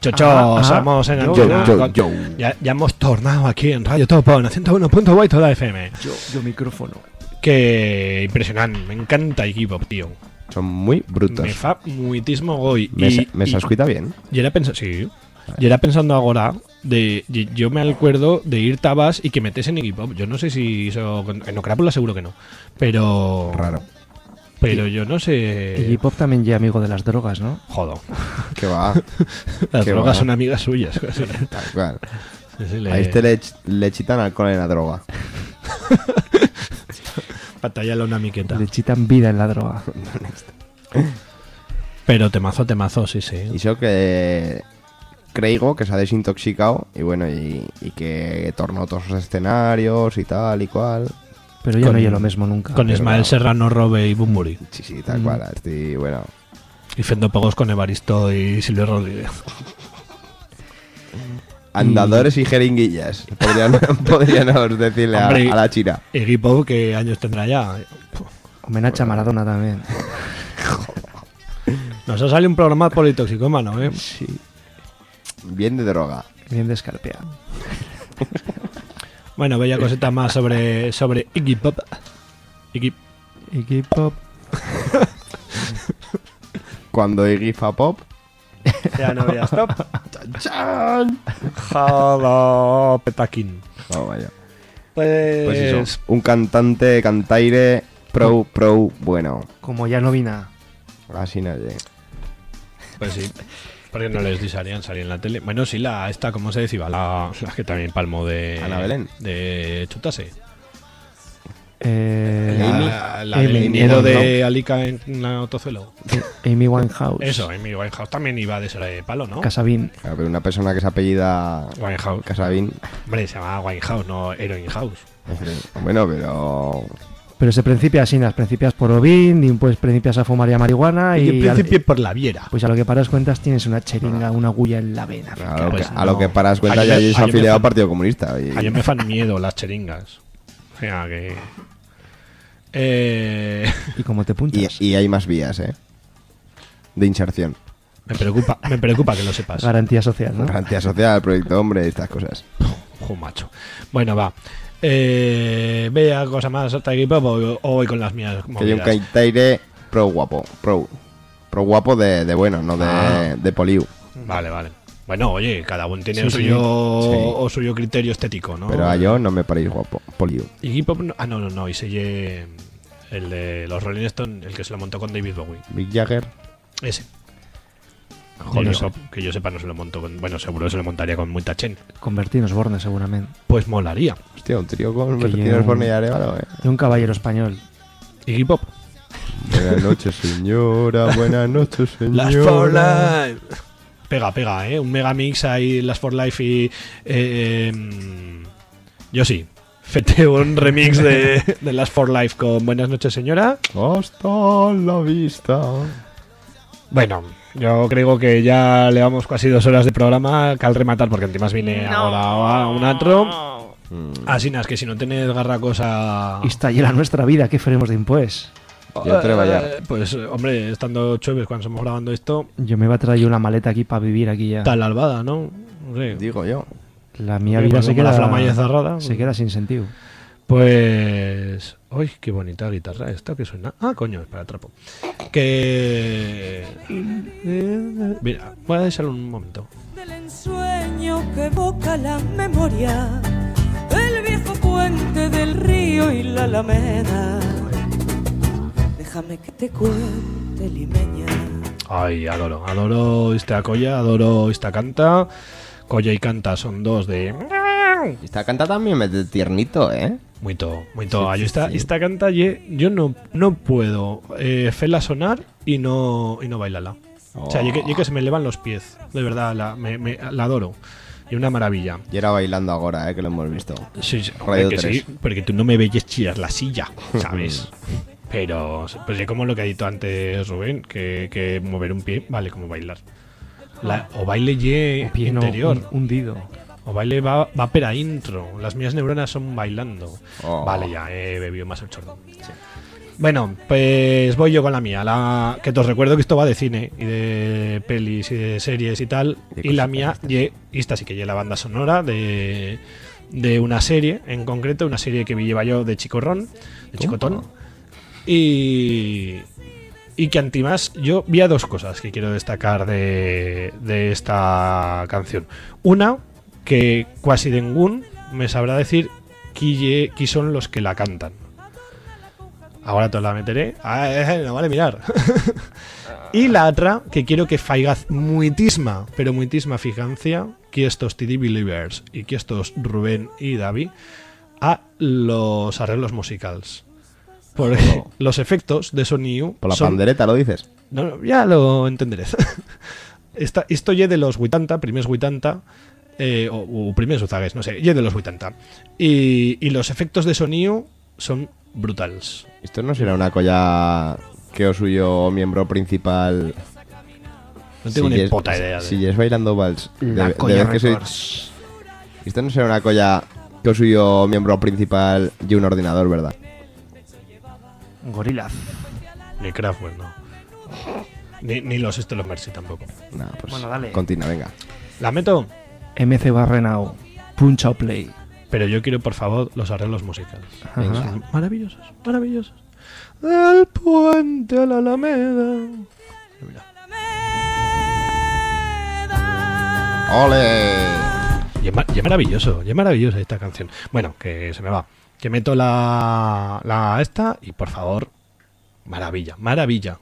Chocho, Ah, ah, somos en yo, antena yo. Ya, ya hemos tornado aquí en Radio Topo, en 101.8 toda FM. Yo, yo micrófono. Que impresionante, me encanta equipo, tío. Son muy brutos. Me fa muitísimo hoy. Me, Y- me y- bien. Y era pensando, sí. Y era pensando ahora de yo me acuerdo de ir tabas y que metes en equipo. Yo no sé si eso en Ocrápula seguro que no, pero Raro. Pero yo no sé. Y J-Pop también ya amigo de las drogas, ¿no? Jodo. Que va. Las Que drogas va. son amigas suyas. Sí, le- A este le, ch- le chitan alcohol en la droga. Patallala una miqueta. Le chitan vida en la droga. Pero temazo, temazo, sí, sí. Y eso que creo que se ha desintoxicado y bueno, y, y que tornó todos los escenarios y tal y cual. Pero ya no es lo mismo nunca. Con Ismael no. Serrano, Robe y Bumburi. Sí, sí, tal Mm. cual. Estoy, bueno. Y Fendo Pogos con Evaristo y Silvio Rodríguez. Andadores y jeringuillas. Podrían, podríamos decirle a, Hombre, a la china. Iggy Pop, ¿qué años tendrá ya? Homenaje a Maradona también. Nos ha salido un programa politoxicómano, ¿eh? Sí. Bien de droga. Bien descarpeado. Bueno, bella cosita más sobre, sobre Iggy Pop. Iggy, Iggy Pop. Cuando Iggy fa pop. Ya no voy a stop. ¡Chan! Jalo, petaquín. Oh, vaya. Pues, Pues eso. Un cantante, cantaire, pro, pro, bueno. Como ya no vi nada. Así nadie. Pues sí. Porque no les disarían salir en la tele. Bueno, sí, la esta, ¿cómo se decía? La, la que también palmó de. Ana Belén. De Chutase. Eh, La, la Amy, del dinero de Winehouse. Alica en la Autozuelo. Amy Winehouse. Eso, Amy Winehouse también iba de ser de palo, ¿no? Casabín. Claro, pero una persona que se apellida Winehouse. Casabín. Hombre, se llama Winehouse, no Heroin House. Bueno, pero. Pero se principia así, las principias por Ovin, y pues principias a fumar ya marihuana Y y... en principio por la viera. Pues a lo que paras cuentas tienes una cheringa, una agulla en la vena. A lo, Pues que, a lo que paras cuenta Ayer ya es afiliado al Partido Comunista. y- A mí me fan miedo las cheringas. O sea que. Eh, Y como te y, punchas. y hay más vías, ¿eh? De inserción. me preocupa, me preocupa que lo sepas. Garantía social, ¿no? Garantía social, proyecto hombre, estas cosas. Ojo, macho. Bueno, va. Eh, vea cosa más hasta aquí, Pop, o, o voy con las mías. Que hay un cantaire pro guapo. Pro. Pro guapo de, de bueno, no de, Ah. de poliu. Vale, vale. Bueno, oye, cada uno tiene Sí, suyo, Sí. o suyo criterio estético, ¿no? Pero a yo no me paréis guapo. Poliu. Y Pop, no- ah, no, no, no. Y selle el de los Rolling Stones, el que se lo montó con David Bowie. Big Jagger. Ese. Pop, que yo sepa, no se lo montó con. Bueno, seguro se lo montaría con muita chen. Con Bertín Osborne, seguramente. Pues molaría. Hostia, un trío con Que Bertín lleva Osborne un- y Arevalo, eh. Y un caballero español. Iggy Pop. Buenas noches, señora. Buenas noches, señora. Las for Life. Pega, pega, ¿eh? Un megamix ahí, las for Life y. eh, em, yo sí. Fete un remix de, de las for Life con Buenas noches, señora. Hasta la vista. Bueno, yo creo que ya le vamos casi dos horas de programa que al rematar, porque encima viene ahora un atro. Así nada, es que si no tenés garra cosa. Y está la nuestra vida, ¿qué faremos de impuestos? Yo. Eh, Pues, hombre, estando chueves cuando estamos grabando esto, Yo me iba a traer una maleta aquí para vivir aquí ya. tal albada, ¿no? No sé. Digo yo. La mía vida pues se como la queda, flama ya cerrada. se queda sin sentido. Pues. ¡Uy, qué bonita guitarra esta que suena! Ah, coño, espera, trapo. Que. Mira, voy a dejarlo un momento. del ensueño que evoca la memoria. El viejo puente del río y la alameda. Déjame que te cuente, limeña. Ay, adoro, adoro esta colla, adoro esta canta. Colla y canta son dos de... Esta canta también me de tiernito, ¿eh? Muito, muito. Sí, Ay, sí, esta, sí. esta canta ye- yo no, no puedo eh, hacerla sonar y no, y no bailarla. O sea, yo que, yo que se me elevan los pies. De verdad, la, me, me- la adoro. Y una maravilla. Y era bailando ahora, ¿eh? Que lo hemos visto. Sí, sí, Radio que 3. sí, porque tú no me veis chillar la silla, ¿sabes? Pero, pues es como lo que ha dicho antes Rubén, que, que mover un pie vale como bailar. La- o baile ye pie no, interior. un- hundido. O baile va, va pera intro. Las mías neuronas son bailando. Oh. Vale, ya, he bebido más el chorro. Bueno, pues voy yo con la mía. La, que te os recuerdo que esto va de cine y de pelis y de series y tal. Y la mía, ye- y esta sí que lleva la banda sonora de, de una serie, en concreto, una serie que lleva yo de Chicorrón, de Chicotón. Y, y que antimás, yo vi a dos cosas que quiero destacar de, de esta canción. Una, que casi ningún me sabrá decir qui, son los que la cantan. Ahora te la meteré. Ah, eh, no vale mirar. y la otra, que quiero que faigas muitisma, pero muitisma fijancia, que estos TD Believers y que estos Rubén y David, a los arreglos musicales. Porque los efectos de sonido. Por la son- pandereta, ¿lo dices? no, no, ya lo entenderéis. Esta, esto ye de los 80, primers 80, eh, o, o primers uzagues, no sé, ye de los 80. Y, y los efectos de sonido son brutales. Esto no será una colla que o suyo miembro principal. No tengo ni es- puta idea de- Si es bailando vals. La de- colla de vez que soy-. Esto no será una colla que o suyo miembro principal y un ordenador, ¿verdad? Gorillaz. Ni Kraftwerk, no. Ni, ni los Estelos Mercy tampoco. Nah, pues Bueno, dale. Continúa, venga. ¿La meto? MC Barrenao. Punch Out Play. Pero yo quiero, por favor, los arreglos musicales. Ajá. Maravillosos, maravillosos. El puente a la Alameda. ¡Ole! Y es, y es maravilloso, y es maravillosa esta canción. Bueno, que se me va. Que meto la, la esta y por favor, maravilla, maravilla.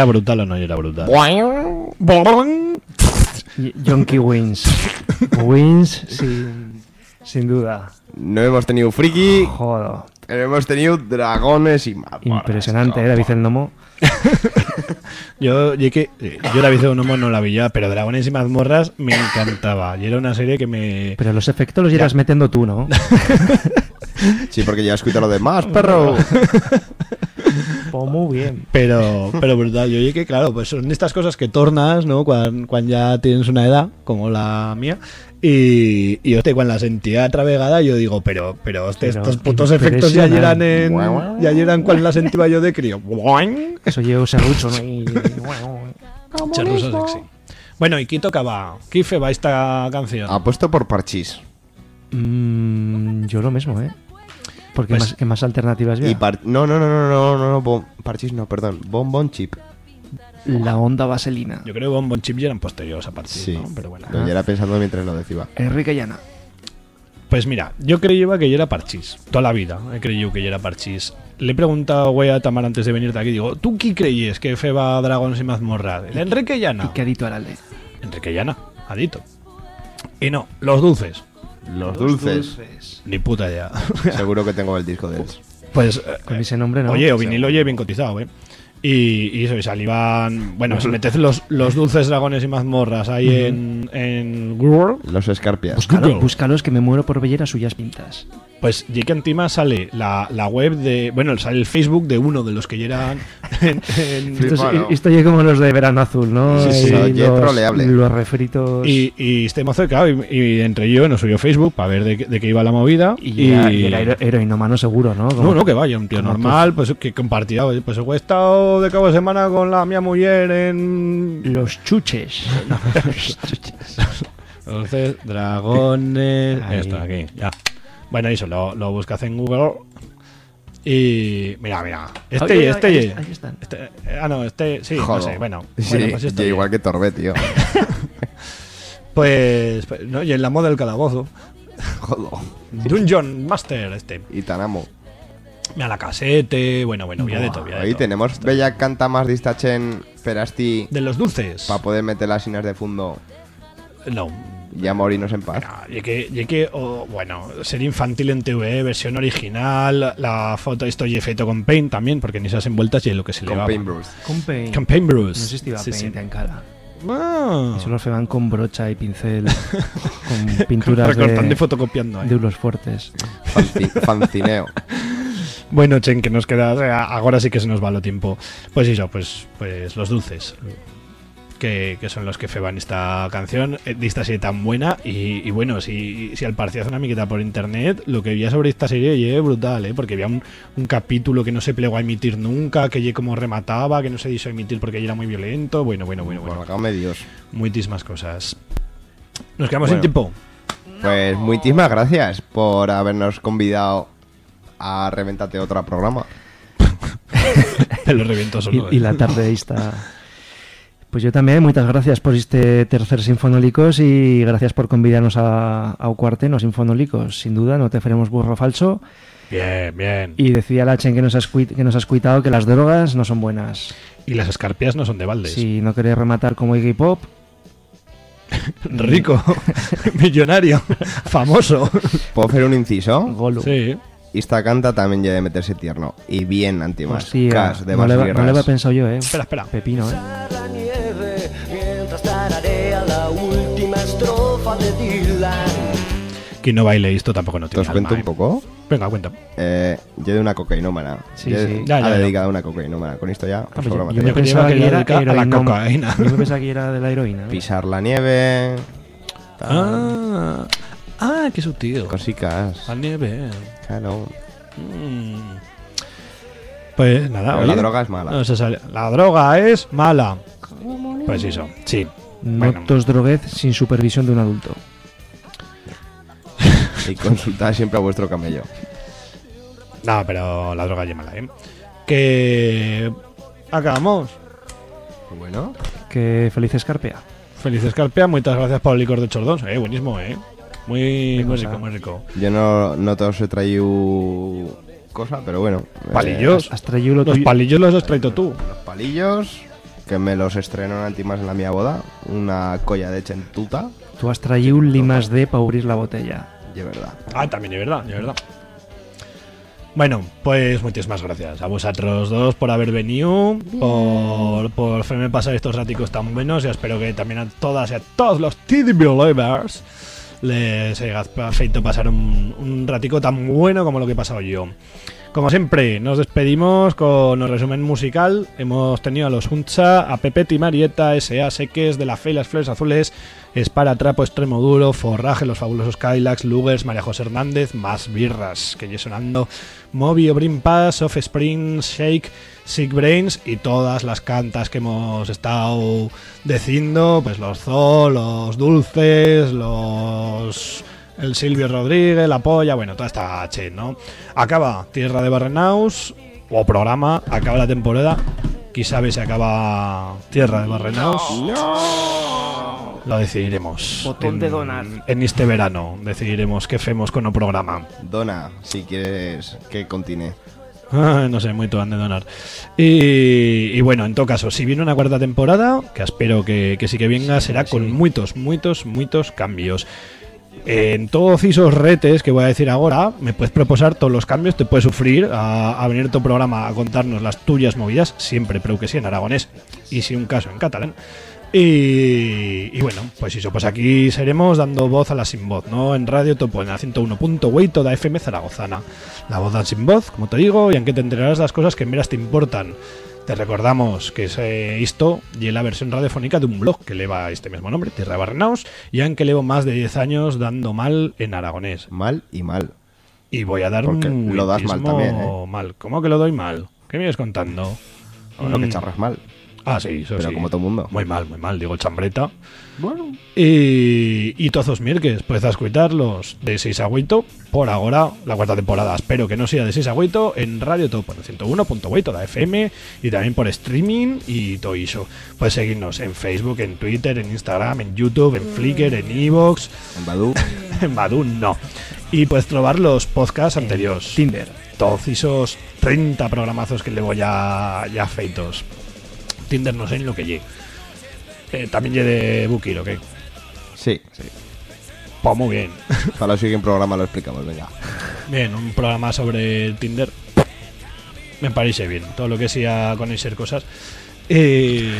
Era brutal o no y era brutal? Y- Yonky wins. Wins sin, sin duda. No hemos tenido friki, Joder. pero hemos tenido dragones y más. Impresionante, ¿eh? David el Nomo. Yo, yo, que, eh, yo la vi de un homo no la vi ya, pero Dragones y mazmorras me encantaba. Y era una serie que me. Pero los efectos los irás metiendo tú, ¿no? Sí, porque ya has escuchado lo demás, perro. Pues muy bien. Pero, pero brutal. Yo oye que, claro, pues son estas cosas que tornas, ¿no? Cuando, ya tienes una edad, como la mía. Y, y hostia, cuando la sentía travegada, yo digo, pero, pero, hostia, Pero estos putos efectos ya eran en. Ya eran cuando la sentía yo de crío. Eso llevo serrucho, ¿no? Y- Charruso sexy. Bueno, ¿y qué tocaba? ¿Qué fe va esta canción? Apuesto por Parchís. Mm, yo lo mismo, ¿eh? Porque Pues- más, ¿qué más alternativas Y había? par- no, no, no, no, no, no, no, bon- Parchís no, perdón. Bon Bon Chip. La onda vaselina. Yo creo que Bon Chip ya eran posteriores a partir, Sí. ¿no? Pero bueno. Lo era pensando mientras lo decía. Enrique Llana. Pues mira, yo creía que yo era parchís. Toda la vida he creído que yo era parchís. Le he preguntado güey, a Tamar antes de venir de aquí. Digo, ¿tú qué creíes que Feba Dragons y mazmorras? ¿El Enrique Llana? ¿Qué adito Aralde? Enrique Llana, adito. Y no, los dulces. Los dulces. Ni puta idea. Seguro que tengo el disco de ellos. Pues. eh, Con ese nombre, ¿no? Oye, o vinilo oye bien cotizado, ¿eh? Y, y eso, y salían. Bueno, si metes los, los dulces dragones y mazmorras ahí en, en Google, Los escarpias. Búscalo- búscalos que me muero por ver a suyas pintas. Pues y que encima sale la, la web de. Bueno, sale el Facebook de uno de los que ya eran. en- en- Esto, es- esto ya como los de Verano Azul, ¿no? Sí, sí, Y oye, los, troleable. los refritos. y, y estemos cerca, y, y entre yo nos subió Facebook para ver de, qué- de qué iba la movida. y era, y era hero- heroinomano seguro, ¿no? Como- No, no, que vaya, un tío normal, pues que compartía. Pues he estado de cabo de semana con la mía mujer en. Los chuches. No, los chuches. Entonces, dragones. Ahí. Esto, aquí, ya. Bueno, eso, lo, lo buscas en Google. Y. Mira, mira. Este, Oye, este, ahí- este. ahí están. este- ah, no, este. Sí, no Jodo. sé, bueno. Sí, bueno, pues esto ya. igual que Torbe, tío. Pues, pues, no, y en la moda del calabozo. Jodo. Dungeon Master, este. Y Tanamo. Mira la casete, bueno, bueno, ya de todo. ya de Ahí todo. tenemos Bella canta más distachen Perasti De los dulces. para poder meter las sinas de fondo No. y a morirnos en paz. Y que, y que oh, bueno, serie infantil en TV, versión original, la foto esto y efecto con Paint también, porque en esas envueltas y es lo que se le Con va. Paintbrush. Con paint. Con Paintbrush. No sé si iba Sí, paint sí. en cara. Ah. Y solo se van con brocha y pincel. con pinturas Recortando de, y fotocopiando. de unos fuertes. Fanci- fancineo. Bueno, Chen, que nos queda. Ahora sí que se nos va lo tiempo. Pues eso, pues, pues los dulces. Que, que son los que feban esta canción eh, de esta serie tan buena. Y, y bueno, si, si al parecer hace una miqueta por internet, lo que veía sobre esta serie ye brutal, ¿eh? porque había un, un capítulo que no se plegó a emitir nunca, que ye como remataba, que no se hizo emitir porque ya era muy violento. Bueno, bueno, bueno, bueno. Válgame Dios. Muchísimas cosas. Nos quedamos Bueno. sin tiempo. Pues muchísimas gracias por habernos convidado a Reventate otro programa. Te lo reviento Y, solo. y ¿eh? la tarde está. Pues yo también, muchas gracias por este tercer Sinfonólicos y gracias por convidarnos a, a un cuarteno Sinfonólicos. Sin duda, no te faremos burro falso. Bien, bien. Y decía Lachen que nos has, que nos has cuitado que las drogas no son buenas. Y las escarpias no son de baldes. Si no querés rematar como Iggy Pop, Rico, millonario, famoso. ¿Puedo hacer un inciso? Golo. Sí. Esta canta también ya de meterse tierno. Y bien antimas. Hostia, Cas de no le, va- no le había pensado yo, eh. Espera, espera. Pepino, eh. la nieve mientras tararea la última estrofa de Dylan. Quien no baile esto tampoco no ¿Te tiene os cuento un poco? Venga, cuenta. Eh, yo de una cocainómana. Sí, Yo sí. Ya, ya, ha ya. dedicado a una cocainómana. Con esto ya. Ah, pues yo, yo me pensaba que que era a la cocaína. Yo me pensaba que era de la heroína. ¿eh? Pisar la nieve. tal, Ah, ah, qué sutil. Cosicas. La nieve. Claro. Mm. Pues nada, Pero oye, la droga es mala. no se sale- La droga es mala. Pues eso, sí. No Bueno. tos droguez sin supervisión de un adulto. Y consultad siempre a vuestro camello. No, pero la droga ya mala, ¿eh? Que. Acabamos. Bueno. Que feliz escarpea. Feliz Escarpia, muchas gracias por el licor de chordón. Eh, buenísimo, eh. Muy, muy rico, muy rico. Yo no, no te os he traído cosa, pero bueno. eh, Palillos. Has traído lo Los tuyo. palillos los has traído tú. los palillos. que me los estrenó en Antimas en la mía boda, una colla de chentuta, Tú has traído un limas D para abrir la botella. de verdad. Ah, también es verdad, es verdad. Bueno, pues muchísimas gracias a vosotros dos por haber venido, por, por hacerme pasar estos raticos tan buenos y espero que también a todas y a todos los TD Believers les haya feito pasar un, un ratico tan bueno como lo que he pasado yo. Como siempre, nos despedimos con un resumen musical. Hemos tenido a los Huncha, a Pepet y Marieta, S.A. Seques, De la Fe las Flores Azules, Espara, Trapo, Extremo Duro, Forraje, Los Fabulosos Kylax, Lugers, María José Hernández, Más Birras, que ya sonando, Moby, Brin Pass, Offspring, Shake, Sick Brains y todas las cantas que hemos estado diciendo, pues los Zoo, los Dulces, los el Silvio Rodríguez, la polla, bueno, toda esta H, ¿no? Acaba Tierra de Barrenaus, o programa, acaba la temporada. Quién sabe si acaba Tierra de Barrenaus. Lo decidiremos. Botón de en- donar. En este verano decidiremos qué hacemos con el programa. Dona, si quieres que continúe. Ah, no sé, muy han de donar. Y, y bueno, en todo caso, si viene una cuarta temporada, que espero que, que sí que venga, será con muchos, muchos, muchos cambios. En todos esos retes que voy a decir ahora, me puedes proposar todos los cambios, te puedes sufrir a, a venir a tu programa a contarnos las tuyas movidas, siempre, pero que sí en aragonés, y si un caso en catalán. Y, y bueno, pues eso, pues aquí seremos dando voz a la sin voz, ¿no? En Radio Topo, en la 101.8 toda FM Zaragozana. La voz da sin voz, como te digo, y aunque te enterarás de las cosas que en veras te importan. Te recordamos que se esto y la versión radiofónica de un blog que lleva este mismo nombre, Tierra de Barrenaus, y aunque llevo más de 10 años dando mal en aragonés. Mal y mal. Y voy a dar Porque un lo das mal también, ¿eh? mal. ¿Cómo que lo doy mal? ¿Qué me ibas contando? Bueno, que charras mal. Ah, sí, eso Pero sí. como todo mundo. Muy mal, muy mal, digo chambreta. Bueno. Y, y tozos mirques, puedes escucharlos de 6 a 8, por ahora, la cuarta temporada. Espero que no sea de 6 a 8 en Radio Topo, en el 101.8 la FM y también por streaming y todo eso. Puedes seguirnos en Facebook, en Twitter, en Instagram, en YouTube, en Flickr, en Evox. En Badu. en Badu no. Y puedes probar los podcasts anteriores. Tinder. Todos esos 30 programazos que le voy ya, ya feitos. Tinder no sé en lo que llegue. Eh, también llegue de Bookie, ¿o qué? Sí, sí. Pues muy bien. Para el siguiente programa lo explicamos, venga. Bien, un programa sobre Tinder. Me parece bien. Todo lo que sea conocer cosas. Eh,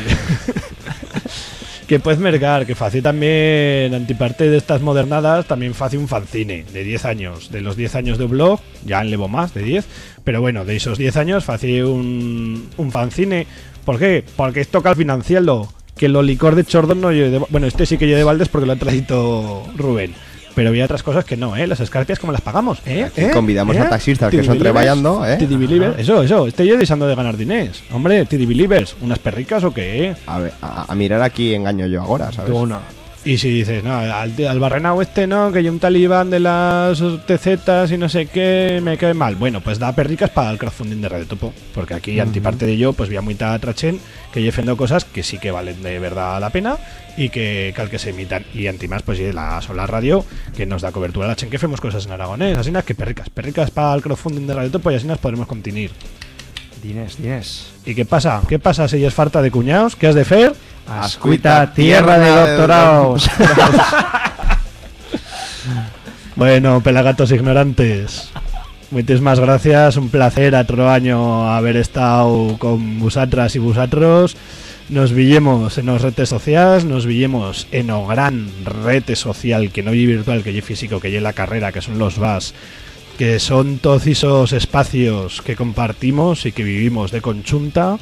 que puedes mercar, que fácil también, antiparte de estas modernadas, también fácil un fanzine de 10 años. De los 10 años de blog, ya en levo más de 10. Pero bueno, de esos 10 años, fácil un, un fanzine. ¿Por qué? Porque esto al financiarlo. Que lo licor de Chordón no lleve de, Bueno, este sí que lleve de Valdes porque lo ha traído Rubén. Pero había otras cosas que no, ¿eh? Las escarpias, ¿cómo las pagamos? ¿Eh? ¿Eh? convidamos ¿Eh? a taxistas que son trabajando, ¿eh? TD Believers, eso, eso. Estoy yo deseando de ganar dinés. Hombre, TD Believers, ¿unas perricas o qué? A, ver, a, a mirar aquí engaño yo ahora, ¿sabes? Tú no. Y si dices, no, al, al barrenao este no, que yo un talibán de las TZ y no sé qué, me cae mal. Bueno, pues da perricas para el crowdfunding de Radio Topo. Porque aquí, Ujú. antiparte de yo, pues voy a muita trachen que defiendo cosas que sí que valen de verdad la pena y que cal que se imitan. Y antimás, pues y la Solar Radio, que nos da cobertura a la chen que hacemos cosas en aragonés. Así nas que perricas, perricas para el crowdfunding de Radio Topo y así nas podremos continuar. Dinés, dinés. ¿Y qué pasa? ¿Qué pasa si es falta de cuñados? ¿Qué has de hacer? Ascuita, tierra de doctorados. Bueno, pelagatos ignorantes. Muchísimas gracias, un placer otro año haber estado con vosotras y vosotros. Nos villemos en las redes sociales, nos villemos en o gran rete social que no hay virtual, que hay físico, que hay la carrera, que son los VAS, que son todos esos espacios que compartimos y que vivimos de conchunta.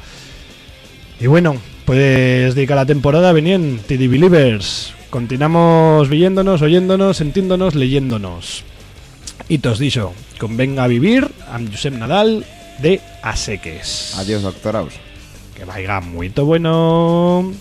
Y bueno, pues dedicar la temporada venían TD Believers. Continuamos viéndonos, oyéndonos, sintiéndonos, leyéndonos. Y tos dicho, convenga vivir a Josep Nadal de Aseques. Adiós, doctoraos. Que vaya muy bueno.